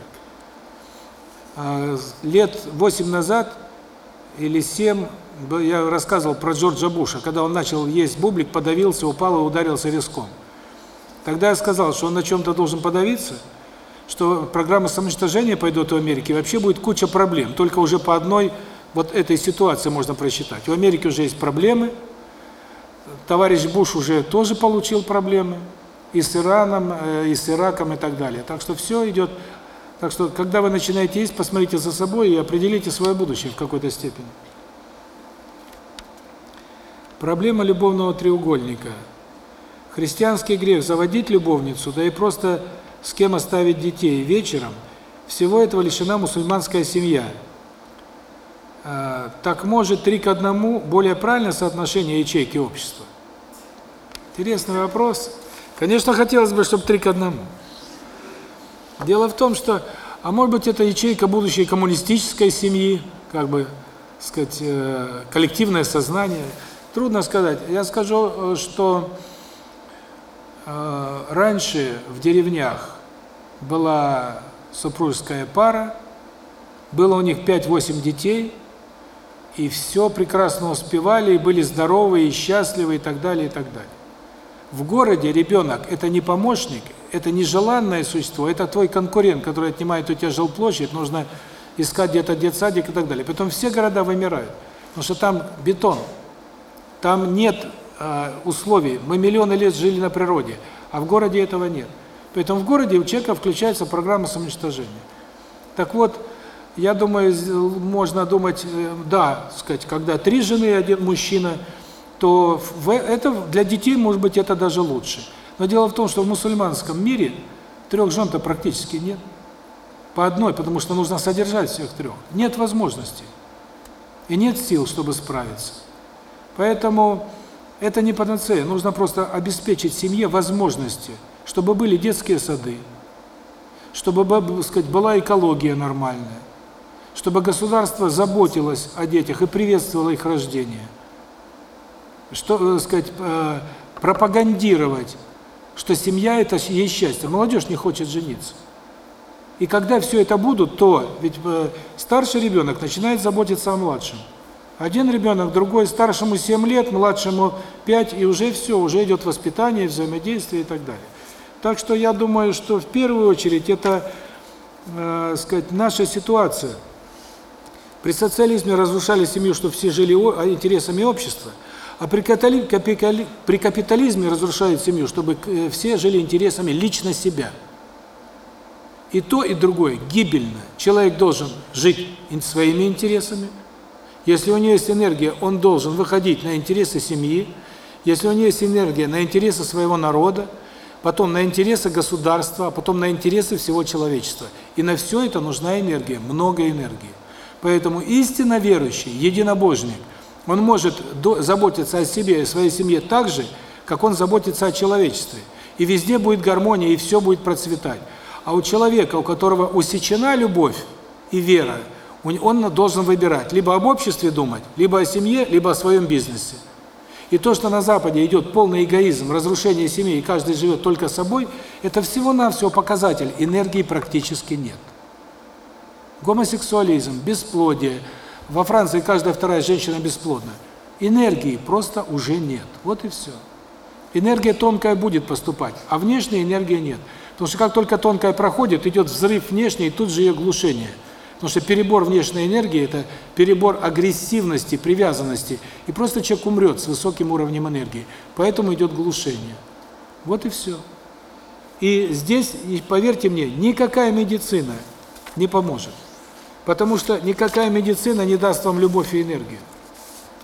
А, лет 8 назад или 7 я рассказывал про Джорджа Буша, когда он начал есть бублик, подавился, упал и ударился виском. Тогда я сказал, что он на чем-то должен подавиться, что программа самоуничтожения пойдет в Америке, вообще будет куча проблем, только уже по одной вот этой ситуации можно просчитать. У Америки уже есть проблемы, товарищ Буш уже тоже получил проблемы и с Ираном, э, и с Ираком и так далее. Так что все идет. Так что, когда вы начинаете есть, посмотрите за собой и определите свое будущее в какой-то степени. Проблема любовного треугольника. Христианский грех заводить любовницу, да и просто с кем оставить детей вечером. Всего этого лишена мусульманская семья. А, так может три к одному более правильное соотношение ячейки общества? Интересный вопрос. Конечно, хотелось бы, чтобы три к одному. Дело в том, что, а может быть, это ячейка будущей коммунистической семьи, как бы, сказать, э, коллективное сознание. Трудно сказать. Я скажу, э, что э, раньше в деревнях была супружеская пара, было у них 5-8 детей, и все прекрасно успевали, и были здоровы, и счастливы, и так далее, и так далее. В городе ребенок – это не помощник, это не желанное существо, это твой конкурент, который отнимает у тебя жилплощадь, нужно искать где-то детсадик и так далее. Потом все города вымирают, потому что там бетон, там нет э, условий. Мы миллионы лет жили на природе, а в городе этого нет. Поэтому в городе у человека включается программа самоуничтожения. Так вот, я думаю, можно думать, э, да, сказать, когда три жены и один мужчина, то в, это для детей, может быть, это даже лучше. Но дело в том, что в мусульманском мире трех жен-то практически нет. По одной, потому что нужно содержать всех трех. Нет возможности. И нет сил, чтобы справиться. Поэтому это не панацея. Нужно просто обеспечить семье возможности, чтобы были детские сады, чтобы, сказать, была экология нормальная, чтобы государство заботилось о детях и приветствовало их рождение. Что, э, сказать, э, пропагандировать, что семья – это есть счастье. Молодежь не хочет жениться. И когда все это будут, то ведь э, старший ребенок начинает заботиться о младшем. Один ребенок, другой, старшему 7 лет, младшему 5, и уже все, уже идет воспитание, взаимодействие и так далее. Так что я думаю, что в первую очередь это, э, сказать, наша ситуация – при социализме разрушали семью, чтобы все жили а, интересами общества, а при капитализме разрушают семью, чтобы э, все жили интересами лично себя. И то, и другое гибельно. Человек должен жить своими интересами. Если у него есть энергия, он должен выходить на интересы семьи. Если у него есть энергия на интересы своего народа, потом на интересы государства, а потом на интересы всего человечества. И на все это нужна энергия, много энергии. Поэтому истинно верующий, единобожник, он может заботиться о себе и своей семье так же, как он заботится о человечестве. И везде будет гармония, и все будет процветать. А у человека, у которого усечена любовь и вера, он должен выбирать, либо об обществе думать, либо о семье, либо о своем бизнесе. И то, что на Западе идет полный эгоизм, разрушение семьи, и каждый живет только собой, это всего-навсего показатель, энергии практически нет гомосексуализм, бесплодие. Во Франции каждая вторая женщина бесплодна. Энергии просто уже нет. Вот и все. Энергия тонкая будет поступать, а внешней энергии нет. Потому что как только тонкая проходит, идет взрыв внешний, и тут же ее глушение. Потому что перебор внешней энергии – это перебор агрессивности, привязанности. И просто человек умрет с высоким уровнем энергии. Поэтому идет глушение. Вот и все. И здесь, поверьте мне, никакая медицина не поможет. Потому что никакая медицина не даст вам любовь и энергию.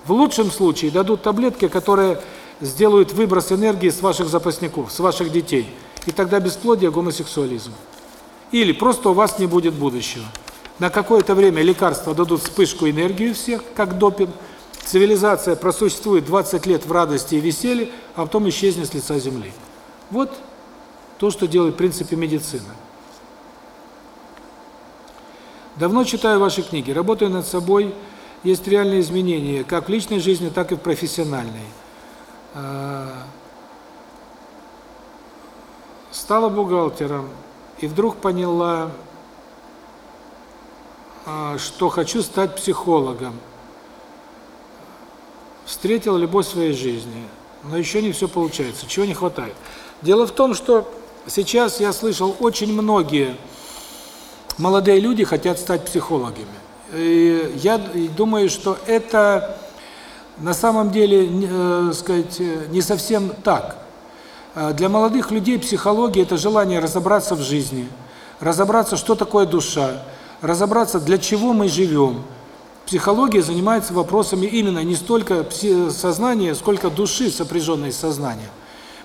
В лучшем случае дадут таблетки, которые сделают выброс энергии с ваших запасников, с ваших детей. И тогда бесплодие, гомосексуализм. Или просто у вас не будет будущего. На какое-то время лекарства дадут вспышку энергии всех, как допинг. Цивилизация просуществует 20 лет в радости и веселье, а потом исчезнет с лица земли. Вот то, что делает в принципе медицина. Давно читаю ваши книги, работаю над собой, есть реальные изменения, как в личной жизни, так и в профессиональной. А, стала бухгалтером и вдруг поняла, а, что хочу стать психологом. Встретил любовь своей жизни, но еще не все получается. Чего не хватает? Дело в том, что сейчас я слышал, очень многие молодые люди хотят стать психологами. И я думаю, что это на самом деле, э, сказать, не совсем так. А для молодых людей психология – это желание разобраться в жизни, разобраться, что такое душа, разобраться, для чего мы живем. Психология занимается вопросами именно не столько сознания, сколько души, сопряженной с сознанием.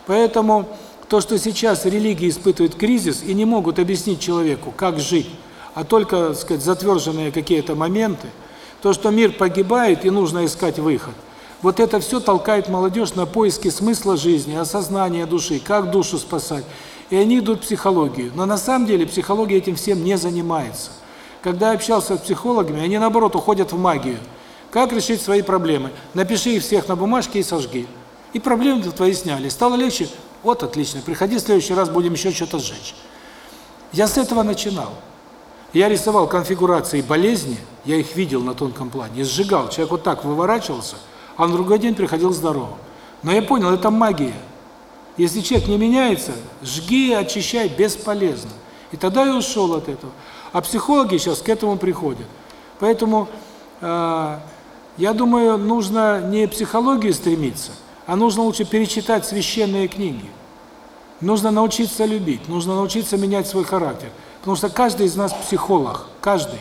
Поэтому то, что сейчас религии испытывают кризис и не могут объяснить человеку, как жить, а только, так сказать, затверженные какие-то моменты, то, что мир погибает и нужно искать выход. Вот это все толкает молодежь на поиски смысла жизни, осознания души, как душу спасать. И они идут в психологию. Но на самом деле психология этим всем не занимается. Когда я общался с психологами, они наоборот уходят в магию. Как решить свои проблемы? Напиши их всех на бумажке и сожги. И проблемы твои сняли. Стало легче? Вот отлично. Приходи в следующий раз, будем еще что-то сжечь. Я с этого начинал. Я рисовал конфигурации болезни, я их видел на тонком плане, сжигал. Человек вот так выворачивался, а на другой день приходил здоровым. Но я понял, это магия. Если человек не меняется, жги, очищай, бесполезно. И тогда я ушел от этого. А психологи сейчас к этому приходят. Поэтому э, я думаю, нужно не психологию стремиться, а нужно лучше перечитать священные книги. Нужно научиться любить, нужно научиться менять свой характер. Потому что каждый из нас психолог, каждый.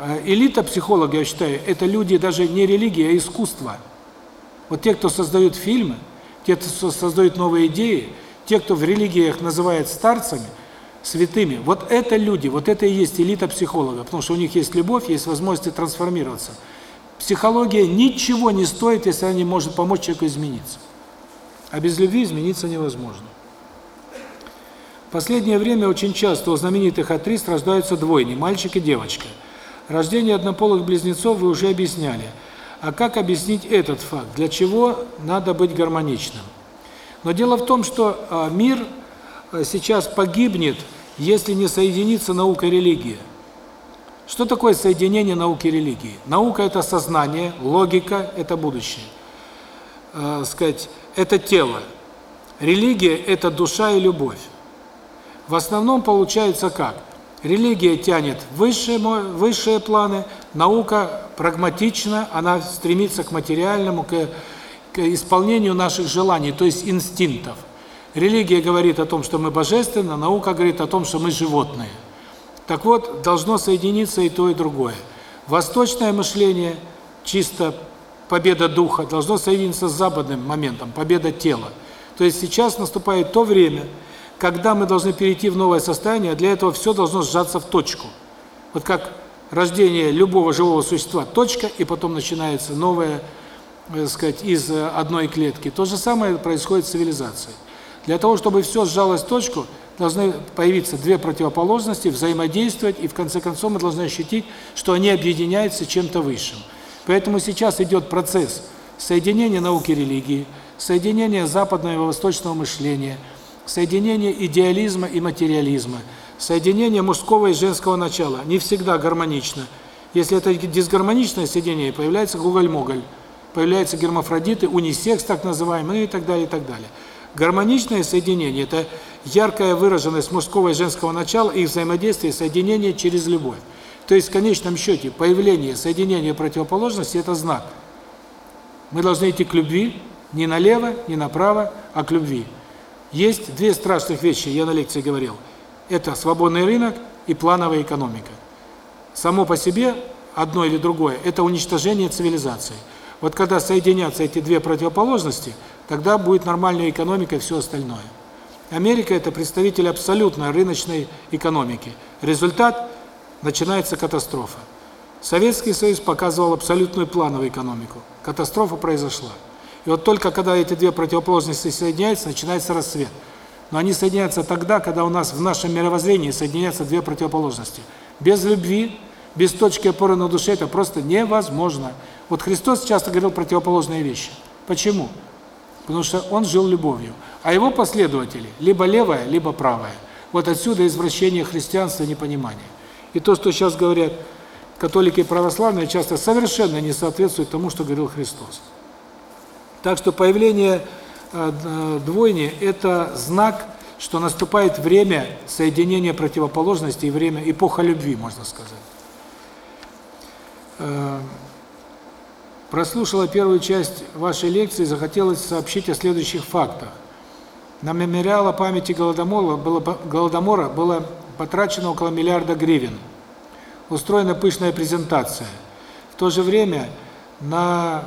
А элита психологов, я считаю, это люди даже не религия, а искусство. Вот те, кто создают фильмы, те, кто создают новые идеи, те, кто в религиях называют старцами, святыми, вот это люди, вот это и есть элита психолога, потому что у них есть любовь, есть возможность трансформироваться. Психология ничего не стоит, если она не может помочь человеку измениться. А без любви измениться невозможно. В последнее время очень часто у знаменитых актрис рождаются двойни, мальчик и девочка. Рождение однополых близнецов вы уже объясняли. А как объяснить этот факт? Для чего надо быть гармоничным? Но дело в том, что а, мир а, сейчас погибнет, если не соединится наука и религия. Что такое соединение науки и религии? Наука – это сознание, логика – это будущее. Э, сказать, это тело. Религия – это душа и любовь. В основном получается как? Религия тянет высшие, высшие планы, наука прагматична, она стремится к материальному, к, к исполнению наших желаний, то есть инстинктов. Религия говорит о том, что мы божественны, наука говорит о том, что мы животные. Так вот, должно соединиться и то, и другое. Восточное мышление, чисто победа духа, должно соединиться с западным моментом, победа тела. То есть сейчас наступает то время, когда мы должны перейти в новое состояние, а для этого все должно сжаться в точку. Вот как рождение любого живого существа – точка, и потом начинается новое, так э, сказать, из одной клетки. То же самое происходит с цивилизацией. Для того, чтобы все сжалось в точку, должны появиться две противоположности, взаимодействовать, и в конце концов мы должны ощутить, что они объединяются чем-то высшим. Поэтому сейчас идет процесс соединения науки и религии, соединения западного и восточного мышления – соединение идеализма и материализма, соединение мужского и женского начала, не всегда гармонично. Если это дисгармоничное соединение, появляется гуголь-моголь, появляются гермафродиты, унисекс так называемый, ну и так далее, и так далее. Гармоничное соединение – это яркая выраженность мужского и женского начала и взаимодействие, соединение через любовь. То есть в конечном счете появление, соединение противоположности – это знак. Мы должны идти к любви, не налево, не направо, а к любви. Есть две страшных вещи, я на лекции говорил. Это свободный рынок и плановая экономика. Само по себе одно или другое – это уничтожение цивилизации. Вот когда соединятся эти две противоположности, тогда будет нормальная экономика и все остальное. Америка – это представитель абсолютной рыночной экономики. Результат – начинается катастрофа. Советский Союз показывал абсолютную плановую экономику. Катастрофа произошла. И вот только когда эти две противоположности соединяются, начинается рассвет. Но они соединяются тогда, когда у нас в нашем мировоззрении соединяются две противоположности. Без любви, без точки опоры на душе это просто невозможно. Вот Христос часто говорил противоположные вещи. Почему? Потому что он жил любовью. А его последователи либо левая, либо правая. Вот отсюда извращение христианства непонимание. И то, что сейчас говорят католики и православные, часто совершенно не соответствует тому, что говорил Христос. Так что появление э, двойни – это знак, что наступает время соединения противоположностей, время эпоха любви, можно сказать. Э, прослушала первую часть вашей лекции, захотелось сообщить о следующих фактах. На мемориал памяти Голодомора было, Голодомора было потрачено около миллиарда гривен. Устроена пышная презентация. В то же время на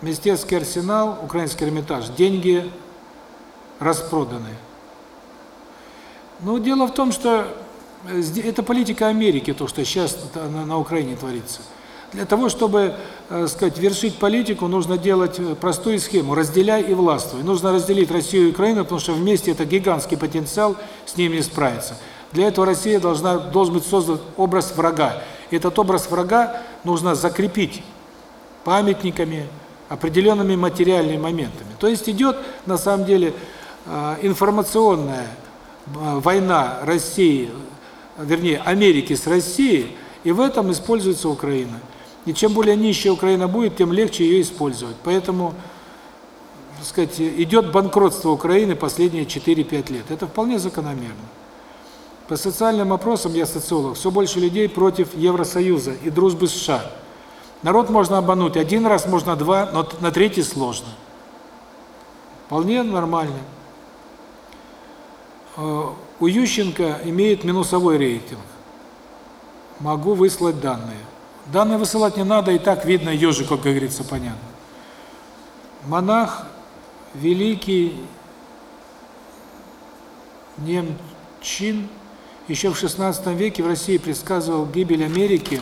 Министерский арсенал, Украинский Эрмитаж, деньги распроданы. Но дело в том, что это политика Америки, то, что сейчас на Украине творится. Для того, чтобы, э, сказать, вершить политику, нужно делать э, простую схему: разделяй и властвуй. Нужно разделить Россию и Украину, потому что вместе это гигантский потенциал, с ними не справиться. Для этого Россия должна должен быть создан образ врага. Этот образ врага нужно закрепить памятниками, определенными материальными моментами. То есть идет на самом деле э, информационная война России вернее, Америки с Россией, и в этом используется Украина. И чем более нищая Украина будет, тем легче ее использовать. Поэтому, так сказать, идет банкротство Украины последние 4-5 лет. Это вполне закономерно. По социальным вопросам, я социолог, все больше людей против Евросоюза и дружбы США. Народ можно обмануть один раз, можно два, но на третий сложно. Вполне нормально. Э, у Ющенко имеет минусовой рейтинг. Могу выслать данные. Данные высылать не надо, и так видно ежик, как говорится, понятно. Монах великий Немчин еще в XVI веке в России предсказывал гибель Америки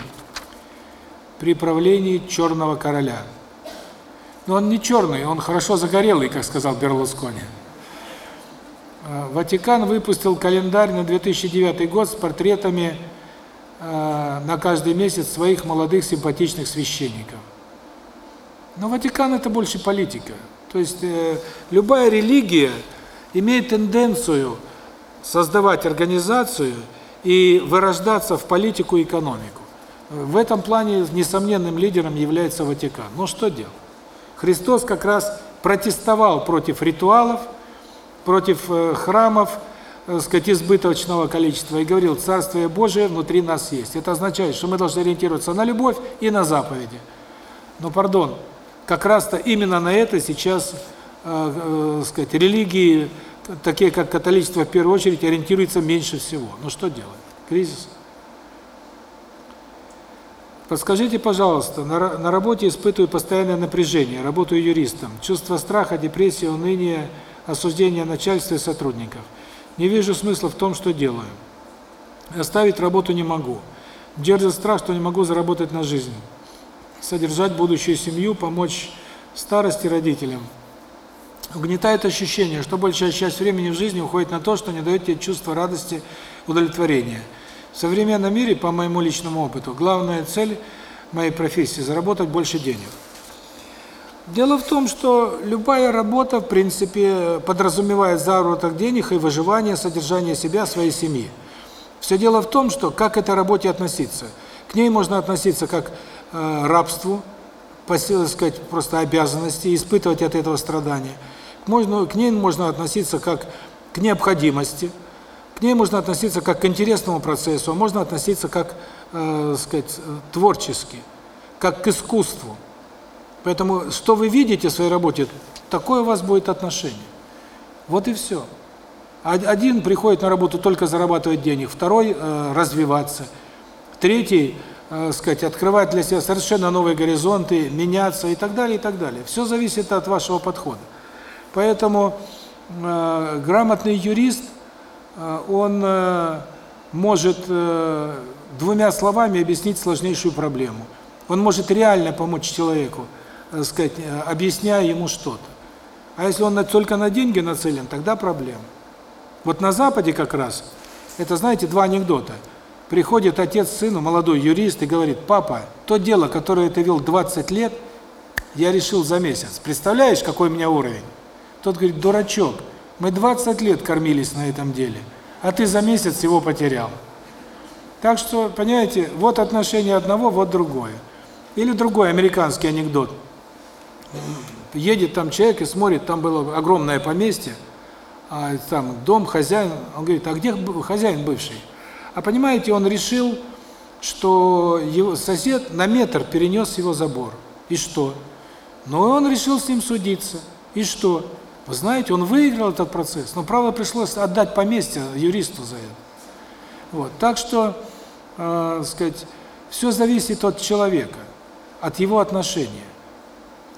при правлении черного короля. Но он не черный, он хорошо загорелый, как сказал Берлускони. Э, Ватикан выпустил календарь на 2009 год с портретами э, на каждый месяц своих молодых симпатичных священников. Но Ватикан это больше политика. То есть э, любая религия имеет тенденцию создавать организацию и вырождаться в политику и экономику. В этом плане несомненным лидером является Ватикан. Но что делать? Христос как раз протестовал против ритуалов, против э, храмов, сказать, избыточного количества, и говорил, Царствие Божие внутри нас есть. Это означает, что мы должны ориентироваться на любовь и на заповеди. Но, пардон, как раз-то именно на это сейчас, э, э, сказать, религии, такие как католичество в первую очередь, ориентируются меньше всего. Ну что делать? Кризис. Подскажите, пожалуйста, на, на работе испытываю постоянное напряжение, работаю юристом, чувство страха, депрессия, уныние – осуждения начальства и сотрудников. Не вижу смысла в том, что делаю. Оставить работу не могу. Держит страх, что не могу заработать на жизнь. Содержать будущую семью, помочь старости родителям. Угнетает ощущение, что большая часть времени в жизни уходит на то, что не дает тебе чувство радости, удовлетворения. В современном мире, по моему личному опыту, главная цель моей профессии – заработать больше денег. Дело в том, что любая работа, в принципе, подразумевает заработок денег и выживание, содержание себя, своей семьи. Все дело в том, что как к этой работе относиться. К ней можно относиться как э, рабству, по сказать, просто обязанности, испытывать от этого страдания. Можно, к ней можно относиться как к необходимости, к ней можно относиться как к интересному процессу, а можно относиться как, э, сказать, творчески, как к искусству. Поэтому, что вы видите в своей работе, такое у вас будет отношение. Вот и все. Один приходит на работу только зарабатывать денег, второй э, развиваться, третий, э, сказать, открывать для себя совершенно новые горизонты, меняться и так далее, и так далее. Все зависит от вашего подхода. Поэтому э, грамотный юрист, э, он э, может э, двумя словами объяснить сложнейшую проблему. Он может реально помочь человеку, так сказать, э, объясняя ему что-то. А если он только на деньги нацелен, тогда проблема. Вот на Западе как раз, это, знаете, два анекдота. Приходит отец сыну, молодой юрист, и говорит, папа, то дело, которое ты вел 20 лет, я решил за месяц. Представляешь, какой у меня уровень? Тот говорит, дурачок, мы 20 лет кормились на этом деле, а ты за месяц его потерял. Так что, понимаете, вот отношение одного, вот другое. Или другой американский анекдот. Едет там человек и смотрит, там было огромное поместье, а там дом, хозяин, он говорит, а где хозяин бывший? А понимаете, он решил, что его сосед на метр перенес его забор. И что? Но он решил с ним судиться. И что? Вы знаете, он выиграл этот процесс, но правда пришлось отдать поместье юристу за это. Вот. Так что, э, сказать, все зависит от человека, от его отношения.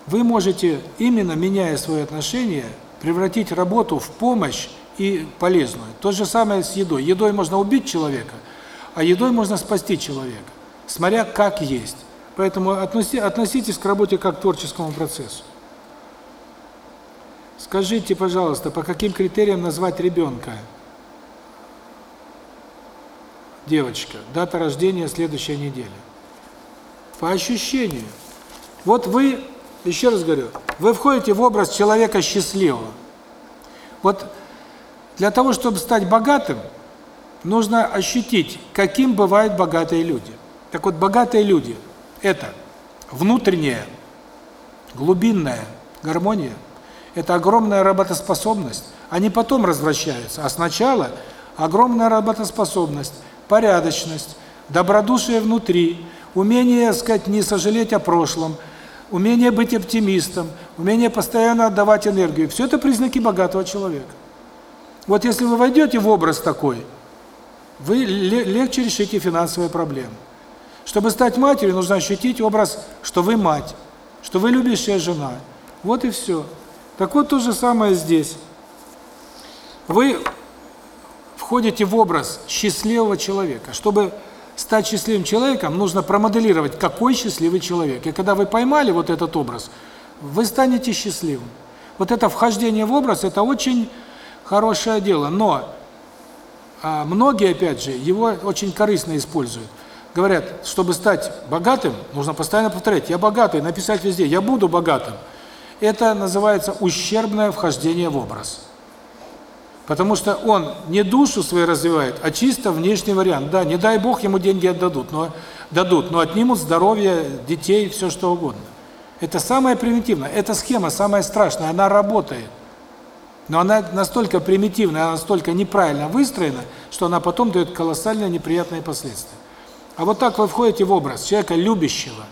Вы можете, именно меняя свое отношение, превратить работу в помощь и полезную. То же самое с едой. Едой можно убить человека, а едой можно спасти человека, смотря как есть. Поэтому относитесь к работе как к творческому процессу. Скажите, пожалуйста, по каким критериям назвать ребенка? Девочка, дата рождения следующая неделя. По ощущению. Вот вы еще раз говорю, вы входите в образ человека счастливого. Вот для того, чтобы стать богатым, нужно ощутить, каким бывают богатые люди. Так вот, богатые люди – это внутренняя, глубинная гармония, это огромная работоспособность. Они потом развращаются, а сначала огромная работоспособность, порядочность, добродушие внутри, умение, сказать, не сожалеть о прошлом – умение быть оптимистом, умение постоянно отдавать энергию. Все это признаки богатого человека. Вот если вы войдете в образ такой, вы легче решите финансовые проблемы. Чтобы стать матерью, нужно ощутить образ, что вы мать, что вы любящая жена. Вот и все. Так вот то же самое здесь. Вы входите в образ счастливого человека. Чтобы стать счастливым человеком, нужно промоделировать, какой счастливый человек. И когда вы поймали вот этот образ, вы станете счастливым. Вот это вхождение в образ – это очень хорошее дело. Но а, многие, опять же, его очень корыстно используют. Говорят, чтобы стать богатым, нужно постоянно повторять «я богатый», написать везде «я буду богатым». Это называется ущербное вхождение в образ. Потому что он не душу свою развивает, а чисто внешний вариант. Да, не дай бог ему деньги отдадут, но дадут, но отнимут здоровье детей, все что угодно. Это самое примитивное. Эта схема самая страшная, она работает. Но она настолько примитивная, она настолько неправильно выстроена, что она потом дает колоссальные неприятные последствия. А вот так вы входите в образ человека любящего.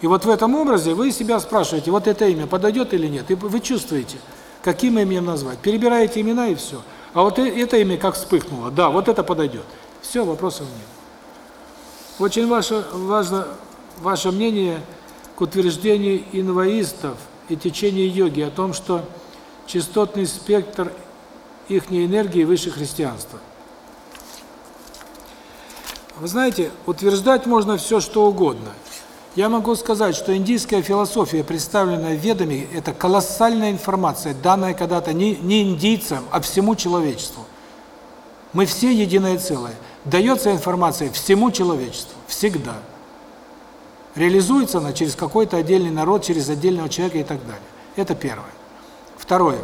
И вот в этом образе вы себя спрашиваете, вот это имя подойдет или нет, и вы чувствуете – Каким именем назвать? Перебираете имена и все. А вот это имя как вспыхнуло. Да, вот это подойдет. Все, вопросов нет. Очень ваше, важно ваше мнение к утверждению инвоистов и течения йоги о том, что частотный спектр их энергии выше христианства. Вы знаете, утверждать можно все, что угодно – я могу сказать, что индийская философия, представленная ведами, это колоссальная информация, данная когда-то не, не индийцам, а всему человечеству. Мы все единое целое. Дается информация всему человечеству, всегда. Реализуется она через какой-то отдельный народ, через отдельного человека и так далее. Это первое. Второе.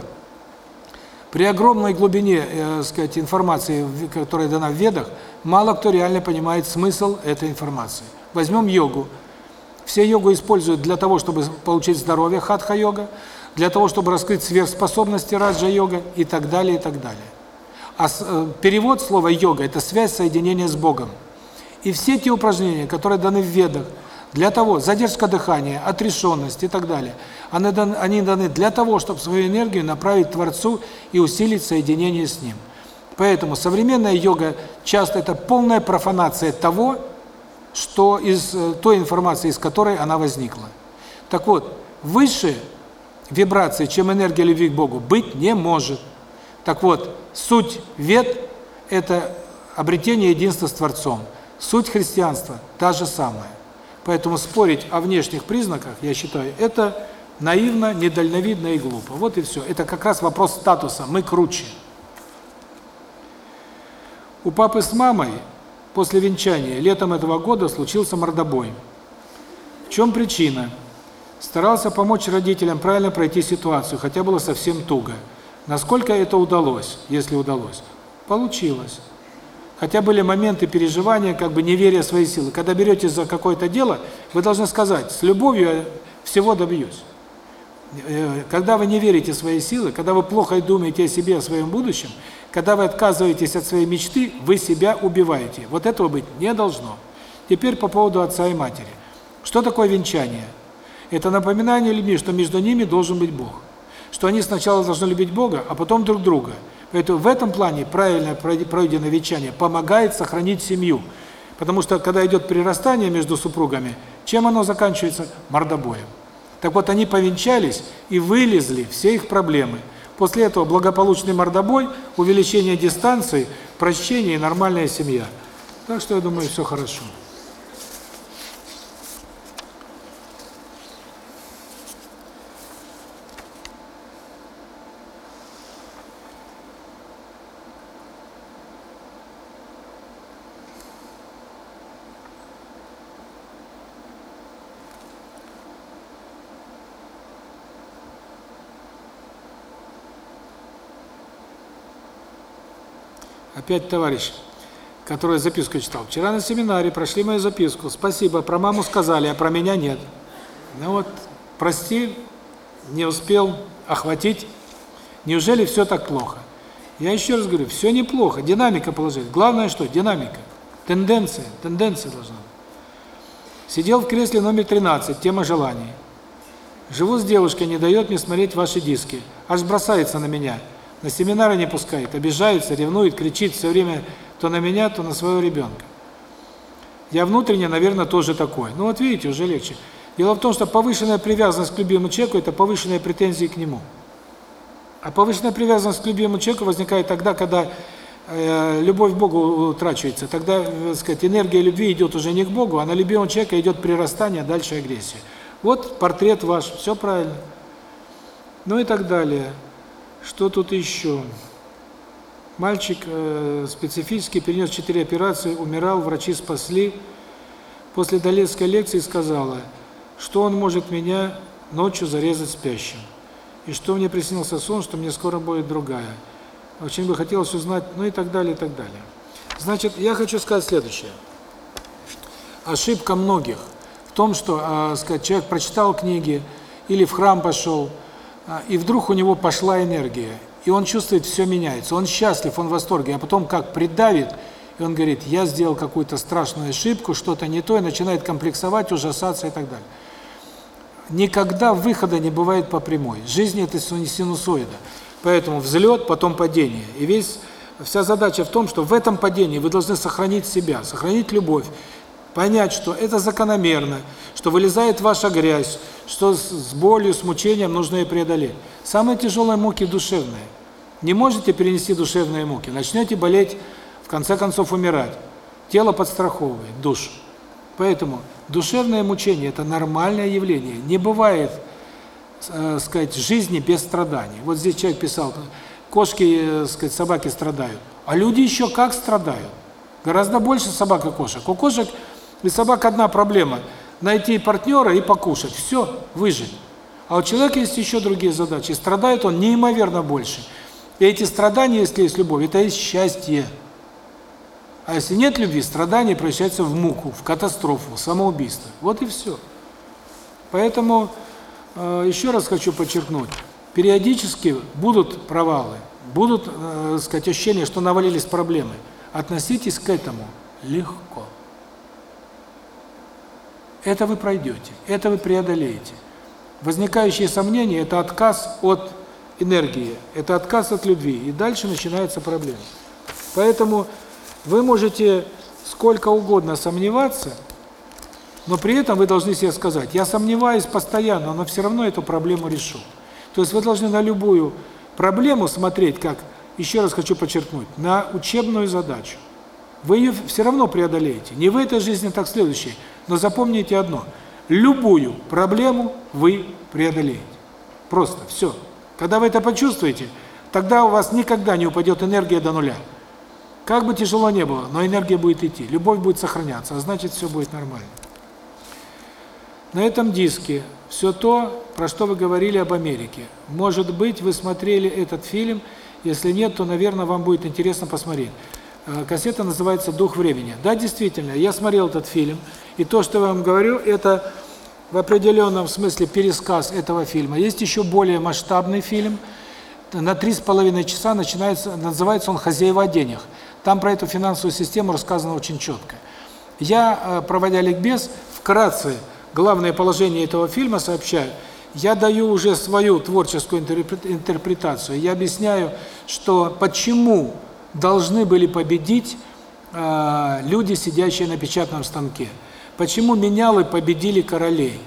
При огромной глубине, э, сказать, информации, которая дана в ведах, мало кто реально понимает смысл этой информации. Возьмем йогу. Все йогу используют для того, чтобы получить здоровье, хатха-йога, для того, чтобы раскрыть сверхспособности раджа-йога и так далее, и так далее. А э, перевод слова йога – это связь соединения с Богом. И все те упражнения, которые даны в ведах, для того, задержка дыхания, отрешенность и так далее, они даны, они даны для того, чтобы свою энергию направить Творцу и усилить соединение с Ним. Поэтому современная йога часто это полная профанация того, что из э, той информации, из которой она возникла. Так вот, выше вибрации, чем энергия любви к Богу, быть не может. Так вот, суть вет – это обретение единства с Творцом. Суть христианства – та же самая. Поэтому спорить о внешних признаках, я считаю, это наивно, недальновидно и глупо. Вот и все. Это как раз вопрос статуса. Мы круче. У папы с мамой после венчания летом этого года случился мордобой. В чем причина? Старался помочь родителям правильно пройти ситуацию, хотя было совсем туго. Насколько это удалось, если удалось? Получилось. Хотя были моменты переживания, как бы не веря в свои силы. Когда беретесь за какое-то дело, вы должны сказать, с любовью я всего добьюсь. Э, когда вы не верите в свои силы, когда вы плохо думаете о себе, о своем будущем, когда вы отказываетесь от своей мечты, вы себя убиваете. Вот этого быть не должно. Теперь по поводу отца и матери. Что такое венчание? Это напоминание людьми, что между ними должен быть Бог. Что они сначала должны любить Бога, а потом друг друга. Поэтому в этом плане правильное пройденное венчание помогает сохранить семью. Потому что когда идет прирастание между супругами, чем оно заканчивается? Мордобоем. Так вот, они повенчались и вылезли все их проблемы. После этого благополучный мордобой, увеличение дистанции, прощение и нормальная семья. Так что я думаю, все хорошо. Опять товарищ, который записку читал. Вчера на семинаре прошли мою записку. Спасибо, про маму сказали, а про меня нет. Ну вот, прости, не успел охватить. Неужели все так плохо? Я еще раз говорю, все неплохо, динамика положить. Главное что? Динамика. Тенденция, тенденция должна. Сидел в кресле номер 13, тема желаний. Живу с девушкой, не дает мне смотреть ваши диски. Аж бросается на меня. На семинары не пускает, обижается, ревнует, кричит все время то на меня, то на своего ребенка. Я внутренне, наверное, тоже такой. Ну вот видите, уже легче. Дело в том, что повышенная привязанность к любимому человеку – это повышенные претензии к нему. А повышенная привязанность к любимому человеку возникает тогда, когда э, любовь к Богу утрачивается. Тогда, э, так сказать, энергия любви идет уже не к Богу, а на любимого человека идет прирастание, дальше агрессия. Вот портрет ваш, все правильно. Ну и так далее. Что тут еще? Мальчик э, специфически перенес четыре операции, умирал, врачи спасли. После Долецкой лекции сказала, что он может меня ночью зарезать спящим. И что мне приснился сон, что мне скоро будет другая. Очень бы хотелось узнать, ну и так далее, и так далее. Значит, я хочу сказать следующее. Ошибка многих в том, что, э, сказать, человек прочитал книги или в храм пошел, и вдруг у него пошла энергия, и он чувствует, все меняется, он счастлив, он в восторге, а потом как придавит, и он говорит, я сделал какую-то страшную ошибку, что-то не то, и начинает комплексовать, ужасаться и так далее. Никогда выхода не бывает по прямой. Жизнь – это синусоида. Поэтому взлет, потом падение. И весь вся задача в том, что в этом падении вы должны сохранить себя, сохранить любовь, понять, что это закономерно, что вылезает ваша грязь, что с болью, с мучением нужно ее преодолеть. Самые тяжелые муки душевные. Не можете перенести душевные муки, начнете болеть, в конце концов умирать. Тело подстраховывает, душ. Поэтому душевное мучение – это нормальное явление. Не бывает, э, сказать, жизни без страданий. Вот здесь человек писал, кошки, э, сказать, собаки страдают. А люди еще как страдают. Гораздо больше собак и кошек. У кошек и собак одна проблема – найти партнера и покушать. Все, выжить. А у человека есть еще другие задачи. Страдает он неимоверно больше. И эти страдания, если есть любовь, это есть счастье. А если нет любви, страдания превращаются в муку, в катастрофу, в самоубийство. Вот и все. Поэтому э, еще раз хочу подчеркнуть, периодически будут провалы, будут, э, сказать, ощущения, что навалились проблемы. Относитесь к этому легко. Это вы пройдете, это вы преодолеете. Возникающие сомнения – это отказ от энергии, это отказ от любви, и дальше начинается проблема. Поэтому вы можете сколько угодно сомневаться, но при этом вы должны себе сказать, я сомневаюсь постоянно, но все равно эту проблему решу. То есть вы должны на любую проблему смотреть как еще раз хочу подчеркнуть, на учебную задачу. Вы ее все равно преодолеете. Не в этой жизни, так в следующей. Но запомните одно. Любую проблему вы преодолеете. Просто все. Когда вы это почувствуете, тогда у вас никогда не упадет энергия до нуля. Как бы тяжело не было, но энергия будет идти, любовь будет сохраняться, а значит все будет нормально. На этом диске все то, про что вы говорили об Америке. Может быть, вы смотрели этот фильм, если нет, то, наверное, вам будет интересно посмотреть. Э, кассета называется «Дух времени». Да, действительно, я смотрел этот фильм, и то, что я вам говорю, это в определенном смысле пересказ этого фильма. Есть еще более масштабный фильм, на три с половиной часа начинается, называется он «Хозяева денег». Там про эту финансовую систему рассказано очень четко. Я, э, проводя ликбез, вкратце главное положение этого фильма сообщаю. Я даю уже свою творческую интерпретацию. Я объясняю, что почему должны были победить э, люди, сидящие на печатном станке. Почему менялы победили королей?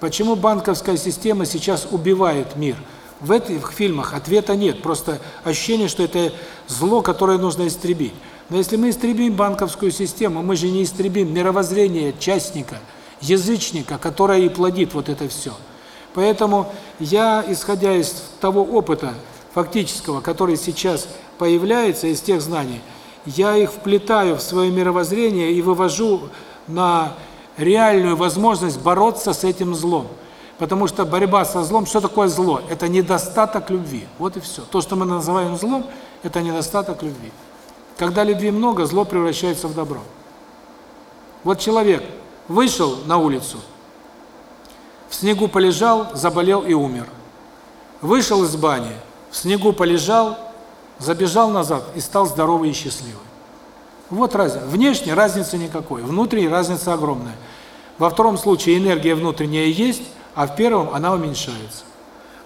Почему банковская система сейчас убивает мир? В этих фильмах ответа нет, просто ощущение, что это зло, которое нужно истребить. Но если мы истребим банковскую систему, мы же не истребим мировоззрение частника, язычника, которое и плодит вот это все. Поэтому я, исходя из того опыта фактического, который сейчас появляется, из тех знаний, я их вплетаю в свое мировоззрение и вывожу на реальную возможность бороться с этим злом. Потому что борьба со злом, что такое зло? Это недостаток любви. Вот и все. То, что мы называем злом, это недостаток любви. Когда любви много, зло превращается в добро. Вот человек вышел на улицу, в снегу полежал, заболел и умер. Вышел из бани, в снегу полежал, забежал назад и стал здоровый и счастливый. Вот разница. Внешне разницы никакой, внутренне разница огромная. Во втором случае энергия внутренняя есть, а в первом она уменьшается.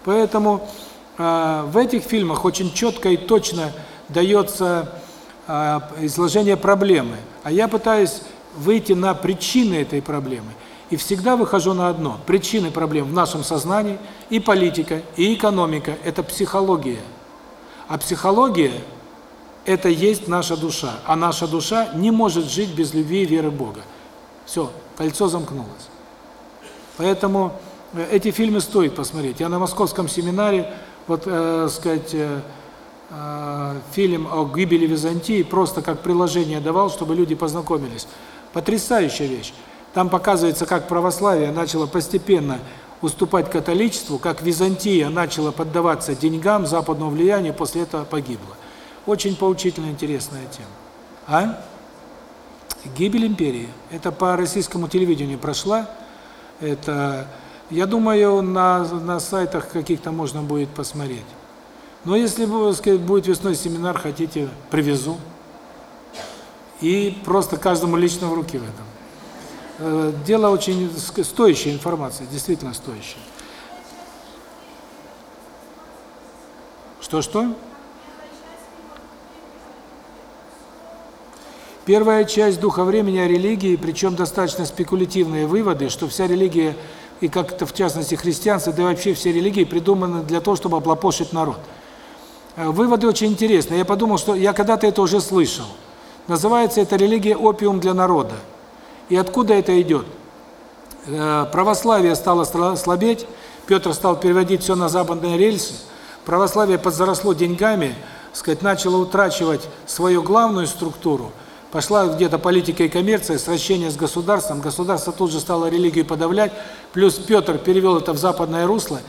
Поэтому э, в этих фильмах очень четко и точно дается э, изложение проблемы. А я пытаюсь выйти на причины этой проблемы. И всегда выхожу на одно. Причины проблем в нашем сознании, и политика, и экономика – это психология. А психология – это есть наша душа. А наша душа не может жить без любви и веры Бога. Все, кольцо замкнулось. Поэтому э, эти фильмы стоит посмотреть. Я на московском семинаре, вот, э, сказать, э, э, фильм о гибели Византии просто как приложение давал, чтобы люди познакомились. Потрясающая вещь. Там показывается, как православие начало постепенно уступать католичеству, как Византия начала поддаваться деньгам, западному влиянию, после этого погибла. Очень поучительная, интересная тема. А? Гибель империи. Это по российскому телевидению прошла. Это, я думаю, на, на сайтах каких-то можно будет посмотреть. Но если сказать, будет весной семинар, хотите, привезу. И просто каждому лично в руки в этом. Э, дело очень стоящая информация, действительно стоящая. Что-что? Первая часть «Духа времени» о религии, причем достаточно спекулятивные выводы, что вся религия, и как-то в частности христианство, да и вообще все религии придуманы для того, чтобы облапошить народ. Э, выводы очень интересные. Я подумал, что я когда-то это уже слышал. Называется это религия «Опиум для народа». И откуда это идет? Э, православие стало слабеть, Петр стал переводить все на западные рельсы, православие подзаросло деньгами, сказать, начало утрачивать свою главную структуру – Пошла где-то политика и коммерция, сращение с государством, государство тут же стало религию подавлять, плюс Петр перевел это в западное русло,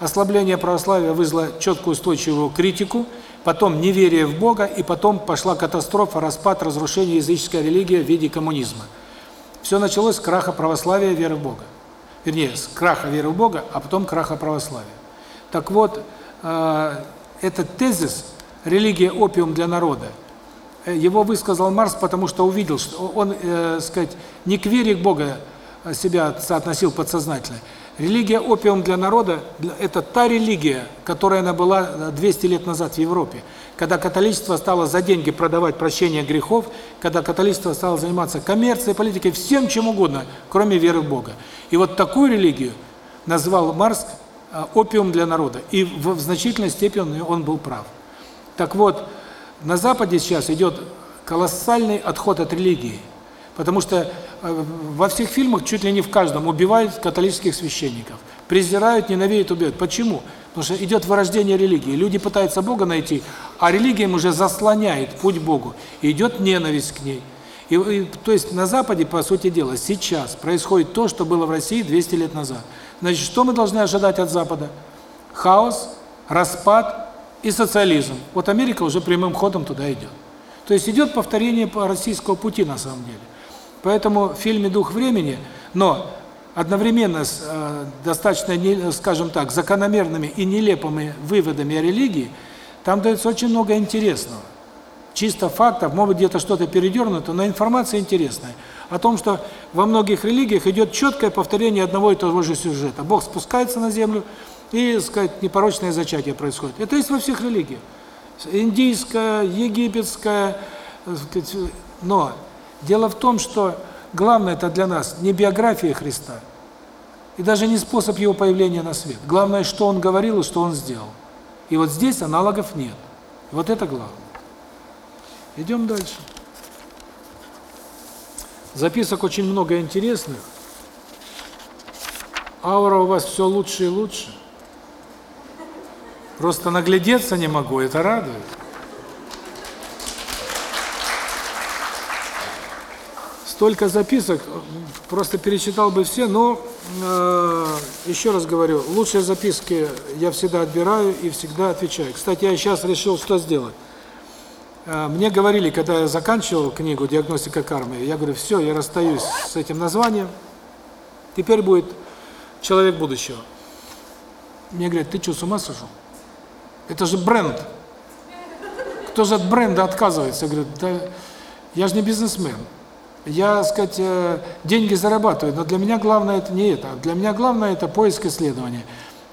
ослабление православия вызвало четкую устойчивую критику, потом неверие в Бога, и потом пошла катастрофа, распад, разрушение языческой религии в виде коммунизма. Все началось с краха православия веры в Бога. Вернее, с краха веры в Бога, а потом краха православия. Так вот, э, этот тезис «религия – опиум для народа» Э, его высказал Марс, потому что увидел, что он, э, сказать, не к вере к Бога себя соотносил подсознательно. Религия опиум для народа это та религия, которая она была 200 лет назад в Европе, когда католичество стало за деньги продавать прощение грехов, когда католичество стало заниматься коммерцией, политикой, всем чем угодно, кроме веры в Бога. И вот такую религию назвал Марс опиум для народа, и в значительной степени он был прав. Так вот, на Западе сейчас идет колоссальный отход от религии. Потому что э, во всех фильмах, чуть ли не в каждом, убивают католических священников. Презирают, ненавидят, убивают. Почему? Потому что идет вырождение религии. Люди пытаются Бога найти, а религия им уже заслоняет путь Богу. И идет ненависть к ней. И, и, то есть на Западе, по сути дела, сейчас происходит то, что было в России 200 лет назад. Значит, что мы должны ожидать от Запада? Хаос, распад и социализм. Вот Америка уже прямым ходом туда идет. То есть идет повторение по российского пути на самом деле. Поэтому в фильме «Дух времени», но одновременно с э, достаточно, скажем так, закономерными и нелепыми выводами о религии, там дается очень много интересного. Чисто фактов, может где-то что-то передернуто, но информация интересная. О том, что во многих религиях идет четкое повторение одного и того же сюжета. Бог спускается на землю, и, сказать, непорочное зачатие происходит. Это есть во всех религиях. Индийская, египетская, но дело в том, что главное это для нас не биография Христа, и даже не способ его появления на свет. Главное, что он говорил и что он сделал. И вот здесь аналогов нет. Вот это главное. Идем дальше. Записок очень много интересных. Аура у вас все лучше и лучше. Просто наглядеться не могу, это радует. Столько записок, просто перечитал бы все, но э, еще раз говорю, лучшие записки я всегда отбираю и всегда отвечаю. Кстати, я сейчас решил, что сделать. Э, мне говорили, когда я заканчивал книгу «Диагностика кармы», я говорю, все, я расстаюсь с этим названием, теперь будет «Человек будущего». Мне говорят, ты что, с ума сошел? Это же бренд. Кто же от бренда отказывается? Я говорю, да я же не бизнесмен. Я, сказать, э, деньги зарабатываю, но для меня главное это не это. Для меня главное это поиск исследования.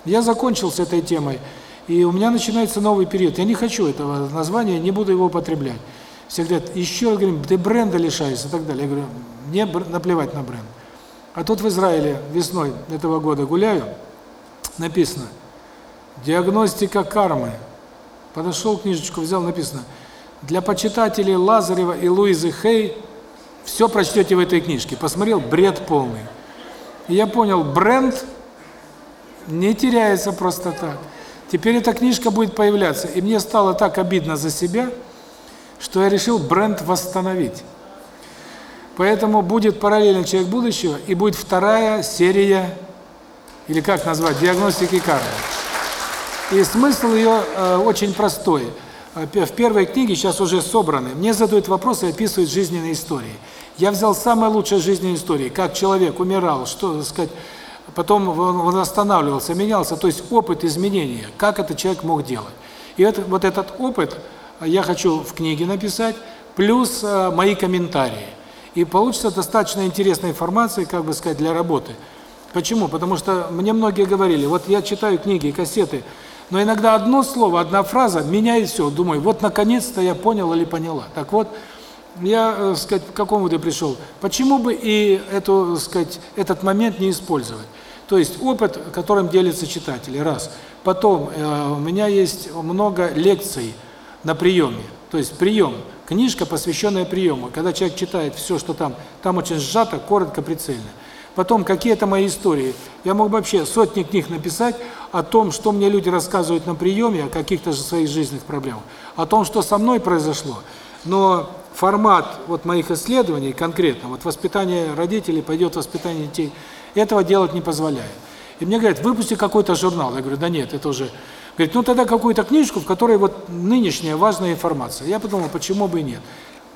Я закончил с этой темой, и у меня начинается новый период. Я не хочу этого названия, не буду его употреблять. Все говорят, еще, говорим, ты бренда лишаешься и так далее. Я говорю, мне наплевать на бренд. А тут в Израиле весной этого года гуляю, написано – Диагностика кармы. Подошел книжечку, взял, написано. Для почитателей Лазарева и Луизы Хей все прочтете в этой книжке. Посмотрел, бред полный. И я понял, бренд не теряется просто так. Теперь эта книжка будет появляться. И мне стало так обидно за себя, что я решил бренд восстановить. Поэтому будет параллельно «Человек будущего» и будет вторая серия, или как назвать, диагностики кармы. И смысл ее э, очень простой. Э, в первой книге, сейчас уже собраны, мне задают вопросы и описывают жизненные истории. Я взял самые лучшие жизненные истории, как человек умирал, что, сказать, потом он восстанавливался, менялся, то есть опыт изменения, как этот человек мог делать. И это, вот этот опыт я хочу в книге написать, плюс э, мои комментарии. И получится достаточно интересная информация, как бы сказать, для работы. Почему? Потому что мне многие говорили, вот я читаю книги, кассеты, но иногда одно слово, одна фраза меняет все. Думаю, вот наконец-то я понял или поняла. Так вот, я, э, сказать, к какому выводу пришел? Почему бы и эту, сказать, этот момент не использовать? То есть опыт, которым делятся читатели, раз. Потом, э, у меня есть много лекций на приеме. То есть прием, книжка, посвященная приему. Когда человек читает все, что там, там очень сжато, коротко, прицельно. Потом какие-то мои истории. Я мог вообще сотни книг написать о том, что мне люди рассказывают на приеме, о каких-то же своих жизненных проблемах, о том, что со мной произошло. Но формат вот моих исследований конкретно, вот воспитание родителей, пойдет воспитание детей, этого делать не позволяет. И мне говорят, выпусти какой-то журнал. Я говорю, да нет, это уже... Говорит, ну тогда какую-то книжку, в которой вот нынешняя важная информация. Я подумал, почему бы и нет.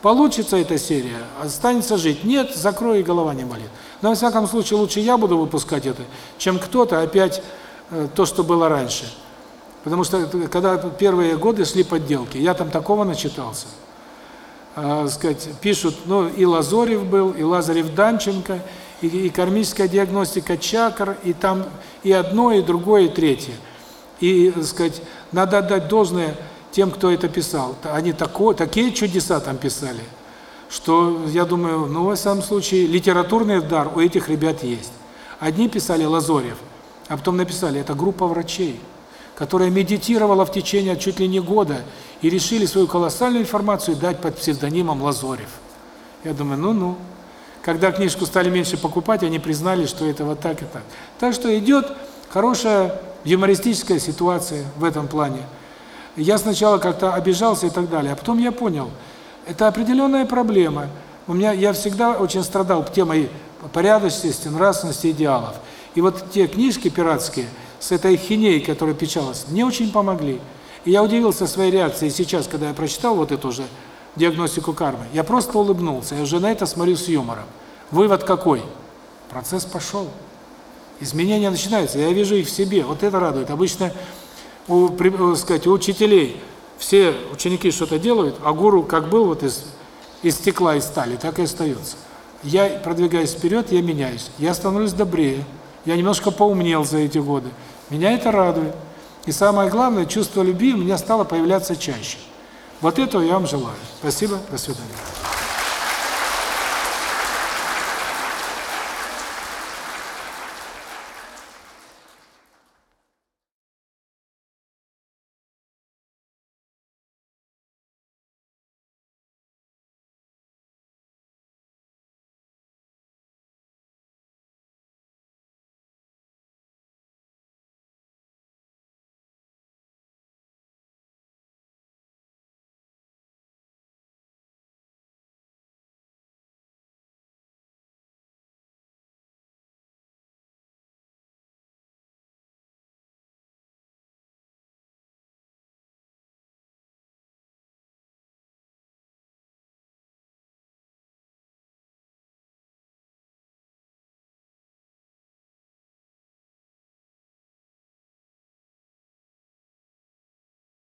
Получится эта серия, останется жить. Нет, закрой, и голова не болит. Но, во всяком случае, лучше я буду выпускать это, чем кто-то опять э, то, что было раньше. Потому что, когда первые годы шли подделки, я там такого начитался. Э, сказать, пишут, ну, и Лазорев был, и Лазарев Данченко, и, и кармическая диагностика чакр, и там и одно, и другое, и третье. И, сказать, надо отдать должное тем, кто это писал. Они такое, такие чудеса там писали что, я думаю, ну, во всяком случае, литературный дар у этих ребят есть. Одни писали Лазорев, а потом написали, это группа врачей, которая медитировала в течение чуть ли не года и решили свою колоссальную информацию дать под псевдонимом Лазорев. Я думаю, ну-ну. Когда книжку стали меньше покупать, они признали, что это вот так и так. Так что идет хорошая юмористическая ситуация в этом плане. Я сначала как-то обижался и так далее, а потом я понял, это определенная проблема. У меня я всегда очень страдал темой порядочности, нравственности, идеалов. И вот те книжки пиратские с этой хинеей, которая печалась, мне очень помогли. И я удивился своей реакцией сейчас, когда я прочитал вот эту же диагностику кармы. Я просто улыбнулся, я уже на это смотрю с юмором. Вывод какой? Процесс пошел. Изменения начинаются, я вижу их в себе, вот это радует. Обычно у, э, сказать, у учителей все ученики что-то делают, а гуру как был вот из, из стекла и стали, так и остается. Я продвигаюсь вперед, я меняюсь, я становлюсь добрее, я немножко поумнел за эти годы. Меня это радует. И самое главное, чувство любви у меня стало появляться чаще. Вот этого я вам желаю. Спасибо, до свидания.